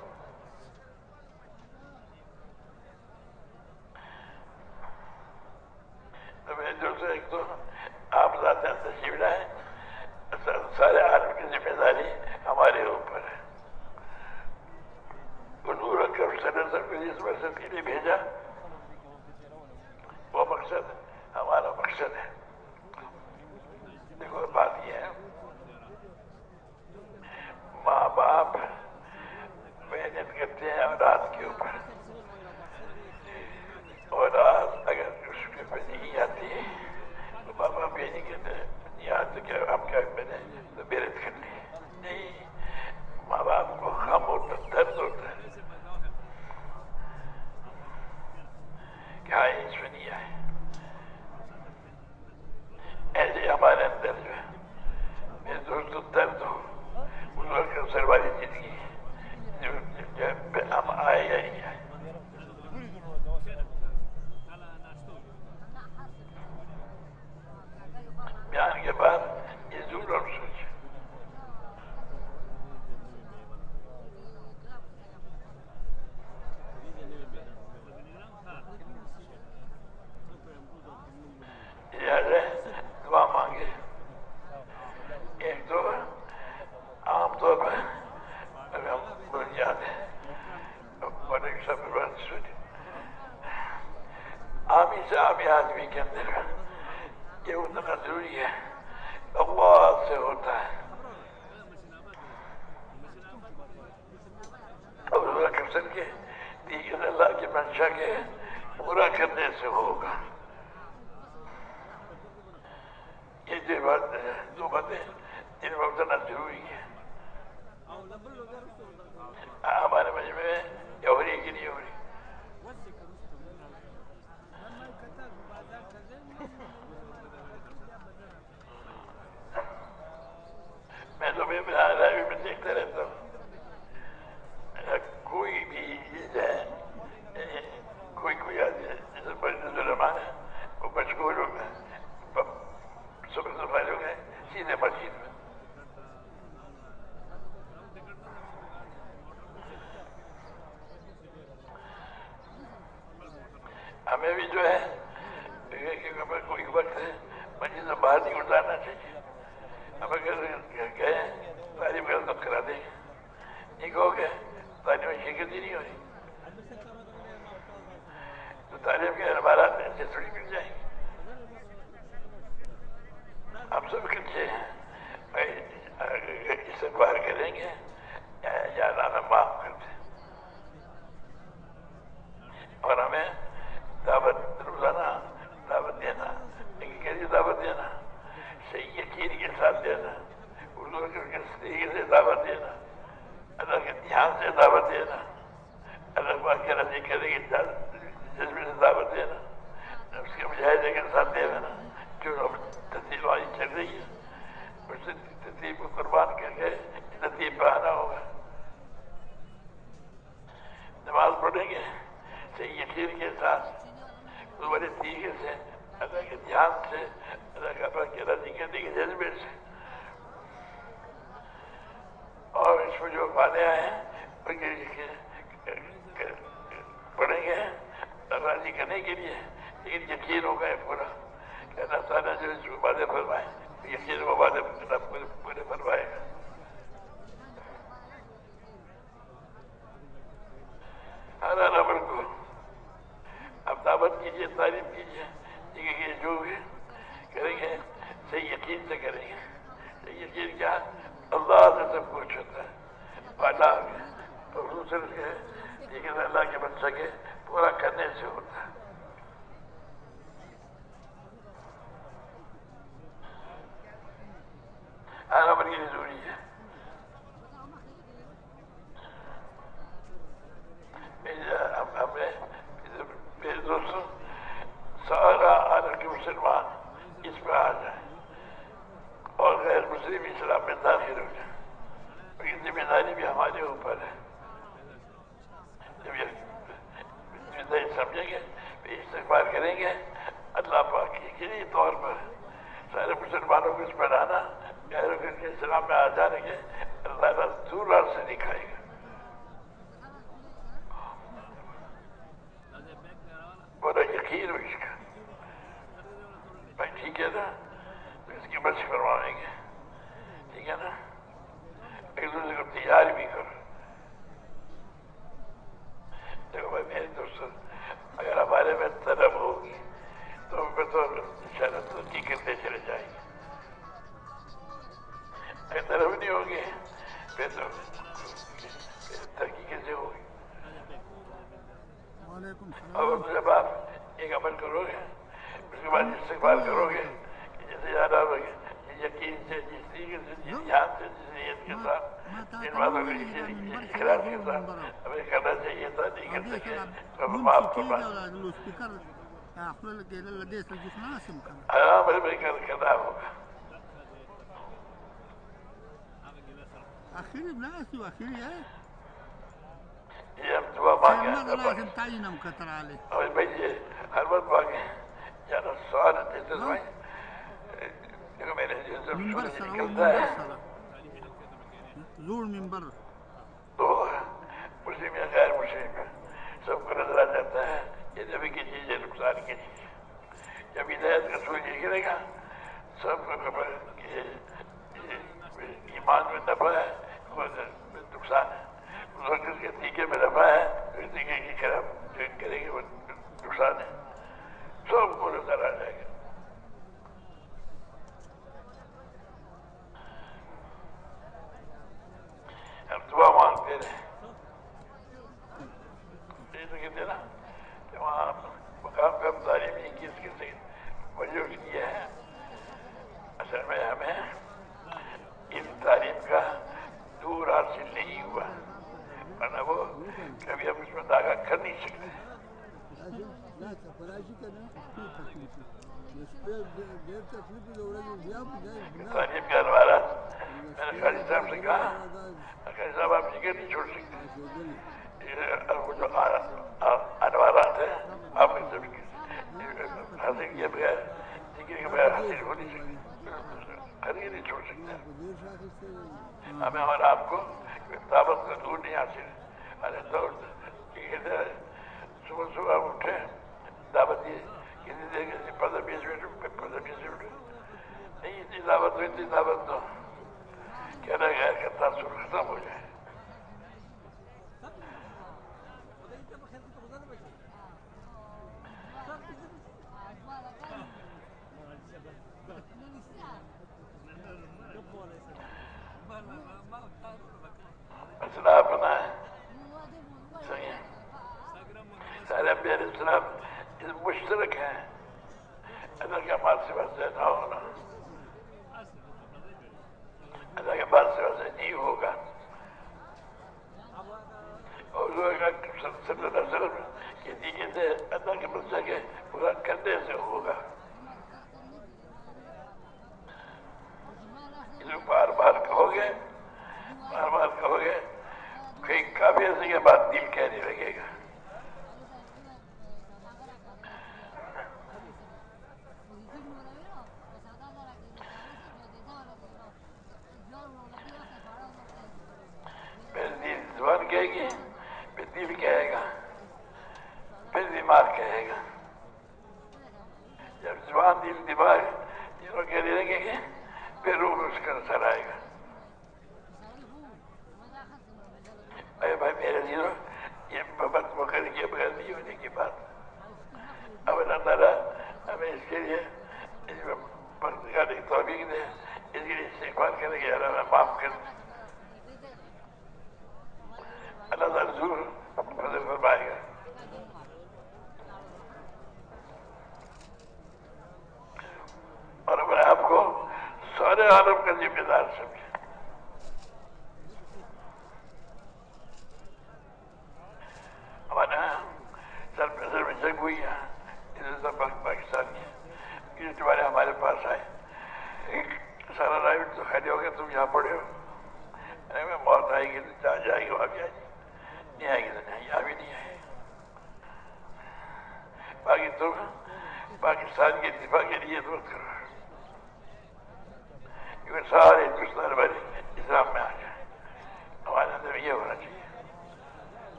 ہاں بڑے بڑے کر کرنا ہوگا اخیری بلاس یو اخیری ہے۔ یہ ہم دعا مانگے محمد لازم تعینم کتر علی اور بھائی یہ ہر وقت مانگے جانا سوال دیتے بھائی دیکھو میرے جو سب منبر سورج سره او نکلتا منبر ہے۔ سره زوړ منبر۔ تو مسلم یا غیر مسلم سب کو نظر آ جاتا ہے یہ نبی کی چیز ہے نقصان کی۔ چیز ہے جب ہدایت کا سورج گرے گا، سب کو خبر ہے کہ ایمان میں نفع ہے اور نقصان ہے۔ اور کے ٹیکے میں نفع ہے تو ٹیکے کی خراب جو کرے گی وہ نقصان ہے۔ سب کو نظر آ جائے گا۔ ہم دعا مانگتے رہے۔ یہ کہ وہاں مقام پہ ہم تعلیم نہیں کی، اس کے سے وجہ کیا ہے اصل میں ہمیں اس تعلیم کا دور حاصل نہیں ہوا ورنہ وہ کبھی ہم اس میں داغا کر نہیں سکتے تعلیم کا انوارا میں نے خالی صاحب سے کہا خالی صاحب آپ فکر نہیں چھوڑ سکتے وہ جو انوارات ہیں آپ ان سب کی حاصل کیے بغیر، ذکر کے بغیر حاصل ہو نہیں سکتے ہر یہ نہیں چھوڑ سکتے ہمیں اور آپ کو دعوت کا دور نہیں حاصل۔ ارے دور یہ صبح صبح ہم اٹھے، دعوت دی کسی دیر کے پندرہ بیس منٹ، پندرہ بیس منٹ۔ نہیں، اتنی دعوت دو، اتنی دعوت دو۔ کہنا غیر کا تاثر ختم ہو جائے مسئلہ اپنا ہے صحیح سارے انبیاء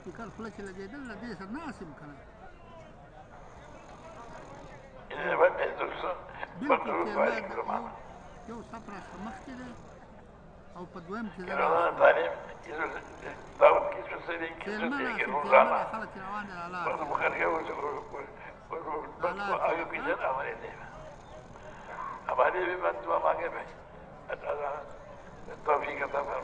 سپیکر خوله چې لګېدل له دې سره نه اسیم که یو سپ راڅخه مخکې او په دویم کې خلک ہمارے بھی بندوا مانگے بھائی توفیق عطا فرما